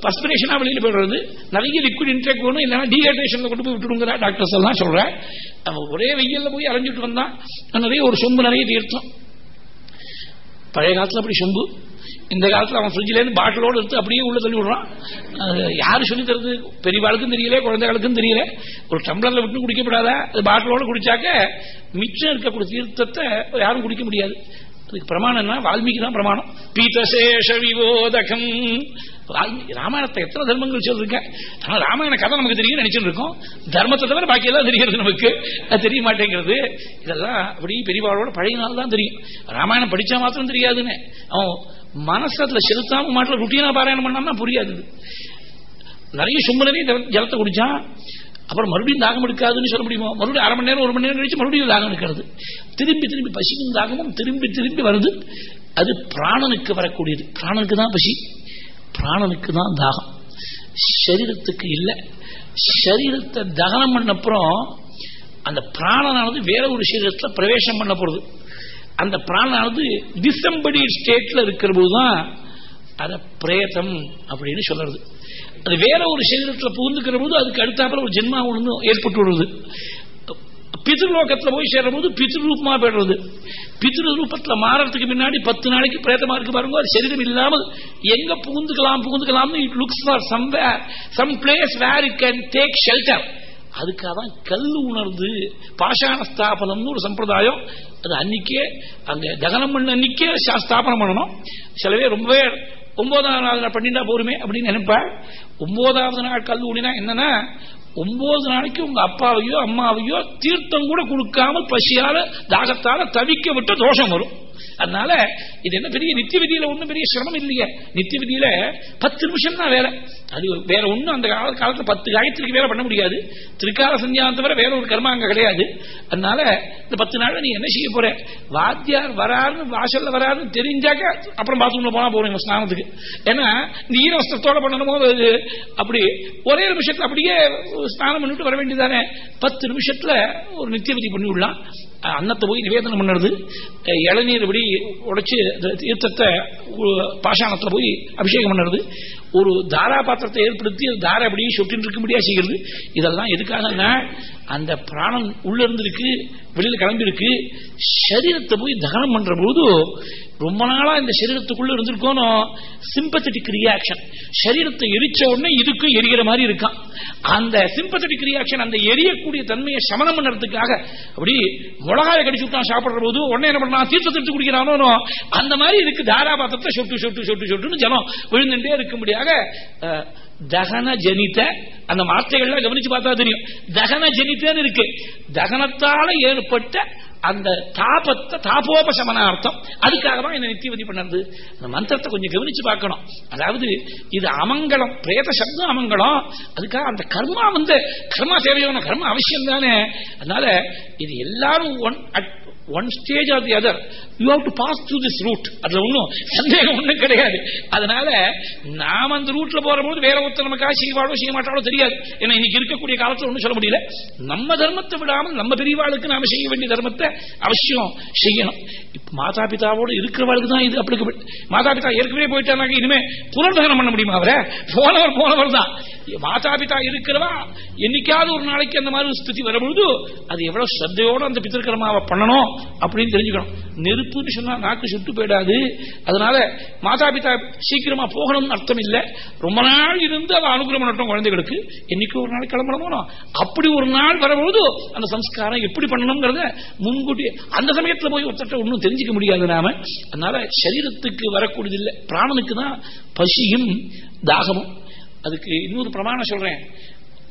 பஸ்பிரேஷனா வெளியில போயிடுறது. நிறைய லிக்விட் இன்டேக் வேணும். இல்லைன்னா டீஹைட்ரேஷன்ல கொண்டு போய் விட்டுடுங்கிற டாக்டர்ஸ் எல்லாம் சொல்றேன் ஒரே வெயில்ல போய் அரைஞ்சிட்டு வந்தா நிறைய ஒரு சொம்பு நிறைய தீர்த்தம். பழைய காலத்துல அப்படி சொம்பு. இந்த காலத்துல அவன் ஃப்ரிட்ஜ்ல இருந்து பாட்டிலோடு எடுத்து அப்படியே உள்ள தள்ளி விடுறான். யாரு சொல்லி தருது? பெரியவாளுக்கும் தெரியல குழந்தைகளுக்கும் தெரியல. ஒரு டம்ளர்ல விட்டு குடிக்கப்படாத அது பாட்டிலோட குடிச்சாக்க மிச்சம் இருக்கக்கூடிய தீர்த்தத்தை யாரும் குடிக்க முடியாது. அதுக்கு பிரமாணம்னா வால்மீகி தான் பிரமாணம். பீதசேஷ விவோதகம் ராமாயணத்தை எத்தனை தர்மங்கள் சொல்லிருக்கேன் ஆனால் ராமாயண கதை நமக்கு தெரியும் நினைச்சிட்டு இருக்கோம் தர்மத்தை தவிர பாக்கி எல்லாம் தெரிகிறது நமக்கு. அது தெரிய மாட்டேங்கிறது. இதெல்லாம் அப்படி பெரியவாளோட பழைய நாள் தான் தெரியும். ராமாயணம் படிச்சா மாத்திரம் தெரியாதுன்னு. அவன் மனசு அதுல செலுத்தாம மாட்டில் ருட்டீனா பாராயணம் பண்ணாம புரியாது. நிறைய சும்மனவே ஜலத்தை குடிச்சான். அப்புறம் மறுபடியும் தாகம் எடுக்காதுன்னு சொல்ல முடியுமோ? மறுபடியும் அரை மணி நேரம் ஒரு மணி நேரம் கழிச்சு மறுபடியும் தாகம் எடுக்கிறது. திரும்பி திரும்பி பசிக்கும் தாகமும் திரும்பி திரும்பி வருது. அது பிராணனுக்கு வரக்கூடியது. பிராணனுக்கு தான் பசி. பிராணனுக்கு தான் தாகம். சரீரத்துக்கு இல்லை. சரீரத்தை தகனம் பண்ணப்புறம் அந்த பிராணனானது வேற ஒரு சரீரத்தில் பிரவேசம் பண்ண போறது. அந்த பிராணனானது டிசம்படி ஸ்டேட்ல இருக்கிற போதுதான் அதை பிரேதம் அப்படின்னு சொல்றது. அது வேற ஒரு சரீரத்தில் புகுந்துக்கிற போது அதுக்கு அடுத்தாப்புல ஒரு ஜென்மா ஒன்று ஏற்பட்டு விடுறது பித்ருலோகத்தில் போய் சேரும் போது பித்ருரூபமா போயிடுறது. பித்ரு ரூபத்தில் மாறதுக்கு முன்னாடி பத்து நாளைக்கு பிரேதமா இருக்கு பாருங்க அது சரீரம் இல்லாமல் எங்க புகுந்துக்கலாம் புகுந்துக்கலாம்னு it looks for some some place where it can take shelter அதுக்காக தான் கல் உணர்ந்து பாஷாண ஸ்தாபனம்னு ஒரு சம்பிரதாயம் அது அன்னைக்கே அந்த தகனம் பண்ண அன்னைக்கே ஸ்தாபனம் பண்ணணும். சிலவே ரொம்பவே ஒன்பதாவது நாள் பண்ணிட்டா போருமே அப்படின்னு நினைப்பேன் ஒன்பதாவது நாள் கல் என்னன்னா ஒன்பது நாளைக்கு உங்க அப்பாவையோ அம்மாவையோ தீர்த்தம் கூட கொடுக்காமல் பசியால தாகத்தால தவிக்க விட்டு தோஷம் வரும். அதனால இது என்ன பெரிய நித்திய விதியில ஒண்ணும் பெரிய சிரமம் இல்லையே. நித்திய விதியில பத்து நிமிஷம் தான் வேலை. அது வேற ஒண்ணும் அந்த கால காலத்துல பத்து காயத்திற்கு வேலை பண்ண முடியாது. திருக்கால சந்தியாந்த வர வேற ஒரு கர்மா அங்க கிடையாது. அதனால இந்த பத்து நாள் நீ என்ன செய்ய போற? வாத்தியார் வராருன்னு வாசல்ல வராருன்னு தெரிஞ்சாக்க அப்புறம் பாத்ரூம்ல போனா போறீங்க ஸ்நானத்துக்கு. ஏன்னா இந்த ஈரவஸ்திரத்தோட பண்ணணும் போது அப்படி ஒரே நிமிஷத்துல அப்படியே ஸ்நானம் பண்ணிட்டு வர வேண்டியதானே பத்து நிமிஷத்துல ஒரு நித்திய விதி பண்ணி விடலாம் அன்னத்தை போய் நிவேதனம் பண்ணுறது. இளநீர் இப்படி உடைச்சு தீர்த்தத்தை பாஷாணத்தில் போய் அபிஷேகம் பண்ணுறது. ஒரு தாரா பாத்திரத்தை ஏற்படுத்தி தாரை அப்படியே சொட்டின்னு இருக்க முடியாது செய்கிறது. இதெல்லாம் எதுக்காக அந்த பிராணம் உள்ள இருந்திருக்கு வெளியில கிளம்பிருக்கு. சரீரத்தை போய் தகனம் பண்ற போது ரொம்ப நாளா இந்த சரீரத்துக்குள்ள இருந்திருக்கோனோ சிம்பத்தட்டிக் ரியாக்ஷன் சரீரத்தை எரிச்ச உடனே இதுக்கும் எரிகிற மாதிரி இருக்கான் அந்த சிம்பத்தட்டிக் ரியாக்ஷன் அந்த எரியக்கூடிய தன்மையை சமனம் பண்ணுறதுக்காக அப்படி மிளகாய கடிச்சு விட்டான் சாப்பிடுற போது உடனே என்ன பண்ணா? தீர்த்தத்தை எடுத்து குடிக்கிறானோ அந்த மாதிரி இருக்கு. தாராபாத்திரத்தை சொட்டு சொட்டு சொட்டு சொட்டுன்னு ஜனம் விழுந்துட்டே இருக்கும்படியாக தகன ஜனித அந்த வார்த்தைகள்லாம் கவனிச்சு பார்த்தா தெரியும். தகன ஜனித்தன்னு இருக்கு. தகனத்தால ஏற்பட்ட அந்த தாபத்தை தாபோபசமனார்த்தம் அதுக்காக தான் என்ன நித்தியவதி பண்ணது. அந்த மந்திரத்தை கொஞ்சம் கவனிச்சு பார்க்கணும். அதாவது இது அமங்கலம் பிரேத சப்தம் அமங்கலம். அதுக்காக அந்த கர்மா வந்து கர்மா தேவையான கர்மா அவசியம் தானே அதனால இது எல்லாரும் one at one stage of the other you have to pass through this route அதுல ஒன்றும் சந்தேகம் ஒன்றும் கிடையாது. அதனால நாம அந்த ரூட்ல போற போது வேற ஒருத்தர் நமக்காக செய்வாளோ செய்ய மாட்டாலோ தெரியாது. ஏன்னா இன்னைக்கு இருக்கக்கூடிய காலத்தில் ஒன்றும் சொல்ல முடியல. நம்ம தர்மத்தை விடாமல் நம்ம பெரியவாளுக்கு நாம செய்ய வேண்டிய தர்மத்தை அவசியம் செய்யணும். மாதா பிதாவோடு இருக்கிறவாளுக்கு தான் இது அப்படி மாதா பிதா ஏற்கனவே போயிட்டாங்க இனிமே புனர்தகனம் பண்ண முடியுமா அவரை? போனவர் போனவர் தான். மாதா பிதா இருக்கிறவா என்னைக்காவது ஒரு நாளைக்கு அந்த மாதிரி ஸ்திதி வரும்பொழுது அது எவ்வளவு ஸ்ரத்தையோட அந்த பித்திருக்கிரமாவை பண்ணணும் அப்படின்னு தெரிஞ்சுக்கணும். நெருப்புன்னு சொன்னா நாக்கு சுட்டு போயிடாது. அதனால மாதா பிதா சீக்கிரமா போகணும்னு அர்த்தம் இல்லை. ரொம்ப நாள் இருந்து அதை அனுகிரகம் பண்ணட்டும் குழந்தைகளுக்கு என்னைக்கு ஒரு நாளைக்கு கிளம்பணுமோ அப்படி ஒரு நாள் வரும்போது அந்த சம்ஸ்காரம் எப்படி பண்ணணுங்கிறத முன்கூட்டி அந்த சமயத்தில் போய் ஒருத்தட்ட ஒன்றும் தெரிஞ்சுக்க முடியாது நாம. அதனால சரீரத்துக்கு வரக்கூடியது இல்லை. பிராணனுக்கு தான் பசியும் தாகமும். அதுக்கு இன்னொரு பிரமாணம் சொல்றேன்.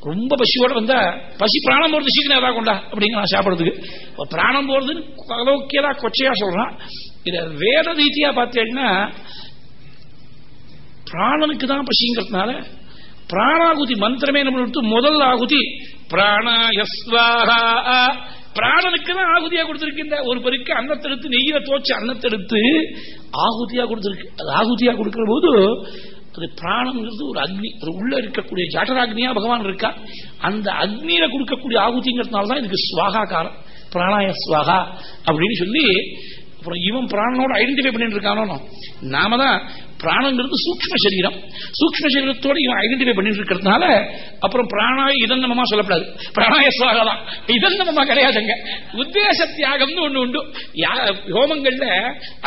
ரொம்ப பசியோட வந்தா பசி பிராணம் போறது சீக்கிரம் ஏதாவது கொண்டா அப்படிங்க நான் சாப்பிடுறதுக்கு. பிராணம் போறதுன்னு கலோக்கியதா கொச்சையா சொல்றான். இத வேத ரீதியா பார்த்தீங்கன்னா பிராணனுக்கு தான் பசிங்கிறதுனால பிராணாகுதி மந்திரமே நம்ம முதல் ஆகுதி பிராணாயஸ்வாகா பிராணனுக்கு தான் ஆகுதியா கொடுத்திருக்கின்ற ஒரு பெருக்கு அன்னத்தெடுத்து நெய்யில தோச்சு அன்னத்தெடுத்து ஆகுதியா கொடுத்திருக்கு. அது ஆகுதியா கொடுக்கிற போது அது பிராணம்ங்கிறது ஒரு அக்னி அது உள்ள இருக்கக்கூடிய ஜாட்டராக்னியா பகவான் இருக்கா? அந்த அக்னியில கொடுக்கக்கூடிய ஆகுதிங்கிறதுனால தான் இதுக்கு சுவாகாக்காரம் பிராணாய சுவாகா அப்படின்னு சொல்லி அப்புறம் இவன் பிராணனோட ஐடென்டிஃபை பண்ணிட்டு இருக்கானோ நாம தான் பிராணங்கிறது சூக்ம சரீரம். சூக்ம சரீரத்தோட இவன் ஐடென்டிஃபை பண்ணிட்டு இருக்கிறதுனால அப்புறம் பிராணாய இதன்னமா சொல்லப்படாது. பிராணாய சுவாகா இதன்னமா கிடையாதுங்க. உத்தேச தியாகம்னு ஒண்ணு உண்டு. ஹோமங்கள்ல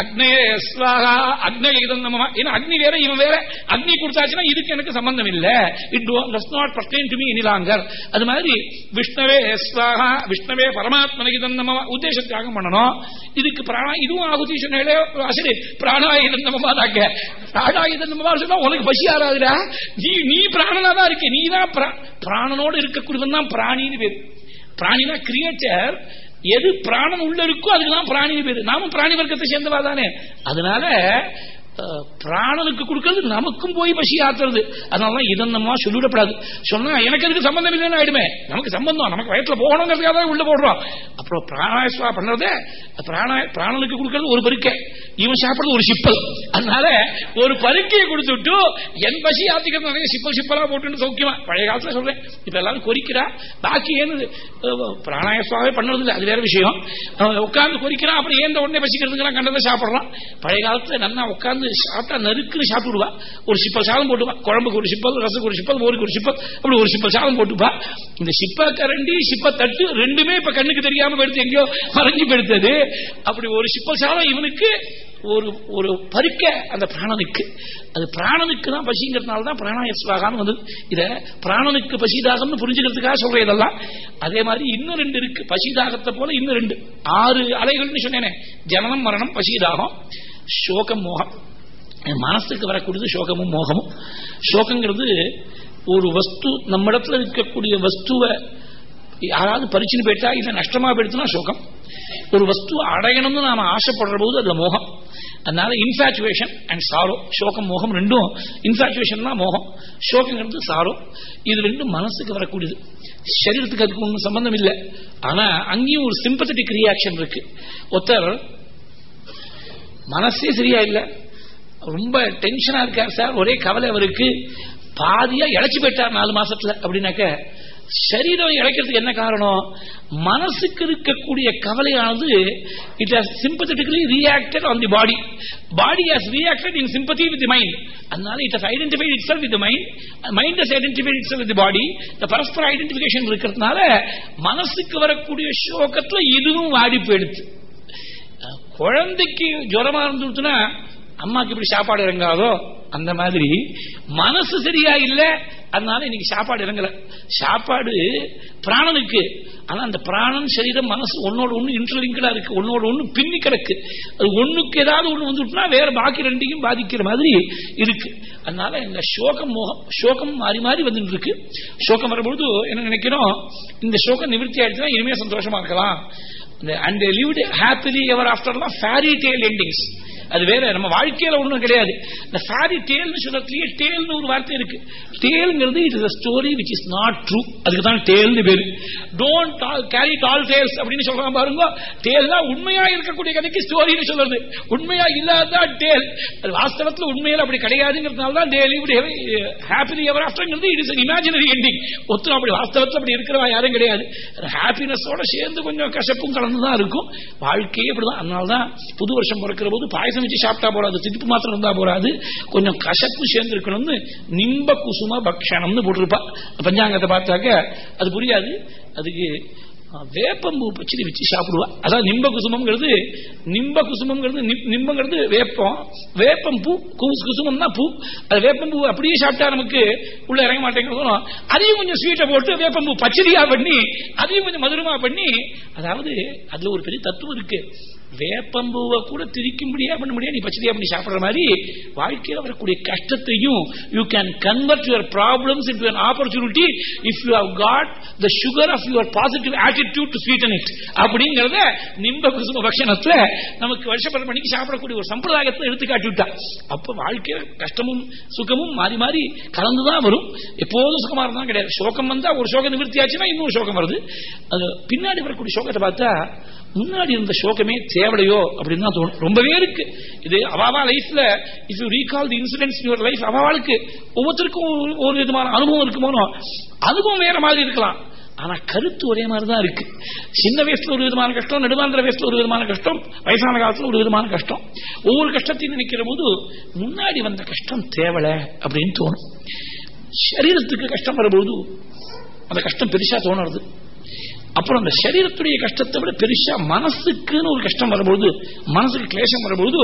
அக்னய சுவாகா அக்னய இதன்னமா ஏன்னா அக்னி வேற இவன் வேற. அக்னி கொடுத்தாச்சுன்னா இதுக்கு எனக்கு சம்பந்தம் இல்ல. It does not pertain to me any longer அது மாதிரி விஷ்ணவே சுவாகா விஷ்ணவே பரமாத்மனை இதன்னமா உத்தேச தியாகம் பண்ணணும். இதுக்கு பிராணா இதுவும் ஆகுதி சொன்னாலே சரி பிராணாய இதன்னமா தாக்க உனக்கு பசி ஆறாதுடா நீ நீ பிராணனா தான் இருக்க. நீ தான் பிராணனோடு இருக்கக்கூடியதான் தான் பிராணின்னு பேரு. பிராணினா கிரியேச்சர் எது பிராணம் உள்ள இருக்கோ அதுக்குதான் பிராணின்னு பேரு. நாமும் பிராணி வர்க்கத்தை சேர்ந்தவா தானே. அதனால பிராணனுக்கு கொடுக்கறது நமக்கும் போய் பசி ஆத்துறது அதனால இதன்னமா சொல்லிவிடப்படாது. சொன்னா எனக்கு அதுக்கு சம்பந்தம் இல்லைன்னு ஆயிடுமே. நமக்கு சம்பந்தம் நமக்கு வயத்துல போகணுங்கிறதுக்காக தான் உள்ள போடுறோம். அப்புறம் பிராணாயஸ்வா பண்றதே பிராண பிராணனுக்கு கொடுக்கறது ஒரு பருக்கை. இவன் சாப்பிடுறது ஒரு சிப்பல். அதனால ஒரு பருக்கையை கொடுத்துட்டு என் பசி ஆத்திக்கிறது நிறைய சிப்பல் சிப்பலா போட்டு சௌக்கியமா? பழைய காலத்துல சொல்றேன். இப்ப எல்லாரும் கொறிக்கிறா. பாக்கி ஏன்னு பிராணாயஸ்வாவே பண்றது இல்லை அது வேற விஷயம். உட்கார்ந்து கொறிக்கிறான் அப்புறம் ஏந்த உடனே பசிக்கிறதுக்கெல்லாம் கண்டதை சாப்பிடுறான். பழைய காலத்துல நல்லா உட்கார்ந்து சாப்பிட்டா நறுக்குன்னு சாப்பிடுவா. ஒரு சிப்பல் சாதம் போட்டுவா குழம்புக்கு ஒரு சிப்பல் ரசக்கு ஒரு சிப்பல் மோருக்கு ஒரு சிப்பல் அப்படி ஒரு சிப்பல் சாதம் போட்டுப்பா. இந்த சிப்ப கரண்டி சிப்ப தட்டு ரெண்டுமே இப்ப கண்ணுக்கு தெரியாம எடுத்து எங்கேயோ மறைஞ்சு பெடுத்தது. அப்படி ஒரு சிப்பல் சாதம் இவனுக்கு ஒரு ஒரு பருக்க அந்த பிராணனுக்கு. அது பிராணனுக்கு தான் பசிங்கிறதுனால தான் பிராணாயஸ்வாகான்னு வந்தது. இத பிராணனுக்கு பசிதாகம்னு புரிஞ்சுக்கிறதுக்காக சொல்ற இதெல்லாம். அதே மாதிரி இன்னும் ரெண்டு இருக்கு. பசிதாகத்தை போல இன்னும் ரெண்டு. ஆறு அலைகள்னு சொன்னேனே. ஜனனம் மரணம் பசிதாகம் சோகம் மோகம். மனசுக்கு வரக்கூடியது சோகமும் மோகமும். சோகங்கிறது ஒரு வஸ்து நம்மிடத்துல இருக்கக்கூடிய வஸ்துவை யாராவது பறிச்சுன்னு போயிட்டா இல்லை நஷ்டமா போயிடுச்சுன்னா சோகம். ஒரு வஸ்துவை அடையணும்னு நாம ஆசைப்படுற போது அதுல மோகம். அதனால இன்ஃபாச்சுவேஷன் அண்ட் சாரோ சோகம் மோகம் ரெண்டும் இன்ஃபாச்சுவேஷன் தான் மோகம் சோகங்கிறது சாரோ இது ரெண்டும் மனசுக்கு வரக்கூடியது. சரீரத்துக்கு அதுக்கு ஒன்றும் சம்பந்தம் இல்லை. ஆனா அங்கேயும் ஒரு சிம்பத்தட்டிக் ரியாக்ஷன் இருக்கு. ஒருத்தர் மனசே சரியா இல்லை. ரொம்ப டென்ஷனா இருக்கார் சார். ஒரே கவலை அவருக்கு. பாதியா இழைச்சு போயிட்டார் நாலு மாசத்துல அப்படின்னாக்க சரீரம் இழைக்கிறதுக்கு என்ன காரணம்? மனசுக்கு இருக்கக்கூடிய கவலையானது it has sympathetically reacted on the body body has reacted in sympathy with mind அதனால it has identified itself with mind mind has identified itself with body இந்த பரஸ்பர ஐடென்டிபிகேஷன் இருக்கிறதுனால மனசுக்கு வரக்கூடிய சோகத்துல இதுவும் வாடி போயிடுது. குழந்தைக்கு ஜுரமா இருந்துச்சுன்னா அம்மாக்கு இப்படி சாப்பாடு இறங்காதோ? அந்த மாதிரி மனசு சரியா இல்ல அதனால இன்னைக்கு சாப்பாடு இறங்கல. சாப்பாடு பிராணனுக்கு. ஆனா அந்த பிராணம் சரீரம் மனசு ஒன்னோட ஒண்ணு இன்டர்லிங்கடா இருக்கு ஒன்னோட ஒண்ணு பின்னி கிடக்கு. அது ஒண்ணுக்கு ஏதாவது ஒண்ணு வந்துட்டுனா வேற பாக்கி ரெண்டையும் பாதிக்கிற மாதிரி இருக்கு. அதனால இந்த சோகம் மோகம் சோகம் மாறி மாறி வந்துட்டு இருக்கு சோகம் வரும்பொழுது என்ன நினைக்கிறோம்? இந்த சோகம் நிவர்த்தி ஆயிடுச்சுன்னா இனிமே சந்தோஷமா இருக்கலாம். அண்ட் லிவ்டு ஹாப்பிலி எவர் ஆஃப்டர்லாம் ஃபேரி டேல் எண்டிங்ஸ் அது வேற நம்ம வாழ்க்கையில ஒண்ணும் கிடையாது. இந்த சாரி டேல்னு சொல்றதுலயே டேல்னு ஒரு வார்த்தை இருக்கு. டேல்ங்கிறது it is story which is not true அதுக்கு தான் டேல்னு பேரு. டோன்ட் கேரி டால் டேல்ஸ் அப்படின்னு சொல்றாங்க பாருங்க. டேல்னா உண்மையா இருக்கக்கூடிய கதைக்கு ஸ்டோரின்னு சொல்றது. உண்மையா இல்லாத டேல் அது வாஸ்தவத்துல உண்மையில அப்படி கிடையாதுங்கிறதுனால தான் டேல் இப்படி ஹாப்பிலி எவர் ஆஃப்டர்ங்கிறது இட் இஸ் இமேஜினரி எண்டிங் ஒத்துரும் அப்படி வாஸ்தவத்துல அப்படி இருக்கிறவா யாரும் கிடையாது. ஹாப்பினஸோட சேர்ந்து கொஞ்சம் கசப்பும் கலந்து தான் இருக்கும். வாழ்க்கையே அப்படிதான் அதனால தான் புது வருஷம் பிறக்கிற போது பாயசம் வச்சு சாப்பிட்டா போறாது திருப்பு மாத்திரம் இருந்தா போறாது. கொஞ்சம் கசப்பு சேர்ந்திருக்கணும்னு நிம்ப குசும பக்ஷணம்னு போட்டிருப்பா. பஞ்சாங்கத்தை பார்த்தாக்க அது புரியாது. அதுக்கு வேப்பம்பூ பச்சடி வச்சு சாப்பிடுவா. அதாவது நிம்ப குசுமம்ங்கிறது நிம்ப குசுமம்ங்கிறது நிம்பங்கிறது வேப்பம். வேப்பம் பூ குசுமம்னா பூ. அது வேப்பம்பூ அப்படியே சாப்பிட்டா நமக்கு உள்ள இறங்க மாட்டேங்கிறது அதையும் கொஞ்சம் ஸ்வீட்டை போட்டு வேப்பம்பூ பச்சடியா பண்ணி அதையும் கொஞ்சம் மதுரமா பண்ணி அதாவது அதுல ஒரு பெரிய தத்துவம் இருக்கு. வேப்பம்பூவை கூட திரிக்கும்படியா பண்ண முடியாது. நீ பச்சடியா பண்ணி சாப்பிடுற மாதிரி வாழ்க்கையில் வரக்கூடிய கஷ்டத்தையும் you can convert your problems in an opportunity if you have got the sugar of your positive attitude to sweet it அப்படிங்கறத நிம்ப குசும பக்ஷணத்துல நமக்கு வருஷப்பட மணிக்கு சாப்பிடக்கூடிய ஒரு சம்பிரதாயத்தை எடுத்து காட்டிவிட்டா அப்போ அப்ப வாழ்க்கையில கஷ்டமும் சுகமும் மாறி மாறி கலந்துதான் வரும். எப்போதும் சுகமா இருந்தா கிடையாது. சோகம் வந்தா ஒரு சோக நிவர்த்தி ஆச்சுன்னா இன்னொரு சோகம் வருது. அது பின்னாடி வரக்கூடிய சோகத்தை பார்த்தா முன்னாடி இருந்த சோகமே தேவையோ அப்படின்னு தான் தோணும். ரொம்பவே இருக்கு. இது அவாவா லைஃப்ல if you recall the incidents your life அவாவாளுக்கு ஒவ்வொருத்தருக்கும் ஒரு விதமான அனுபவம் இருக்குமோ அனுபவம் வேற மாதிரி இருக்கலாம். ஆனா கருத்து ஒரே மாதிரி தான் இருக்கு. சின்ன வயசுல ஒரு விதமான கஷ்டம் நடுவாந்திர வயசுல ஒரு விதமான கஷ்டம் வயசான காலத்துல ஒரு விதமான கஷ்டம். ஒவ்வொரு கஷ்டத்தையும் நினைக்கிற போது முன்னாடி வந்த கஷ்டம் தேவலை அப்படின்னு தோணும். சரீரத்துக்கு கஷ்டம் வரும்போது அந்த கஷ்டம் பெருசா தோணுறது அப்புறம் அந்த சரீரத்துடைய கஷ்டத்தை விட பெருசா மனசுக்குன்னு ஒரு கஷ்டம் வரும்பொழுது மனசுக்கு கிளேசம் வரும்பொழுது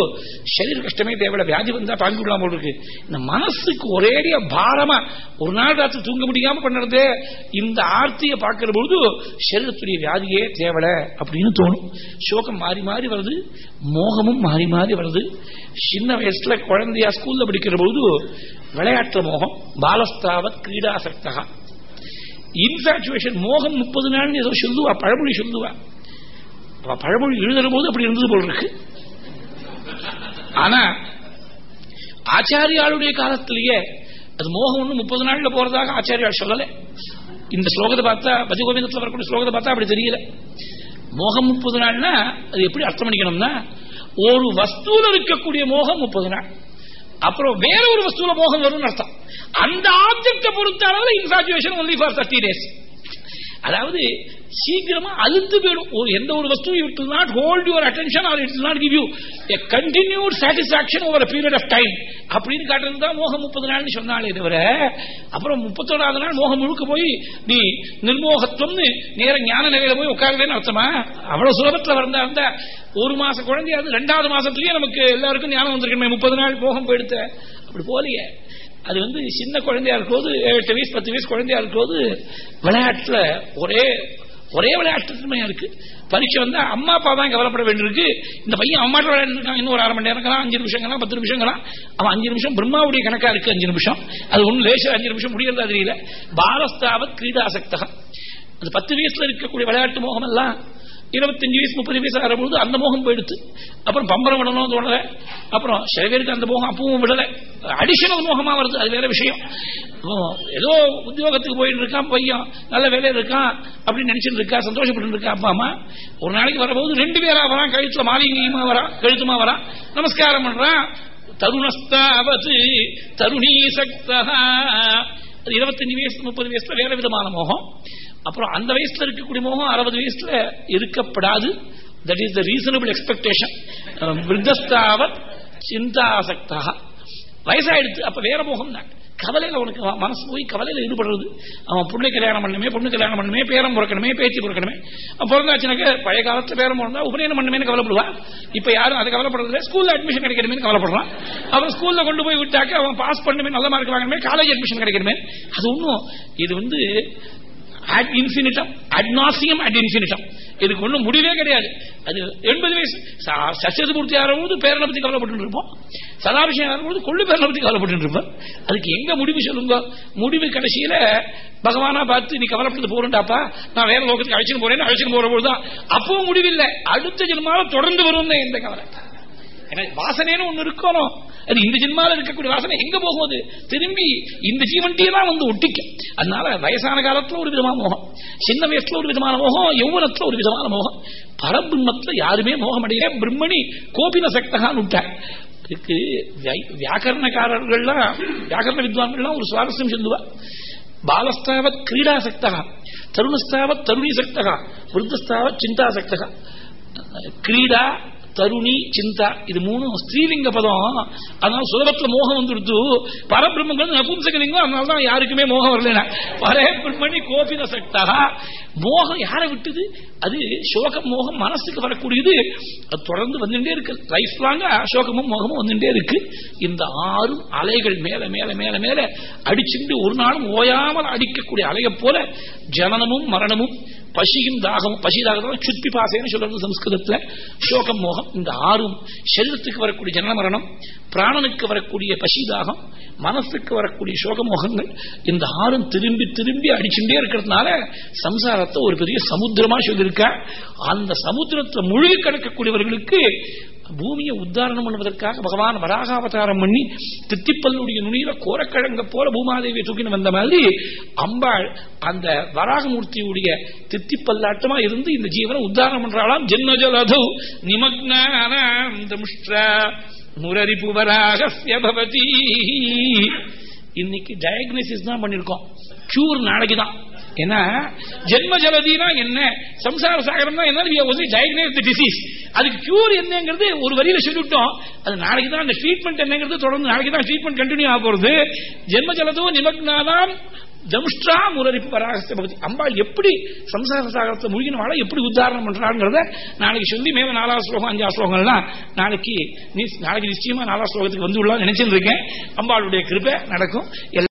சரீர கஷ்டமே தேவையில்ல வியாதி வந்தா தாங்கி விடலாம் இருக்கு. இந்த மனசுக்கு ஒரேடியா பாரமா ஒரு நாள் ராத்திரி தூங்க முடியாம பண்ணுறது இந்த ஆர்த்தியை பார்க்கிற பொழுது சரீரத்துடைய வியாதியே தேவல அப்படின்னு தோணும். சோகம் மாறி மாறி வருது மோகமும் மாறி மாறி வருது. சின்ன வயசுல குழந்தையா ஸ்கூல்ல படிக்கிற போது விளையாட்டு மோகம் பாலஸ்தாவத் கிரீடாசக்தகா இன்ஃபாச்சுவேஷன் மோகம் முப்பது நாள் ஏதோ சொல்லுவா பழமொழி சொல்லுவா. பழமொழி எழுதுற போது அப்படி இருந்தது போல் இருக்கு. ஆனா ஆச்சாரியாளுடைய காலத்திலேயே அது மோகம் ஒண்ணு முப்பது நாள்ல போறதாக ஆச்சாரியால் சொல்லல. இந்த ஸ்லோகத்தை பார்த்தா பஜகோவிந்தத்தில் வரக்கூடிய ஸ்லோகத்தை பார்த்தா அப்படி தெரியல. மோகம் முப்பது நாள்னா அது எப்படி அர்த்தம் பண்ணிக்கணும்னா ஒரு வஸ்துல இருக்கக்கூடிய மோகம் முப்பது நாள் அப்புறம் வேற ஒரு வஸ்துல மோகம் வரும்னு அர்த்தம். அந்த ஆப்ஜெக்ட பொறுத்த அளவில் infatuation only for thirty days அதாவது சீக்கிரமா அழுத்து போயிடும். ஒரு எந்த ஒரு வஸ்து it'll not hold your attention or it'll not give you a continued satisfaction over period of time அப்படின்னு காட்டுறது தான் மோகம் முப்பது நாள்னு சொன்னாலே தவிர அப்புறம் முப்பத்தோராவது நாள் மோகம் முழுக்க போய் நீ நிர்மோகத்துவம்னு நேர ஞான நிலையில போய் உட்காருவேன்னு அர்த்தமா? அவ்வளவு சுலபத்தில் வந்தா இருந்தா ஒரு மாச குழந்தையாவது ரெண்டாவது மாசத்துலயே நமக்கு எல்லாருக்கும் ஞானம் வந்திருக்கணுமே முப்பது நாள் மோகம் போயிடுத்த. அப்படி போலியே அது வந்து சின்ன குழந்தையா இருக்கும்போது எட்டு வயசு பத்து வயசு குழந்தையா இருக்கும்போது விளையாட்டுல ஒரே ஒரே விளையாட்டுமையா இருக்கு. பரீட்சை வந்தா அம்மா அப்பா தான் கவலைப்பட வேண்டியிருக்கு. இந்த பையன் அம்மாட்ட விளையாண்டுருக்கான். இன்னும் ஒரு அரை மணி நேரம் அஞ்சு நிமிஷங்களா பத்து நிமிஷங்களா அவன் அஞ்சு நிமிஷம் பிரம்மாவுடைய கணக்கா இருக்கு அஞ்சு நிமிஷம். அது ஒண்ணு லேச அஞ்சு நிமிஷம் முடியறதா தெரியல. பாலஸ்தாவத் கிரீடாசக்தகம் அந்த பத்து வயசுல இருக்கக்கூடிய விளையாட்டு மோகம் எல்லாம் இருபத்தஞ்சு வயசு முப்பது வயசு ஆகும்போது அந்த மோகம் போயிடுத்து. அப்புறம் பம்பரம் விடணும் தோணல. அப்புறம் சில பேருக்கு அந்த மோகம் அப்பவும் விடல. அடிஷனல் மோகமா வருது. அது வேற விஷயம். ஏதோ உத்தியோகத்துக்கு போயிட்டு இருக்கான் பையன். நல்ல வேலையில இருக்கான் அப்படின்னு நினைச்சிட்டு இருக்கா சந்தோஷப்பட்டு இருக்கா அப்பா அம்மா. ஒரு நாளைக்கு வரபோது ரெண்டு பேரா வரான். கழுத்துல மாலிங்கியமா வரான் கழுத்துமா வரான். நமஸ்காரம் பண்றான். தருணஸ்தாவது தருணீ சக்தா இருபத்தஞ்சு வயசு முப்பது வயசுல வேற விதமான மோகம். அப்புறம் அந்த வயசுல இருக்கக்கூடிய மோகம் அறுபது வயசுல இருக்கப்படாது. That is the reasonable expectation விருத்தஸ்தாவத் சிந்தாசக்தா வயசாயிடுத்து அப்ப வேற மோகம் தான் கவலையில உனக்கு மனசு போய் கவலையில ஈடுபடுறது. அவன் பொண்ணு கல்யாணம் பண்ணணுமே பொண்ணு கல்யாணம் பண்ணணுமே பேரம் பிறக்கணுமே பேச்சு பிறக்கணுமே. பிறந்தாச்சுனாக்க பழைய காலத்துல பேரம் பிறந்தா உபநயனம் பண்ணணுமே கவலைப்படுவான் இப்ப யாரும் அதை கவலைப்படுறது ஸ்கூல்ல அட்மிஷன் கிடைக்கணுமே கவலைப்படுறான். அவன் ஸ்கூல்ல கொண்டு போய் விட்டாக்க அவன் பாஸ் பண்ணணுமே நல்ல மார்க் வாங்கணுமே காலேஜ் அட்மிஷன் கிடைக்கணுமே. அது ஒன்றும் இது வந்து ad infinitum ad nauseam ad infinitum இதுக்கு ஒன்றும் முடிவே கிடையாது. அது எண்பது வயசு. சச்சது ஆகும்போது பேரனை பத்தி கவலைப்பட்டு இருப்போம் சதாபிஷேகம் ஆகும்போது கொள்ளு பேரனை பத்தி கவலைப்பட்டு இருப்போம் அதுக்கு எங்க முடிவு சொல்லுங்க? முடிவு கடைசியில பகவானா பார்த்து நீ கவலைப்பட்டு போறேன்டாப்பா. நான் வேற லோகத்துக்கு அழைச்சிட்டு போறேன்னு அழைச்சிட்டு போற போதுதான் அப்பவும் முடிவில்லை. அடுத்த ஜென்மால தொடர்ந்து வரும் இந்த கவலை. வாசனைன்னு ஒன்னு இருக்கணும். அது இந்த ஜென்மால இருக்கக்கூடிய வாசனை எங்க போகுது? திரும்பி இந்த ஜீவன்டியே தான் வந்து ஒட்டிக்கும் அதனால வயசான காலத்துல ஒரு விதமான மோகம். சின்ன வயசுல ஒரு விதமான மோகம் யௌவனத்துல ஒரு விதமான மோகம். பரபிரம்மத்துல யாருமே மோகம் அடையல. பிரம்மணி கோபின சக்தகான்னு விட்டார். இதுக்கு வியாக்கரணக்காரர்கள்லாம் வியாக்கரண வித்வான்கள்லாம் ஒரு சுவாரஸ்யம் சொல்லுவா பாலஸ்தாவத் கிரீடா சக்தகா தருணஸ்தாவத் தருணி சக்தகா விருத்தஸ்தாவத் சிந்தா சக்தகா. கிரீடா தருணி சிந்தா இது மூணு ஸ்ரீலிங்க பதம். அதனால சுலபத்துல மோகம் வந்துடுது. பரபிரம்மங்கள் நபும்சகலிங்கம் அதனாலதான் யாருக்குமே மோகம் வரல பரே பிரம்மணி கோபித சக்தா மோகம் யாரை விட்டுது? அது சோகம் மோகம் மனசுக்கு வரக்கூடியது. அது தொடர்ந்து வந்துட்டே இருக்கு. லைஃப் லாங்கா சோகமும் மோகமும் வந்துட்டே இருக்கு. இந்த ஆறும் அலைகள் மேல மேல மேல மேல அடிச்சுட்டு ஒரு நாளும் ஓயாமல் அடிக்கக்கூடிய அலையை போல ஜனனமும் மரணமும் பசியும் தாகமும் பசி தாகம் சுத்தி பாசைன்னு சொல்றது சம்ஸ்கிருதத்துல. சோகம் மோகம் தாகம் இந்த ஆறும் சரீரத்துக்கு வரக்கூடிய ஜனன மரணம் பிராணனுக்கு வரக்கூடிய பசி தாகம் மனசுக்கு வரக்கூடிய சோகமோகங்கள் இந்த ஆறும் திரும்பி திரும்பி அடிச்சுட்டே இருக்கிறதுனால சம்சாரத்தை ஒரு பெரிய சமுத்திரமா சொல்லியிருக்க. அந்த சமுத்திரத்தை முழுகி கிடக்கக்கூடியவர்களுக்கு பூமியை உத்தாரணம் பண்ணுவதற்காக பகவான் வராகாவதாரம் பண்ணி தித்திப்பல்லுடைய நுனியில கோரக்கிழங்க போல பூமாதேவியை தூக்கின்னு வந்த மாதிரி அம்பாள் அந்த வராகமூர்த்தியுடைய தித்திப்பல்லாட்டமா இருந்து இந்த ஜீவனை உத்தாரணம் பண்றாளாம். ஜென்மஜலது நிமக்னானாம் தமுஷ்டா முரரிப்பு இன்னைக்கு டயக்னோசிஸ் தான் பண்ணிருக்கோம். கியூர் நாளைக்கு தான். ஏன்னா ஜென்ம ஜலதினா என்ன? சம்சார சாகரம் என்ன? டயக்னோஸ் டிசீஸ் அதுக்கு கியூர் என்னங்கிறது ஒரு வரியில சொல்லிவிட்டோம். அது நாளைக்கு தான் அந்த ட்ரீட்மெண்ட் என்னங்கிறது தொடர்ந்து நாளைக்கு தான் ட்ரீட்மெண்ட் கண்டினியூ ஆக போறது. ஜென்ம ஜலதோ நிமக்னாதாம் தமுஷ்டா முரரிப்பு பராகசிய பகுதி அம்பாள் எப்படி சம்சார சாகரத்தை முழுகினவாளை எப்படி உத்தாரணம் பண்றாங்கிறத நாளைக்கு சொல்லி மேல நாலாவது ஸ்லோகம் அஞ்சாவது ஸ்லோகம்லாம் நாளைக்கு நாளைக்கு நிச்சயமா நாலாவது ஸ்லோகத்துக்கு வந்து நினைச்சிட்டு இருக்கேன். அம்பாளுடைய கிருப்பை நடக்கும்.